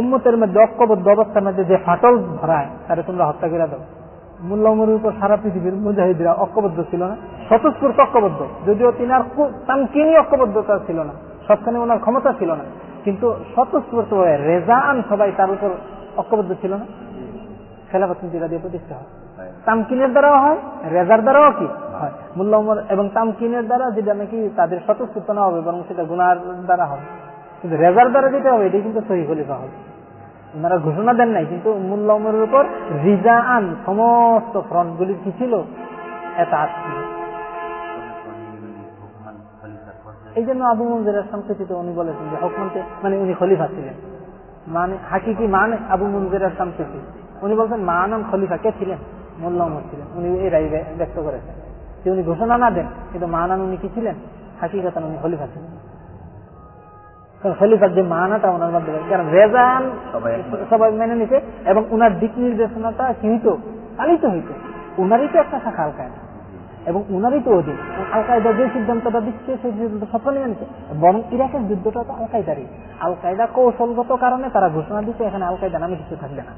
উন্মতের মধ্যে ঐক্যবদ্ধ অবস্থার মধ্যে যে ফাটল ধরায়, তারে তোমরা হত্যা করে দাও। মূল্যমরির উপর সারা পৃথিবীর মুজাহিদরা ঐক্যবদ্ধ ছিল না, স্বতঃস্ফূর্ত ঐক্যবদ্ধ যদিও তিনার তামকিনি ঐক্যবদ্ধতা ছিল না, সবখানে ওনার ক্ষমতা ছিল না, কিন্তু স্বতঃস্ফূর্ত হয়ে রেজান সবাই তার উপর ঐক্যবদ্ধ ছিল না। খেলাফত দিয়ে প্রতিষ্ঠা হয়। তামকিনের দ্বারাও হয় রেজার দ্বারাও কি? হয়। মূল্য এবং তামকিনের দ্বারা যেটা নাকি তাদের স্বতঃস্ফূর্ত না হবে বরং সেটা গুনার দ্বারা হবে। কিন্তু রেজার দ্বারা যেটা হবে এটাই কিন্তু সহি খলিফা হবে। ওনারা ঘোষণা দেন নাই কিন্তু মূল্যমরের উপর রিজা আন সমস্ত ফ্রন্টগুলি কি ছিল? এটা ছিল। এই জন্য আবু মঞ্জুর সংস্কৃতিতে উনি বলেছেন যে হকমন্তে মানে উনি খলিফা ছিলেন। মানে হাকিকি মানে আবু মঞ্জুর সংস্কৃতি উনি বলছেন মানাম খলিফা কে ছিলেন? মোল্লা উমর ছিলেন উনি এই রায় ব্যক্ত করেছেন। যে উনি ঘোষণা না দেন কিন্তু মানান উনি কি ছিলেন? হাকিকাতান উনি খলিফা ছিলেন। খলিফার যে মানাটা ওনার মধ্যে কারণ রেজান সবাই মেনে নিছে এবং উনার দিক নির্দেশনাটা কি হইতো চালিত হইতো। উনারই তো একটা শাখা এবং উনারই তো অধীন। আল কায়দা যে সিদ্ধান্তটা দিচ্ছে সেই সিদ্ধান্ত সফল বরং ইরাকের যুদ্ধটা তো আল কায়দারই আল কায়দা কৌশলগত কারণে তারা ঘোষণা দিচ্ছে এখানে আল কায়দা নামে কিছু থাকবে না।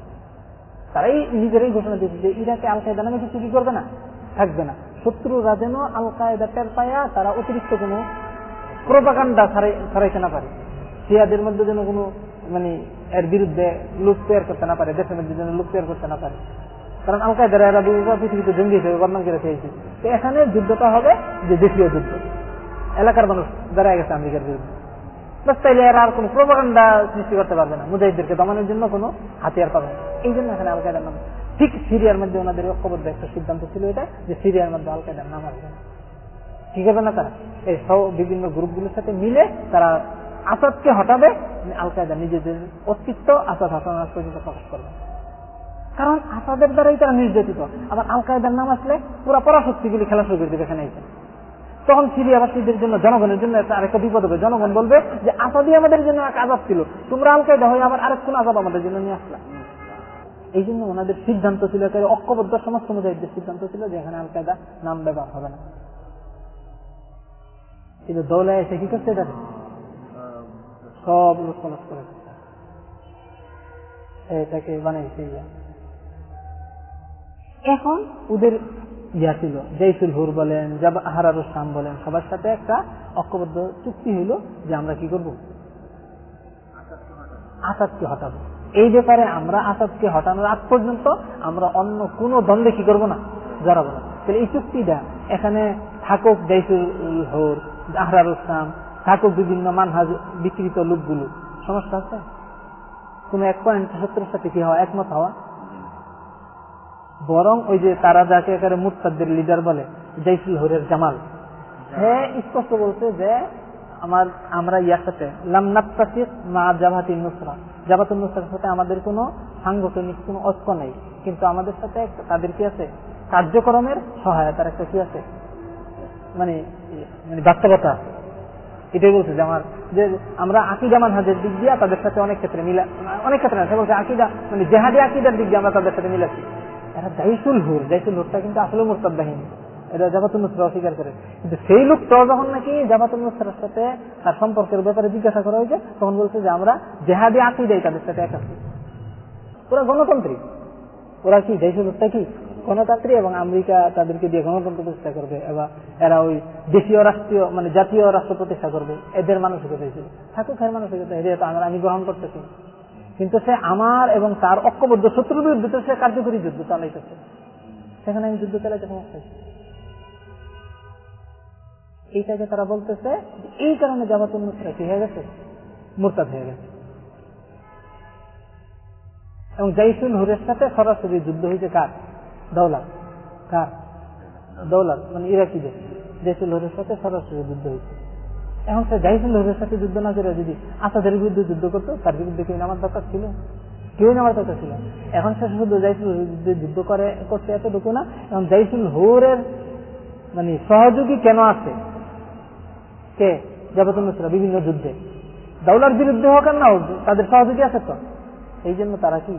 তারাই নিজেরাই ঘোষণা দিচ্ছে যে ইরাকে আল কায়দা নামে কিছু কি করবে না? থাকবে না। শত্রুরা যেন আল কায়দা টের পায়া তারা অতিরিক্ত কোনো প্রপাকাণ্ডা ছড়াইতে না পারে। শিয়াদের মধ্যে যেন কোনো মানে এর বিরুদ্ধে লোক তৈরি করতে না পারে, দেশের মধ্যে যেন লোক তৈরি করতে না পারে। কারণ আল কায়দার এরা পৃথিবীতে জঙ্গি হিসেবে বর্ণনা করে খেয়েছে তো এখানে যুদ্ধটা হবে যে দেশীয় যুদ্ধ। এলাকার মানুষ দাঁড়ায় গেছে আমেরিকার বিরুদ্ধে। বাস আর কোনো প্রপাগান্ডা সৃষ্টি করতে পারবে না। মুজাহিদদেরকে দমানোর জন্য হাতিয়ার পাবে না। এই জন্য এখানে আল কায়দার নাম। ঠিক সিরিয়ার মধ্যে ওনাদের ঐক্যবদ্ধ একটা সিদ্ধান্ত ছিল এটা, যে সিরিয়ার মধ্যে আল কায়দার নাম আসবে না। না তারা? এই সব বিভিন্ন গ্রুপগুলোর সাথে মিলে তারা আসাদকে হটাবে আল কায়দা নিজেদের অস্তিত্ব আসাদ হাসান পর্যন্ত প্রকাশ করবে। কারণ আসাদের দ্বারাই তারা নির্যাতিত। আবার আল কায়দার নাম আসলে পুরো পরাশক্তিগুলি খেলা শুরু করে দেবে এখানে তখন সিরিয়াবাসীদের জন্য জনগণের জন্য একটা আরেকটা বিপদ হবে। জনগণ বলবে যে আসাদি আমাদের জন্য এক আজাব ছিল। তোমরা আল কায়দা হয়ে আবার আরেক কোন আজাব আমাদের জন্য নিয়ে আসলা। এই জন্য ওনাদের সিদ্ধান্ত ছিল ঐক্যবদ্ধ সমস্ত মুজাহিদের সিদ্ধান্ত ছিল যে এখানে আল কায়দা নাম ব্যবহার হবে না। কিন্তু দৌলায় এসে কি করছে এটা সব লোক তলাশ করে এটাকে বানাইছে এখন ওদের ইয়া ছিল। জৈসুল হুর বলেন হারার শাম বলেন, সবার সাথে একটা ঐক্যবদ্ধ চুক্তি হইল যে আমরা কি করব? আসাদকে হটাবো। এই ব্যাপারে আমরা আসাদকে হটানোর আগ পর্যন্ত আমরা অন্য কোন দ্বন্দ্বে কি করব না, জড়াবো না। তাহলে এই চুক্তিটা এখানে থাকুক জাইসুল হোর, আহরার ইসলাম থাকুক বিভিন্ন মানহাজ বিকৃত লোকগুলো। সমস্যা আছে? কোন এক পয়েন্ট সত্যের সাথে কি হওয়া, একমত হওয়া? বরং ওই যে তারা যাকে একেবারে মুরতাদের লিডার বলে জাইসুল হরের জামাল। হ্যাঁ স্পষ্ট বলছে যে, আমার, আমরা ইয়ার সাথে লামনাত্তাসিক মা জাভাতি নুসরা। জাভাতুল নুসরার সাথে আমাদের কোনো সাংগঠনিক কোনো ঐক্য নেই। কিন্তু আমাদের সাথে তাদের কি আছে? কার্যক্রমের সহায়তার একটা কি আছে? মানে মানে বাস্তবতা। আছে এটাই বলছে যে আমার, যে আমরা আকিদা মানহাজের দিক দিয়ে তাদের সাথে অনেক ক্ষেত্রে মিলা, অনেক ক্ষেত্রে আছে বলছে আকিদা মানে জেহাদি আকিদার দিক দিয়ে আমরা তাদের সাথে মিলাচ্ছি। এরা হুর হুরটা কিন্তু আসলে এটা অস্বীকার করে। কিন্তু সেই লোকটাও যখন নাকি সাথে তার সম্পর্কের ব্যাপারে জিজ্ঞাসা করা হয়েছে, তখন বলছে যে আমরা জেহাদি আকিদাই তাদের সাথে এক আছি। ওরা গণতান্ত্রিক। ওরা কি হুরটা কি? গণতান্ত্রিক এবং আমেরিকা তাদেরকে দিয়ে গণতন্ত্র প্রতিষ্ঠা করবে এবার এরা ওই দেশীয় রাষ্ট্রীয় মানে জাতীয় রাষ্ট্র প্রতিষ্ঠা করবে। এদের মানসিকতা হিসেবে থাকুক এর মানসিকতা আমরা আমি গ্রহণ করতেছি। কিন্তু সে আমার এবং তার ঐক্যবদ্ধ শত্রুর বিরুদ্ধে সে কার্যকরী যুদ্ধ চালাইতেছে। সেখানে আমি যুদ্ধ চালাইতে সমস্যা এইটাকে তারা বলতেছে এই কারণে জামাতুল মুসরা কি হয়ে গেছে, মুরতাদ হয়ে গেছে। এবং জাইসুল হুরের সাথে সরাসরি যুদ্ধ হয়েছে কার? দৌলাত। কার? দৌলাত মানে ইরাকিদের। জাইসুল হুরের সাথে সরাসরি যুদ্ধ হয়েছে। এখন সে জাইসুল হুরের সাথে যুদ্ধ না করে যদি আসাদের বিরুদ্ধে যুদ্ধ করতো, তার বিরুদ্ধে কেউ নামার দরকার ছিল? কেউ নামার দরকার ছিল? এখন সে শুধু জাইসুল বিরুদ্ধে যুদ্ধ করে করছে এতটুকু না এবং জাইসুল হুরের মানে সহযোগী কেন আছে? কে? জাবাতুল নুসরা বিভিন্ন যুদ্ধে। দাউলার বিরুদ্ধে হোক আর না হোক, তাদের সহযোগী আছে তো। এই জন্য তারা কি?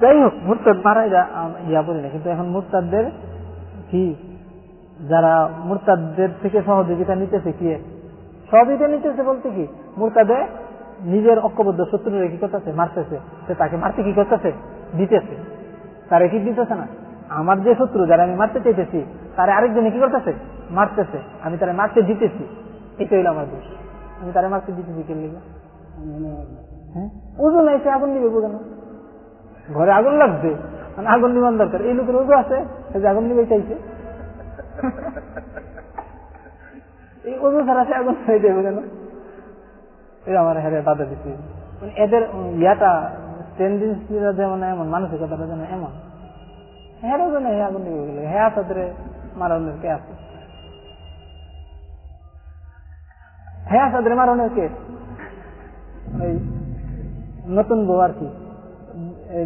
যাই হোক, মুরতাদ মারা ইয়া বলি না, কিন্তু এখন মুরতাদদের কি? যারা মুরতাদদের থেকে সহযোগিতা নিতেছে কি? সহযোগিতা নিতেছে বলতে কি? মুরতাদে নিজের ঐক্যবদ্ধ শত্রু কি করতেছে? মারতেছে। সে তাকে মারতে কি করতেছে? দিতেছে। তারে কি দিতেছে না? আমার যে শত্রু যারা আমি মারতে চাইতেছি, তারা আরেকজনে কি করতেছে? মারতেছে। আমি তারা মারতে দিতেছি। এটা হইল আমার দোষ। আমি তারা মারতে দিতেছি কে লিগে? হ্যাঁ? ওজন এসে আগুন নিবে বোঝানো ঘরে আগুন লাগবে? মানে আগুন নিবান দরকার। এই লোকের ওজো আছে যে আগুন নিবে চাইছে এই ওজো ছাড়া সে আগুন হয়ে যাবে কেন? এটা আমার হ্যাঁ বাধা দিচ্ছে মানে এদের ইয়াটা টেন্ডেন্সিরা যেমন এমন, মানসিকতাটা যেন এমন। হ্যাঁ ওজনে হ্যাঁ আগুন নিবে গেলে হ্যাঁ তাদের মারানোর কে আছে? হ্যাঁ তাদের মারানোর কে? নতুন বউ আর কি?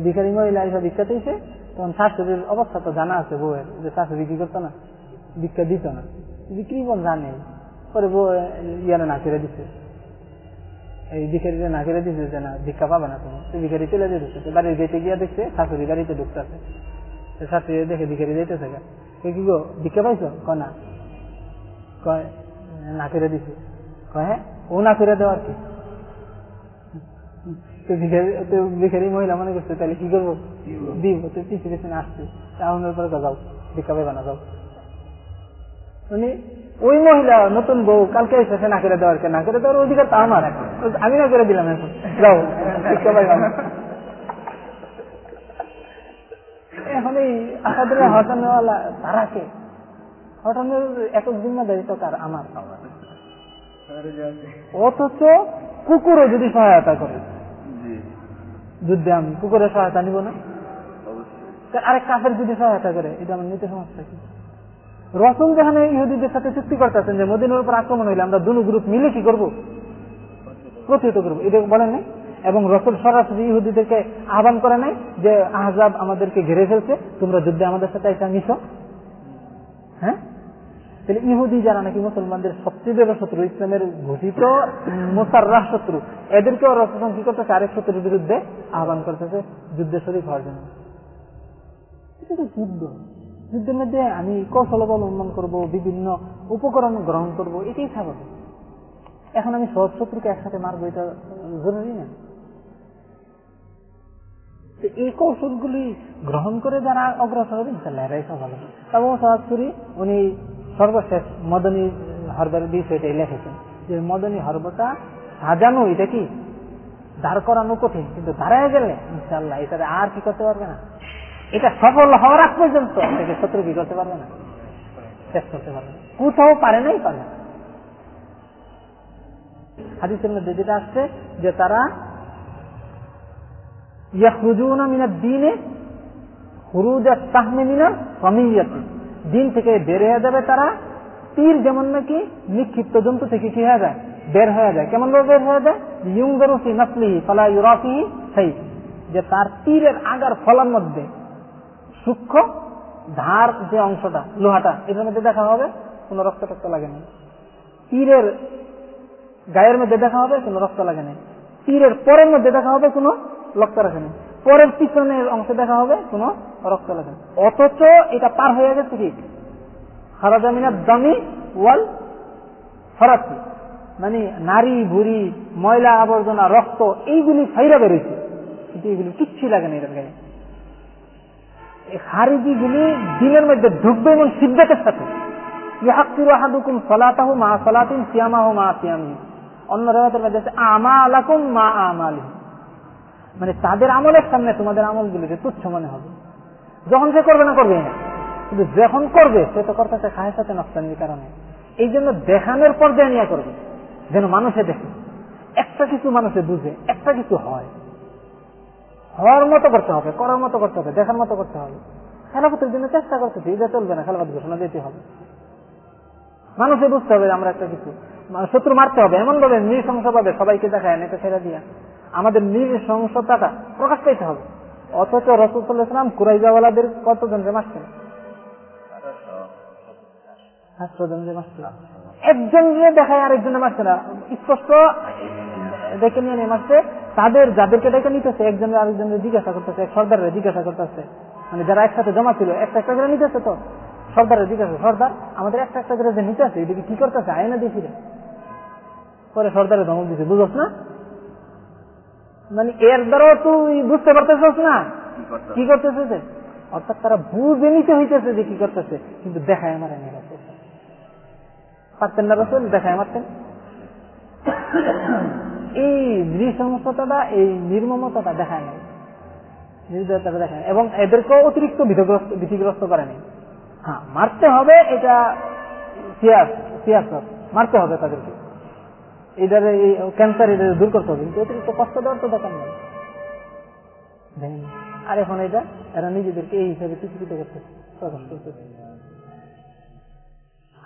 ভিখারি মহিলা এসে ভিক্ষা দিয়েছে তখন শাশুড়ির অবস্থা তো জানা আছে বউয়ের, যে শাশুড়ি কি করতো না? ভিক্ষা দিত না। বিক্রি কোন জানে? পরে বউ ইয়ারে না করে দিছে। এই ভিখারিটা না করে দিছে যে না, ভিক্ষা পাবে না তুমি। তো ভিখারি চলে যেতেছে বাড়ির গেটে গিয়ে দেখছে, শাশুড়ি গাড়িতে ঢুকতেছে। শাশুড়ি দেখে ভিখারি যেতেছে কি গো, ভিক্ষা পাইছো? ক না। কয়, না করে দিছে। কয় হ্যাঁ? ও না করে দেওয়ার কি? ভিখারি মহিলা মনে করছে তাহলে কি করব? দিব তো পিছিয়ে পিছনে আসছে পরে যাও ভিক্ষা না যাও। মানে ওই মহিলা নতুন বউ কালকে এসেছে না করে দেওয়ার না করে দেওয়ার অধিকার তা আমার আমি না করে দিলাম এখন। যাও ভিক্ষা এখন এই আসাদের হটানোওয়ালা তারা কে হটানোর একক জিম্মাদারি তো কার আমার অথচ কুকুরও যদি সহায়তা করে। যুদ্ধে আমি কুকুরের সহায়তা নিব না? আরেক কাফের যদি সহায়তা করে এটা আমার নিতে সমস্যা কি? রসুল যেখানে ইহুদিদের সাথে চুক্তি করতেছেন যে মদিনের উপর আক্রমণ হইলে আমরা দুনো গ্রুপ মিলে কি করব? প্রতিহত করব। এটা বলেন নাই? এবং রসুল সরাসরি ইহুদিদেরকে আহ্বান করে নাই যে আহজাব আমাদেরকে ঘিরে ফেলছে তোমরা যুদ্ধে আমাদের সাথে এটা মিশো। হ্যাঁ? তাহলে ইহুদি যারা নাকি মুসলমানদের সবচেয়ে বড় শত্রু, ইসলামের ঘোষিত মোসাররাহ শত্রু, এদেরকেও রসম কি করতেছে? আরেক শত্রুর বিরুদ্ধে আহ্বান করতেছে যুদ্ধে শরীর হওয়ার জন্য। যুদ্ধ। যুদ্ধের মধ্যে আমি কৌশল অবলম্বন করব, বিভিন্ন উপকরণ গ্রহণ করব, এটাই স্বাভাবিক। এখন আমি সব শত্রুকে একসাথে মারবো, এটা জরুরি না। এই কৌশলগুলি গ্রহণ করে যারা অগ্রসর হবে ইনশাল্লাহ এরাই সব ভালো তবে সরাসরি উনি সর্বশেষ মদনী হরবার বিষয়টা লিখেছেন যে মদনী হরবটা সাজানো এটা কি? দাঁড় করানো কঠিন, কিন্তু দাঁড়ায় গেলে ইনশাল্লাহ এটাতে আর কি করতে পারবে না? এটা সফল হওয়ার আগ পর্যন্ত থেকে শত্রু কি করতে পারবে না? শেষ করতে পারবে কোথাও পারে নাই, পারে হাদিসের মধ্যে যেটা আসছে যে তারা ইয়া ইয়াখরুজুনা মিনাদ দিনে হুরুজ তাহমে মিনা সমিয়াতি দিন থেকে বের হয়ে যাবে তারা, তীর যেমন নাকি নিক্ষিপ্ত জন্তু থেকে কি হয়ে যায়? বের হয়ে যায়। কেমন বের হয়ে যায়? ইউংদরুফি নাসলিহি ফালা ইউরাফি সেই যে তার তীরের আগার ফলার মধ্যে সূক্ষ্ম ধার যে অংশটা, লোহাটা, এটার মধ্যে দেখা হবে, কোন রক্ত টক্ত লাগে না তীরের গায়ের মধ্যে দেখা হবে, কোনো রক্ত লাগে নাই। তীরের পরের মধ্যে দেখা হবে, কোনো রক্ত রাখে নেই। পরের পিছনের অংশে দেখা হবে কোনো রক্ত লাগে অথচ এটা পার হয়ে গেছে কি? খারাজামিনার দামি ওয়াল ফরাতি মানে নারী ভুরি ময়লা আবর্জনা, রক্ত, এইগুলি ফাইরা বেরোয়েছে। কিন্তু এগুলি কিচ্ছুই লাগে না এটার গায়ে। এই খারিজিগুলি দিনের মধ্যে ঢুকবে এবং সিদ্ধাতের সাথে। অন্য রেওয়াতের মধ্যে আছে আমা আলাকুম মা আমালি মানে তাদের আমলের সামনে তোমাদের আমলগুলিকে তুচ্ছ মনে হবে। যখন সে করবে না করবে না। কিন্তু যখন করবে, সে তো করতেছে খায়ের সাথে নকশানির কারণে। এই জন্য দেখানোর পর্যায়ে নিয়ে করবে। যেন মানুষে দেখে। একটা কিছু মানুষে বুঝে, একটা কিছু হয়। হওয়ার মতো করতে হবে, করার মতো করতে হবে, দেখার মতো করতে হবে। খেলাফতের জন্য চেষ্টা করতেছি এটা চলবে না, খেলাফত ঘোষণা দিতে হবে। মানুষে বুঝতে হবে আমরা একটা কিছু শত্রু মারতে হবে এমন ভাবে নৃশংস ভাবে সবাইকে দেখায়, নেতা ছেড়ে দিয়া। আমাদের নৃশংসতাটা প্রকাশ পেতে হবে। অথচ রসুলাম কুরাইজাওয়ালাদের কতজনকে মারছেন? একজন দেখায়, আরেকজনে মারছে না, স্পষ্ট ডেকে নিয়ে নিয়ে মারছে। তাদের, যাদেরকে ডেকে নিতেছে, একজনের আরেকজনের জিজ্ঞাসা করতেছে এক সর্দারের জিজ্ঞাসা করতেছে। মানে যারা একসাথে জমা ছিল, একটা একটা করে নিতেছে তো। সর্দারের জিজ্ঞাসা সর্দার, আমাদের একটা একটা করে যে নিতে আছে এদিকে কি করতেছে? আয় না দেখি রে পরে সর্দারের ধমক দিছে বুঝস না? মানে এর দ্বারাও তুই বুঝতে পারতেছস না। কি করতেছে? অর্থাৎ তারা বুঝে নিতে হইতেছে যে কি করতেছে কিন্তু দেখায় আমার পারতেন না রসুল? দেখায় মারতেন। এই নৃসংসতাটা এই নির্মমতাটা দেখায় নাই। নির্দয়তাটা দেখায় এবং এদেরকেও অতিরিক্ত ভীতিগ্রস্ত করে নেই। হ্যাঁ মারতে হবে এটা সিয়াসত। মারতে হবে তাদেরকে। এটারে এই ক্যান্সার এটা দূর করতে হবে। কিন্তু অতিরিক্ত কষ্ট দেওয়ার তো দরকার নেই। আর এখন এটা, এরা নিজেদেরকে এই হিসাবে প্রকাশ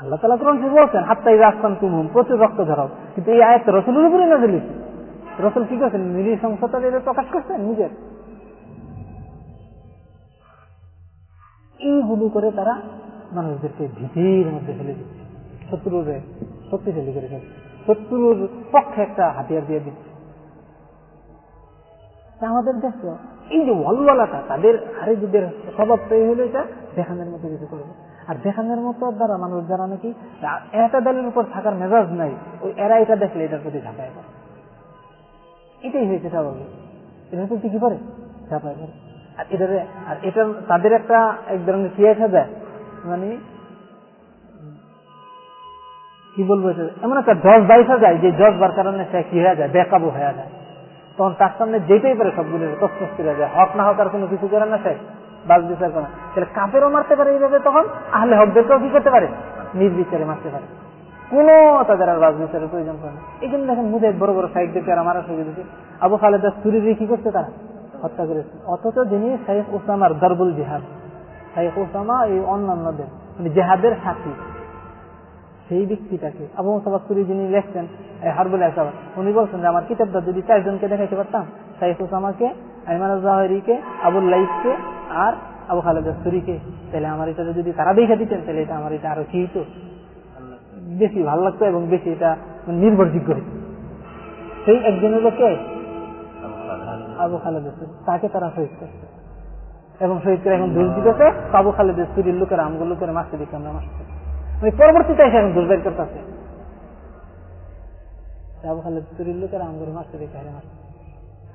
আল্লাহ তালা কোরআন বলছেন হাত্তাই রাস্তান তুমুম প্রচুর রক্ত ঝরাও। কিন্তু এই রসুলের উপরে না দিলিস রসুল কি করছেন? নৃশংসতা প্রকাশ করছেন নিজের। এইগুলো করে তারা মানুষদেরকে ভীতির মধ্যে ফেলে দিচ্ছে। শত্রুর শক্তিশালী করে ফেলছে। শত্রুর পক্ষে একটা হাতিয়ার দিয়ে দিচ্ছে। আমাদের দেখো, এই যে ওয়ালওয়ালাটা তাদের হারিজুদের স্বভাব তৈরি হলো এটা দেখানোর মতো কিছু করবে। আর দেখানোর মতো দ্বারা মানুষ যারা নাকি একটা দলের উপর থাকার মেজাজ নাই, ওই এরা এটা দেখলে এটার প্রতি ঝাঁপায় করে এটাই হয়েছে স্বাভাবিক। এটার প্রতি কি করে? ঝাঁপায় করে আর এটার আর এটার, তাদের একটা এক ধরনের কি আসা যায় মানে কি বলব এমন একটা জজ বাইসা যায়, যে জজ বার কারণে সে কি হয়ে যায়? বেকাবু হয়ে যায়। তখন তার সামনে যেতেই পারে সবগুলো তসমস করে যায় হক না হক আর কোনো কিছু করে না সে। বাস বিচার করে তাহলে কাপেরও মারতে পারে এইভাবে তখন? আহলে হকদেরকেও কি করতে পারে? নির্বিচারে মারতে পারে। কোন তাদের আর বাস বিচারের প্রয়োজন পড়ে না। এই জন্য দেখেন মুজাহিদ বড় বড় সাইড দেখে আর মারা সুযোগ দিচ্ছে আবু খালেদা চুরি কি করছে তারা? হত্যা করেছে। অথচ যিনি শাইখ ওসামার দরবুল জিহাদ, শাইখ ওসামা এই অন্যান্যদের মানে জেহাদের সাথী সেই ব্যক্তিটাকে আবু মুসাফা সুরি যিনি লেখছেন হারবুল আসাবাদ উনি বলছেন যে, আমার কিতাবটা যদি চারজনকে দেখাইতে পারতাম, শাইখ ওসামাকে আইমান জাহরিকে আবুল লাইফকে আর আবু খালেদা সুরিকে তাহলে আমার এটা যদি তারা দেখে দিতেন, তাহলে এটা আমার এটা আরও কি হতো বেশি ভালো লাগতো এবং বেশি এটা নির্ভরযোগ্য হতো সেই একজনের লোকে আবু খালেদা তাকে তারা শহীদ করছে। এবং শহীদ করে এখন দোষ দিতেছে আবু খালেদা সুরির লোকের আমগুলো করে মারতে দিচ্ছে আমরা মারতে ওই পরবর্তীতে এসে আমি দোষ করতেছে।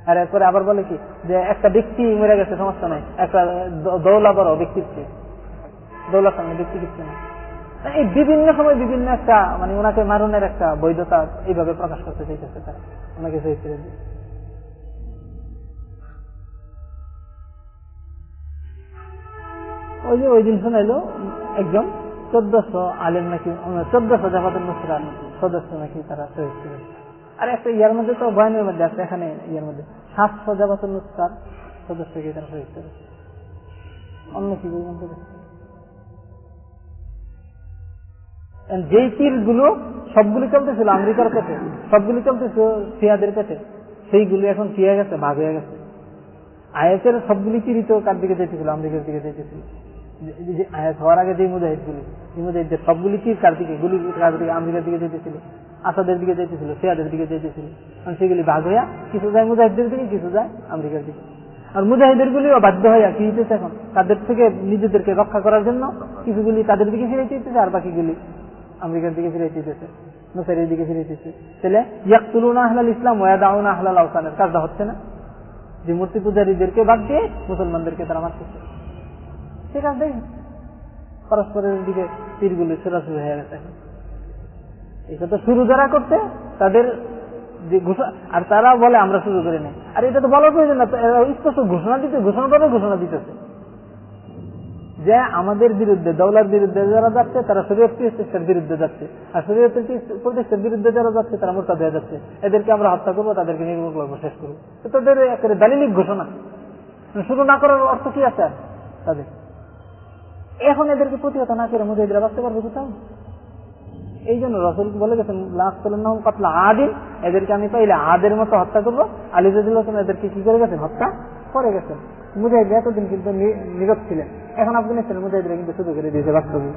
আর এরপরে আবার বলে কি, যে একটা ব্যক্তি মরে গেছে, সমস্যা নাই। একটা দৌলা বড় ব্যক্তির চেয়ে। দৌলা সামনে ব্যক্তি এই বিভিন্ন সময় বিভিন্ন একটা মানে ওনাকে মারণের একটা বৈধতা এইভাবে প্রকাশ করতে চাইতেছে তারা। ওনাকে ওই যে ওই দিন শোনাইলো একজন চোদ্দশো আলেম নাকি চোদ্দশো জামাতের মুসরার সদস্য নাকি তারা শহীদ ছিল। আর একটা ইয়ার মধ্যে তো বয়ানের মধ্যে আছে, এখানে ইয়ার মধ্যে সাতশো জামাতুল মুসরার সদস্যকে তারা শহীদ করেছে অন্য কি? যেই তীরগুলো সবগুলি চলতেছিল আমেরিকার কাছে সবগুলি চলতেছিল সিয়াদের কাছে সেইগুলি এখন কি হয়ে গেছে? ভাগ হয়ে গেছে। আয়াতের সবগুলি তীরই তো কার দিকে যেতেছিল আমেরিকার দিকে যেতেছিল হওয়ার আগে যে মুজাহিদ গুলি। এই মুজাহিদদের সবগুলি তীর কার দিকে দিকে আমেরিকার দিকে যেতেছিল, আসাদের দিকে যেতেছিল দিকে যেতেছিল। কারণ সেগুলি ভাগ হইয়া কিছু যায় মুজাহিদদের দিকে, কিছু যায় আমেরিকার দিকে। আর মুজাহিদের গুলিও বাধ্য হইয়া কি হইতেছে এখন? তাদের থেকে নিজেদেরকে রক্ষা করার জন্য কিছুগুলি তাদের দিকে ফিরে দিতেছে আর বাকিগুলি আমেরিকার দিকে ফিরে দিতেছে নসারির দিকে ফিরে দিতেছে তাহলে ইয়াকুলুন আহলাল ইসলাম ওয়াদাউন আহলাল আওসানের কাজটা হচ্ছে না? যে মূর্তি পূজারীদেরকে বাদ দিয়ে মুসলমানদেরকে তারা মারতেছে। পরস্পরের দিকে তীরগুলি সরাসরি হয়ে গেছে। শুরু যারা করতে, তাদের আর তারা বলে, আমরা শুরু আর এটা তো প্রয়োজন না স্পষ্ট ঘোষণা দিতে, ঘোষণা করে ঘোষণা দিতেছে। যে আমাদের বিরুদ্ধে, দৌলার বিরুদ্ধে যারা যাচ্ছে, তারা শরীয়ত প্রতিষ্ঠার বিরুদ্ধে যাচ্ছে। আর শরীয়ত প্রতিষ্ঠার বিরুদ্ধে যারা যাচ্ছে, তারা মোটা দেওয়া যাচ্ছে। এদেরকে আমরা হত্যা করব, তাদেরকে নির্মূল করব, শেষ করব। তাদের একেবারে দালিলিক ঘোষণা। শুরু না করার অর্থ কি আছে? তাদের এখন এদেরকে প্রতিহত না করে মুজাহিদরা বাঁচতে পারবে কোথাও এই জন্য রসুল বলে গেছেন লাস্তাম কাতলা আদিন এদেরকে আমি পাইলে আদের মতো হত্যা করব। আলিজুল্লাহ এদেরকে কি করে গেছেন? হত্যা করে গেছেন। মুজাহিদ এতদিন কিন্তু নীরব ছিলেন। এখন আফগানিস্তান মুজাহিদরা কিন্তু শুরু করে দিয়েছে বাস্তবে।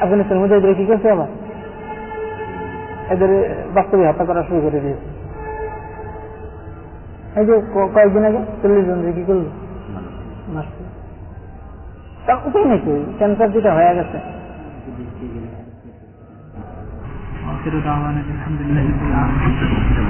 আফগানিস্তান মুজাহিদরা কি করছে আবার? এদের বাস্তবে হত্যা করা শুরু করে দিয়েছে। এই যে কয়েকদিন আগে চল্লিশ জন কি করল। তার উপায় নাকি ক্যান্সার যেটা হয়ে গেছে آخر دعوانا الحمد لله رب العالمين